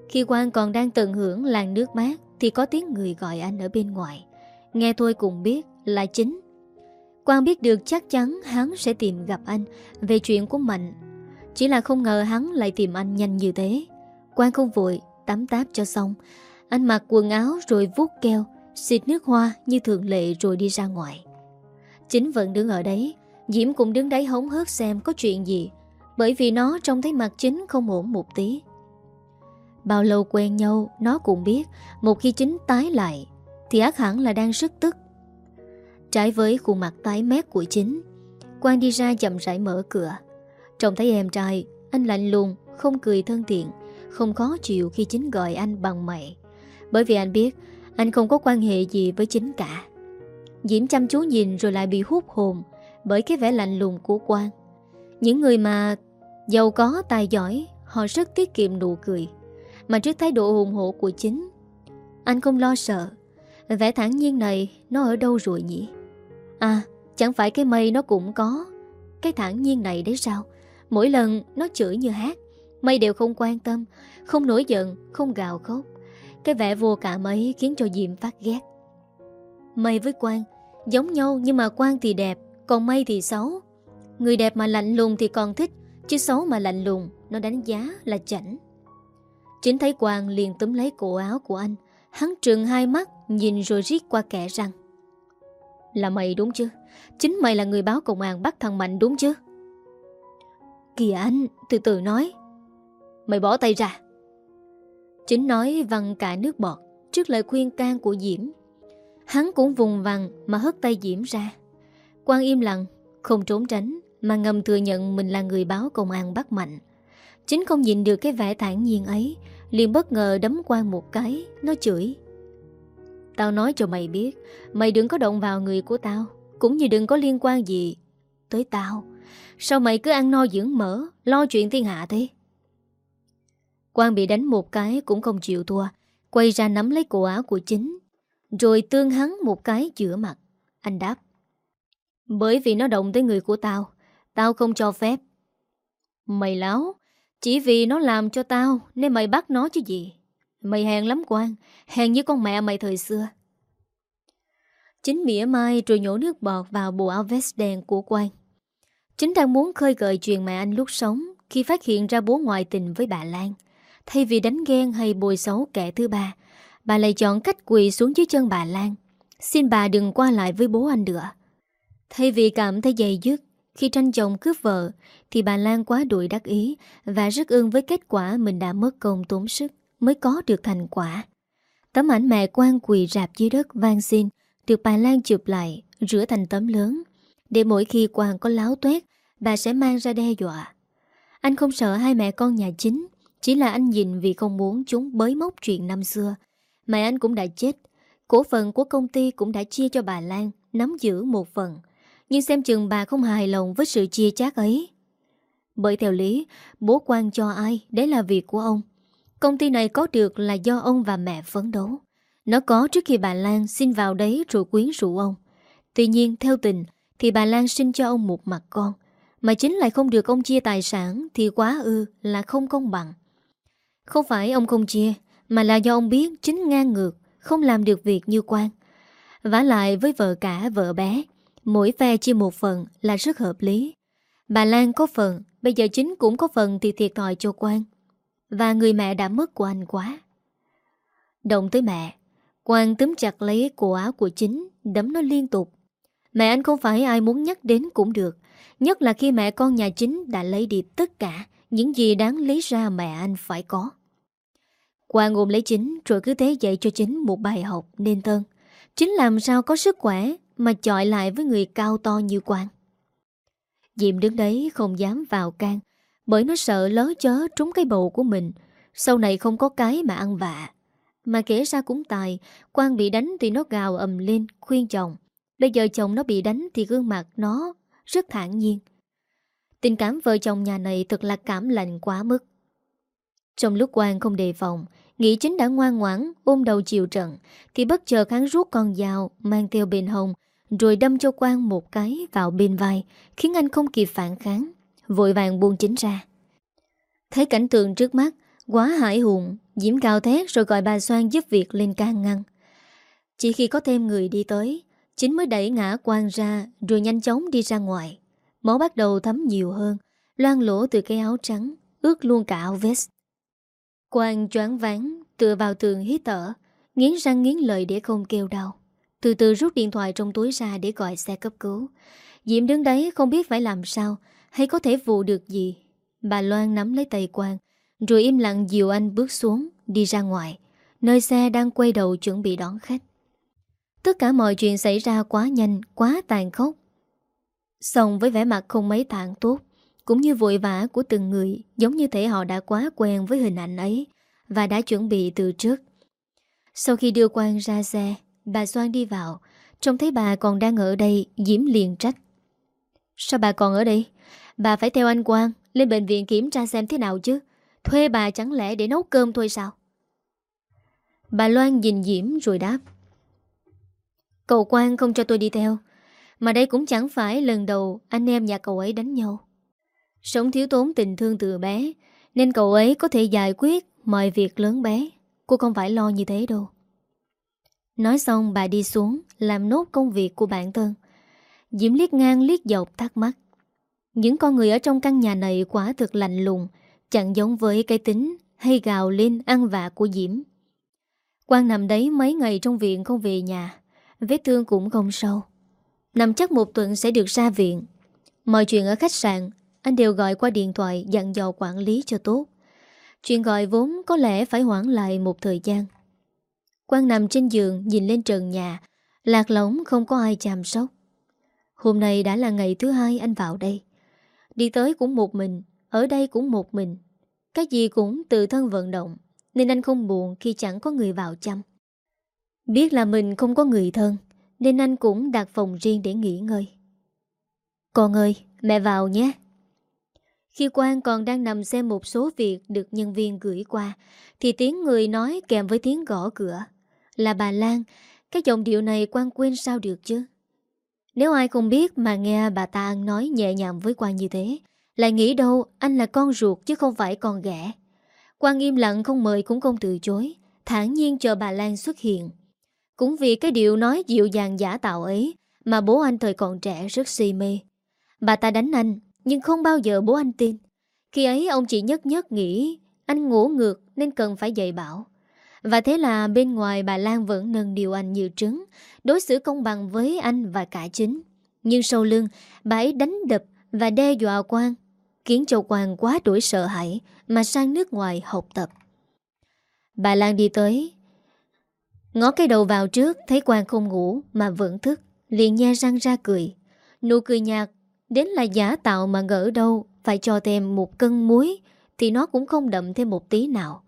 Khi Quang còn đang tận hưởng làn nước mát Thì có tiếng người gọi anh ở bên ngoài. Nghe thôi cũng biết là chính Quang biết được chắc chắn hắn sẽ tìm gặp anh Về chuyện của Mạnh. Chỉ là không ngờ hắn lại tìm anh nhanh như thế. Quang không vội, Tắm táp cho xong. Anh mặc quần áo rồi vuốt keo, Xịt nước hoa như thường lệ rồi đi ra ngoài. Chính vẫn đứng ở đấy, Diễm cũng đứng đấy hống hớt xem có chuyện gì, Bởi vì nó trông thấy mặt chính không ổn một tí. Bao lâu quen nhau, Nó cũng biết, Một khi chính tái lại, Thì ác hẳn là đang rất tức. Trái với khuôn mặt tái mét của chính Quang đi ra chậm rãi mở cửa Trông thấy em trai Anh lạnh lùng Không cười thân thiện Không khó chịu khi chính gọi anh bằng mày Bởi vì anh biết Anh không có quan hệ gì với chính cả Diễm chăm chú nhìn rồi lại bị hút hồn bởi cái vẻ lạnh lùng của Quang. Những người mà giàu có tài giỏi, họ rất tiết kiệm nụ cười. Mà trước thái độ hùng hổ của chính, anh không lo sợ. Vẻ thẳng nhiên này nó ở đâu rồi nhỉ? À, chẳng phải cái mây nó cũng có. Cái thẳng nhiên này đấy sao? Mỗi lần nó chửi như hát, mây đều không quan tâm, không nổi giận, không gào khóc. Cái vẻ vô cảm ấy khiến cho Diệm phát ghét. Mây với Quang giống nhau nhưng mà Quang thì đẹp, còn Mây thì xấu Người đẹp mà lạnh lùng thì còn thích Chứ xấu mà lạnh lùng Nó đánh giá là chảnh Chính thấy Quang liền túm lấy cổ áo của anh Hắn trừng hai mắt Nhìn rồi riết qua kẻ răng là mày đúng chứ? Chính mày là người báo công an bắt thằng Mạnh đúng chứ? Kìa anh Từ từ nói. Mày bỏ tay ra. Chính nói văng cả nước bọt Trước lời khuyên can của Diễm. Hắn cũng vùng vằng mà hất tay Diễm ra. Quang im lặng, không trốn tránh Mà ngầm thừa nhận mình là người báo công an bắt Mạnh. Chính không nhìn được cái vẻ thản nhiên ấy liền bất ngờ đấm Quang một cái Nó chửi. Tao nói cho mày biết, Mày đừng có động vào người của tao, Cũng như đừng có liên quan gì Tới tao. Sao mày cứ ăn no dưỡng mỡ, Lo chuyện thiên hạ thế? Quang bị đánh một cái cũng không chịu thua, Quay ra nắm lấy cổ áo của chính, Rồi tương hắn một cái giữa mặt. Anh đáp, bởi vì nó động tới người của tao Tao không cho phép. Mày láo, Chỉ vì nó làm cho tao Nên mày bắt nó chứ gì? Mày hèn lắm quan Hèn như con mẹ mày thời xưa. Chính mỉa mai rồi nhổ nước bọt vào bộ áo vest đen của quan Chính đang muốn khơi gợi chuyện mẹ anh lúc sống Khi phát hiện ra bố ngoại tình với bà Lan. Thay vì đánh ghen hay bồi xấu kẻ thứ ba, Bà lại chọn cách quỳ xuống dưới chân bà Lan. Xin bà đừng qua lại với bố anh nữa. Thay vì cảm thấy dày dứt khi tranh chồng cướp vợ, thì bà Lan quá đuổi đắc ý và rất ưng với kết quả mình đã mất công tốn sức mới có được thành quả. Tấm ảnh mẹ quan quỳ rạp dưới đất vang xin, được bà Lan chụp lại, rửa thành tấm lớn. Để mỗi khi quan có láo tuét, bà sẽ mang ra đe dọa. Anh không sợ hai mẹ con nhà chính, Chỉ là anh nhìn vì không muốn chúng bới móc chuyện năm xưa. Mẹ anh cũng đã chết, Cổ phần của công ty cũng đã chia cho bà Lan, Nắm giữ một phần. Nhưng xem chừng bà không hài lòng với sự chia chác ấy. Bởi theo lý, Bố quan cho ai, Đấy là việc của ông. Công ty này có được là do ông và mẹ phấn đấu. Nó có trước khi bà Lan xin vào đấy rồi quyến rũ ông. Tuy nhiên, theo tình, Thì bà Lan sinh cho ông một mặt con. Mà chính lại không được ông chia tài sản Thì quá ư là không công bằng. Không phải ông không chia, Mà là do ông biết chính ngang ngược, Không làm được việc như quan. Vả lại với vợ cả vợ bé, Mỗi phe chia một phần là rất hợp lý. Bà Lan có phần, Bây giờ chính cũng có phần thì thiệt thòi cho quan. Và người mẹ đã mất của anh quá. Động tới mẹ Quang túm chặt lấy cổ áo của chính, Đấm nó liên tục. Mẹ anh không phải ai muốn nhắc đến cũng được, Nhất là khi mẹ con nhà chính đã lấy đi tất cả Những gì đáng lý ra mẹ anh phải có. Quang ôm lấy chính Rồi cứ thế dạy cho chính một bài học nên tân Chính làm sao có sức khỏe Mà chọi lại với người cao to như Quang Diệm đứng đấy không dám vào can bởi nó sợ lớ chớ trúng cái bầu của mình. Sau này không có cái mà ăn vạ. Mà kể ra cũng tài quan bị đánh thì nó gào ầm lên, Khuyên chồng. Bây giờ chồng nó bị đánh thì gương mặt nó Rất thản nhiên. Tình cảm vợ chồng nhà này thật là cảm lạnh quá mức. Trong lúc quan không đề phòng Nghĩ chính đã ngoan ngoãn ôm đầu chiều trận, Thì bất chợt hắn rút con dao Mang theo bên hông, Rồi đâm cho quan một cái vào bên vai, Khiến anh không kịp phản kháng. Vội vàng buông chính ra. Thấy cảnh tượng trước mắt, Quá hải hùng, Diễm cao thét rồi gọi bà Soan giúp việc lên can ngăn. Chỉ khi có thêm người đi tới, Chính mới đẩy ngã Quang ra Rồi nhanh chóng đi ra ngoài. Máu bắt đầu thấm nhiều hơn Loan lỗ từ cái áo trắng, Ướt luôn cả áo vest. Quang choáng váng, Tựa vào tường hít thở, Nghiến răng nghiến lợi để không kêu đau. Từ từ rút điện thoại trong túi ra để gọi xe cấp cứu. Diễm đứng đấy không biết phải làm sao hay có thể vụ được gì? Bà Loan nắm lấy tay Quang, Rồi im lặng dìu anh bước xuống, Đi ra ngoài. Nơi xe đang quay đầu chuẩn bị đón khách. Tất cả mọi chuyện xảy ra quá nhanh, Quá tàn khốc. Xong với vẻ mặt không mấy tạng tốt, cũng như vội vã của từng người, Giống như thể họ đã quá quen với hình ảnh ấy Và đã chuẩn bị từ trước. Sau khi đưa Quang ra xe, Bà Soan đi vào, Trông thấy bà còn đang ở đây, Diễm liền trách. Sao bà còn ở đây? Bà phải theo anh Quang, Lên bệnh viện kiểm tra xem thế nào chứ. Thuê bà chẳng lẽ để nấu cơm thôi sao? Bà Loan nhìn Diễm rồi đáp. Cậu Quang không cho tôi đi theo. Mà đây cũng chẳng phải lần đầu Anh em nhà cậu ấy đánh nhau. Sống thiếu tốn tình thương từ bé, Nên cậu ấy có thể giải quyết Mọi việc lớn bé. Cô không phải lo như thế đâu. Nói xong, bà đi xuống, Làm nốt công việc của bản thân. Diễm liếc ngang liếc dọc thắc mắc. Những con người ở trong căn nhà này Quả thực lạnh lùng Chẳng giống với cái tính hay gào lên ăn vạ của Diễm Quang nằm đấy mấy ngày trong viện không về nhà Vết thương cũng không sâu Nằm chắc một tuần sẽ được ra viện Mọi chuyện ở khách sạn anh đều gọi qua điện thoại dặn dò quản lý cho tốt. Chuyện gọi vốn có lẽ phải hoãn lại một thời gian. Quang nằm trên giường nhìn lên trần nhà, lạc lõng không có ai chăm sóc. Hôm nay đã là ngày thứ hai anh vào đây. Đi tới cũng một mình, ở đây cũng một mình. Cái gì cũng tự thân vận động, nên anh không buồn khi chẳng có người vào chăm. Biết là mình không có người thân, nên anh cũng đặt phòng riêng để nghỉ ngơi. Con ơi, mẹ vào nhé. Khi Quang còn đang nằm xem một số việc được nhân viên gửi qua, thì tiếng người nói kèm với tiếng gõ cửa. Là bà Lan, cái giọng điệu này Quang quên sao được chứ? Nếu ai không biết mà nghe bà ta nói nhẹ nhàng với Quang như thế, lại nghĩ đâu anh là con ruột chứ không phải con ghẻ. Quang im lặng không mời cũng không từ chối, thản nhiên chờ bà Lan xuất hiện. Cũng vì cái điều nói dịu dàng giả tạo ấy mà bố anh thời còn trẻ rất si mê. Bà ta đánh anh nhưng không bao giờ bố anh tin Khi ấy ông chỉ nhất nhất nghĩ Anh ngủ ngược nên cần phải dạy bảo Và thế là bên ngoài bà Lan vẫn nâng điều anh như trứng Đối xử công bằng với anh và cả chính. Nhưng sau lưng, bà ấy đánh đập và đe dọa Quang, Khiến cho Quang quá đuổi sợ hãi Mà sang nước ngoài học tập. Bà Lan đi tới, Ngó cái đầu vào trước, Thấy Quang không ngủ mà vẫn thức, Liền nha răng ra cười. Nụ cười nhạt, Đến là giả tạo mà ngỡ đâu, Phải cho thêm một cân muối, Thì nó cũng không đậm thêm một tí nào.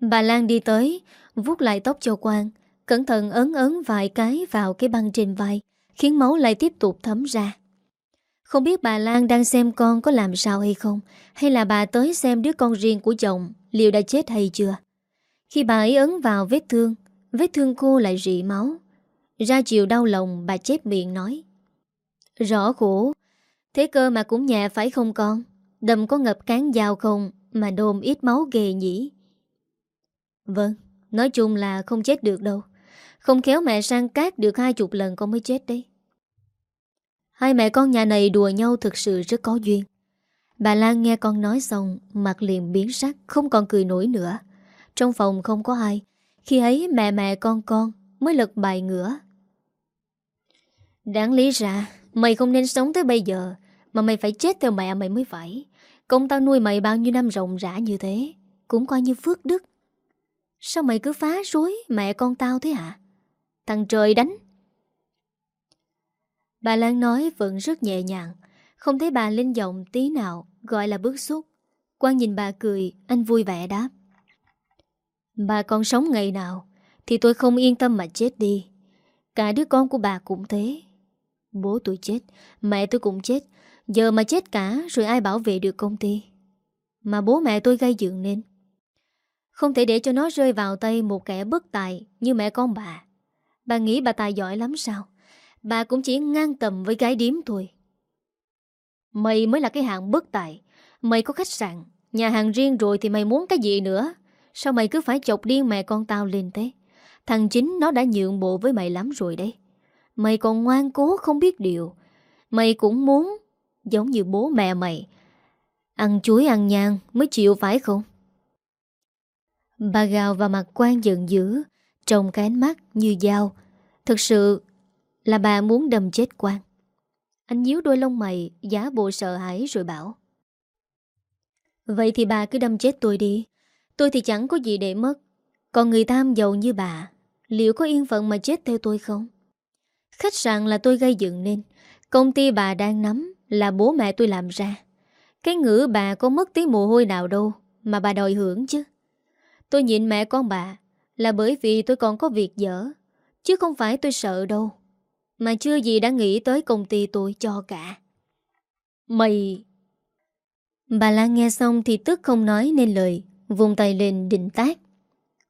Bà Lan đi tới, vuốt lại tóc cho Quang Cẩn thận ấn ấn vài cái vào cái băng trên vai, Khiến máu lại tiếp tục thấm ra. Không biết bà Lan đang xem con có làm sao hay không, Hay là bà tới xem đứa con riêng của chồng Liệu đã chết hay chưa. Khi bà ấy ấn vào vết thương Vết thương cô lại rỉ máu. Ra chiều đau lòng, bà chép miệng nói. Rõ khổ, Thế cơ mà cũng nhẹ phải không con? Đầm có ngập cán dao không Mà đồm ít máu ghê nhỉ? Vâng Nói chung là không chết được đâu. Không khéo mẹ sang cát được hai chục lần con mới chết đấy. Hai mẹ con nhà này đùa nhau thực sự rất có duyên. Bà Lan nghe con nói xong, Mặt liền biến sắc, Không còn cười nổi nữa. Trong phòng không có ai. Khi ấy mẹ mẹ con con Mới lật bài ngửa. Đáng lý ra, Mày không nên sống tới bây giờ, Mà mày phải chết theo mẹ mày mới phải. Công tao nuôi mày bao nhiêu năm rộng rã như thế, Cũng coi như phước đức. Sao mày cứ phá rối mẹ con tao thế hả? Thằng trời đánh. Bà Lan nói vẫn rất nhẹ nhàng, Không thấy bà lên giọng tí nào, Gọi là bức xúc. Quang nhìn bà cười, Anh vui vẻ đáp. Bà còn sống ngày nào, Thì tôi không yên tâm mà chết đi. Cả đứa con của bà cũng thế. Bố tôi chết, Mẹ tôi cũng chết. Giờ mà chết cả, rồi ai bảo vệ được công ty? Mà bố mẹ tôi gây dựng nên. Không thể để cho nó rơi vào tay một kẻ bất tài Như mẹ con bà. Bà nghĩ bà tài giỏi lắm sao? Bà cũng chỉ ngang tầm với gái điếm thôi. Mày mới là cái hạng bất tài. Mày có khách sạn, Nhà hàng riêng rồi thì mày muốn cái gì nữa? Sao mày cứ phải chọc điên mẹ con tao lên thế? Thằng chính nó đã nhượng bộ với mày lắm rồi đấy. Mày còn ngoan cố không biết điều. Mày cũng muốn Giống như bố mẹ mày. Ăn chuối ăn nhang mới chịu phải không? Bà gào vào mặt quan giận dữ. Trong cái ánh mắt như dao. Thực sự là bà muốn đâm chết quan Anh nhíu đôi lông mày Giá bộ sợ hãi rồi bảo. Vậy thì bà cứ đâm chết tôi đi. Tôi thì chẳng có gì để mất. Còn người tham giàu như bà, Liệu có yên phận mà chết theo tôi không? Khách sạn là tôi gây dựng nên. Công ty bà đang nắm Là bố mẹ tôi làm ra. Cái ngữ bà có mất tí mồ hôi nào đâu Mà bà đòi hưởng chứ. Tôi nhịn mẹ con bà là bởi vì tôi còn có việc dở, Chứ không phải tôi sợ đâu, Mà chưa gì đã nghĩ tới công ty tôi cho cả. Mày! Bà Lan nghe xong thì tức không nói nên lời, Vùng tay lên định tác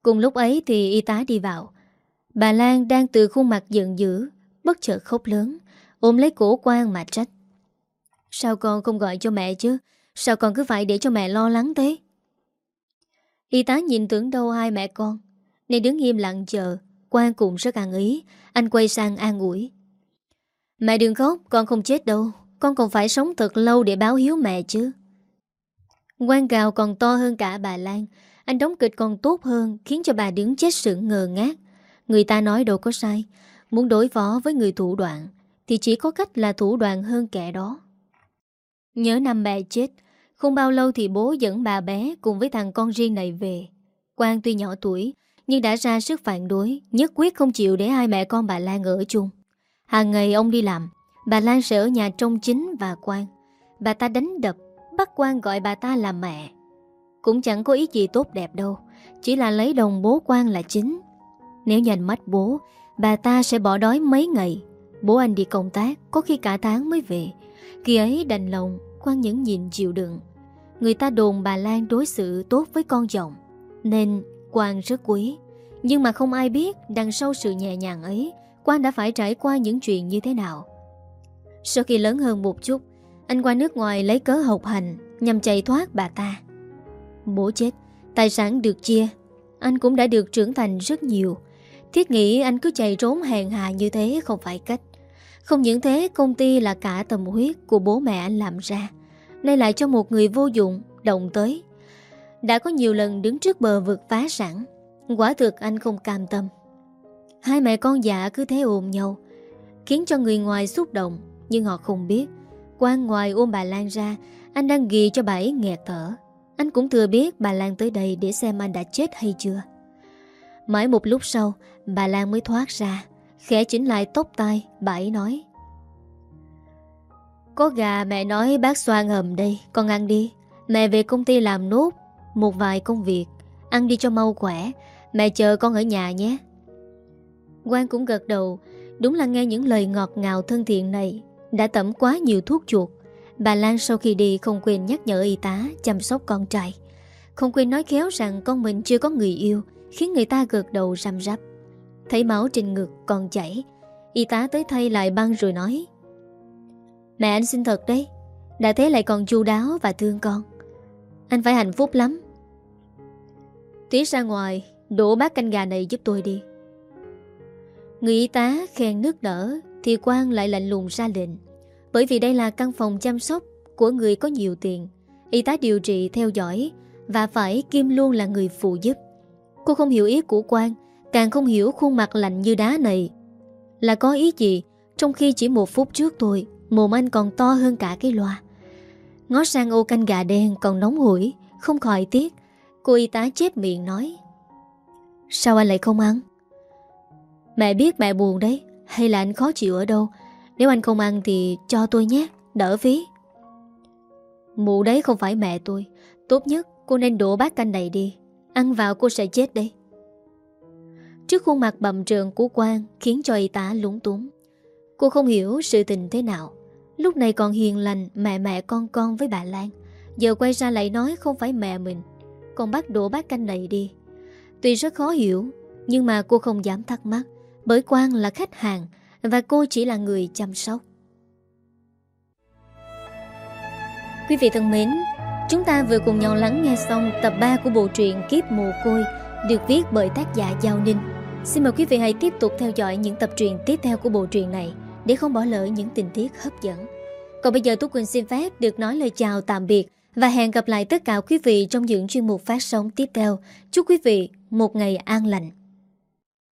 Cùng lúc ấy thì y tá đi vào. Bà Lan đang từ khuôn mặt giận dữ, Bất chợt khóc lớn, Ôm lấy cổ quan mà trách. Sao con không gọi cho mẹ chứ? Sao con cứ phải để cho mẹ lo lắng thế? Y tá nhìn tưởng đâu hai mẹ con nên đứng im lặng chờ Quan cũng rất ăn ý, Anh quay sang an ủi. Mẹ đừng khóc, con không chết đâu, Con còn phải sống thật lâu để báo hiếu mẹ chứ. Quan gào còn to hơn cả bà Lan, Anh đóng kịch còn tốt hơn, Khiến cho bà đứng chết sững ngờ ngát Người ta nói đâu có sai, Muốn đối phó với người thủ đoạn, Thì chỉ có cách là thủ đoạn hơn kẻ đó. Nhớ năm mẹ chết, Không bao lâu thì bố dẫn bà bé Cùng với thằng con riêng này về. Quang tuy nhỏ tuổi nhưng đã ra sức phản đối, Nhất quyết không chịu để hai mẹ con bà Lan ở chung. Hàng ngày ông đi làm, Bà Lan sẽ ở nhà trông chính và quan. Bà ta đánh đập, Bắt quan gọi bà ta là mẹ. Cũng chẳng có ý gì tốt đẹp đâu, Chỉ là lấy đồng bố quan là chính. Nếu nhìn mắt bố, Bà ta sẽ bỏ đói mấy ngày. Bố anh đi công tác, Có khi cả tháng mới về. Khi ấy đành lòng, Quan những nhìn chịu đựng. Người ta đồn bà Lan đối xử tốt với con chồng, Nên Quang rất quý. Nhưng mà không ai biết Đằng sau sự nhẹ nhàng ấy, Quang đã phải trải qua những chuyện như thế nào. Sau khi lớn hơn một chút, Anh qua nước ngoài lấy cớ học hành, Nhằm chạy thoát bà ta. Bố chết, Tài sản được chia, Anh cũng đã được trưởng thành rất nhiều. Thiết nghĩ anh cứ chạy trốn hèn hạ như thế không phải cách. Không những thế, công ty là cả tầm huyết của bố mẹ anh làm ra, Nay lại cho một người vô dụng, động tới. Đã có nhiều lần đứng trước bờ vực phá sản. Quả thực anh không cam tâm. Hai mẹ con dạ cứ thế ôm nhau, Khiến cho người ngoài xúc động, Nhưng họ không biết. Quan ngoài ôm bà Lan ra, Anh đang ghi cho bà ấy nghẹt thở. Anh cũng thừa biết bà Lan tới đây để xem anh đã chết hay chưa. Mãi một lúc sau, Bà Lan mới thoát ra, Khẽ chỉnh lại tóc tai, Bà ấy nói. Có gà mẹ nói bác xoan hầm đây, Con ăn đi. Mẹ về công ty làm nốt một vài công việc. Ăn đi cho mau khỏe. Mẹ chờ con ở nhà nhé. Quang cũng gật đầu. Đúng là nghe những lời ngọt ngào thân thiện này, Đã tẩm quá nhiều thuốc chuột. Bà Lan sau khi đi không quên nhắc nhở y tá Chăm sóc con trai. Không quên nói khéo rằng con mình chưa có người yêu, Khiến người ta gật đầu răm rắp Thấy máu trên ngực còn chảy, Y tá tới thay lại băng rồi nói, Mẹ anh xin thật đấy. Đã thế lại còn chu đáo và thương con. Anh phải hạnh phúc lắm. Tí ra ngoài, Đổ bát canh gà này giúp tôi đi. Người y tá khen nước đỡ Thì Quang lại lạnh lùng ra lệnh. Bởi vì đây là căn phòng chăm sóc Của người có nhiều tiền, Y tá điều trị theo dõi Và phải Kim luôn là người phụ giúp. Cô không hiểu ý của Quang Càng không hiểu khuôn mặt lạnh như đá này. Là có ý gì, Trong khi chỉ một phút trước thôi Mồm anh còn to hơn cả cái loa. Ngó sang ô canh gà đen còn nóng hổi, Không khỏi tiếc. Cô y tá chép miệng nói. Sao anh lại không ăn? Mẹ biết mẹ buồn đấy. Hay là anh khó chịu ở đâu? Nếu anh không ăn thì cho tôi nhé. Đỡ phí. Mụ đấy không phải mẹ tôi. Tốt nhất cô nên đổ bát canh này đi. Ăn vào cô sẽ chết đấy. Trước khuôn mặt bầm trường của Quang Khiến cho y tá lúng túng. Cô không hiểu sự tình thế nào. Lúc này còn hiền lành, mẹ mẹ con con với bà Lan. Giờ quay ra lại nói không phải mẹ mình. Còn bác đổ bát canh này đi Tuy rất khó hiểu, Nhưng mà cô không dám thắc mắc, Bởi Quang là khách hàng Và cô chỉ là người chăm sóc Quý vị thân mến, Chúng ta vừa cùng nhau lắng nghe xong tập 3 của bộ truyện Kiếp Mồ Côi được viết bởi tác giả Giao Ninh. Xin mời quý vị hãy tiếp tục theo dõi những tập truyện tiếp theo của bộ truyện này để không bỏ lỡ những tình tiết hấp dẫn. Còn bây giờ Tú Quỳnh xin phép được nói lời chào tạm biệt và hẹn gặp lại tất cả quý vị trong những chuyên mục phát sóng tiếp theo. Chúc quý vị một ngày an lành.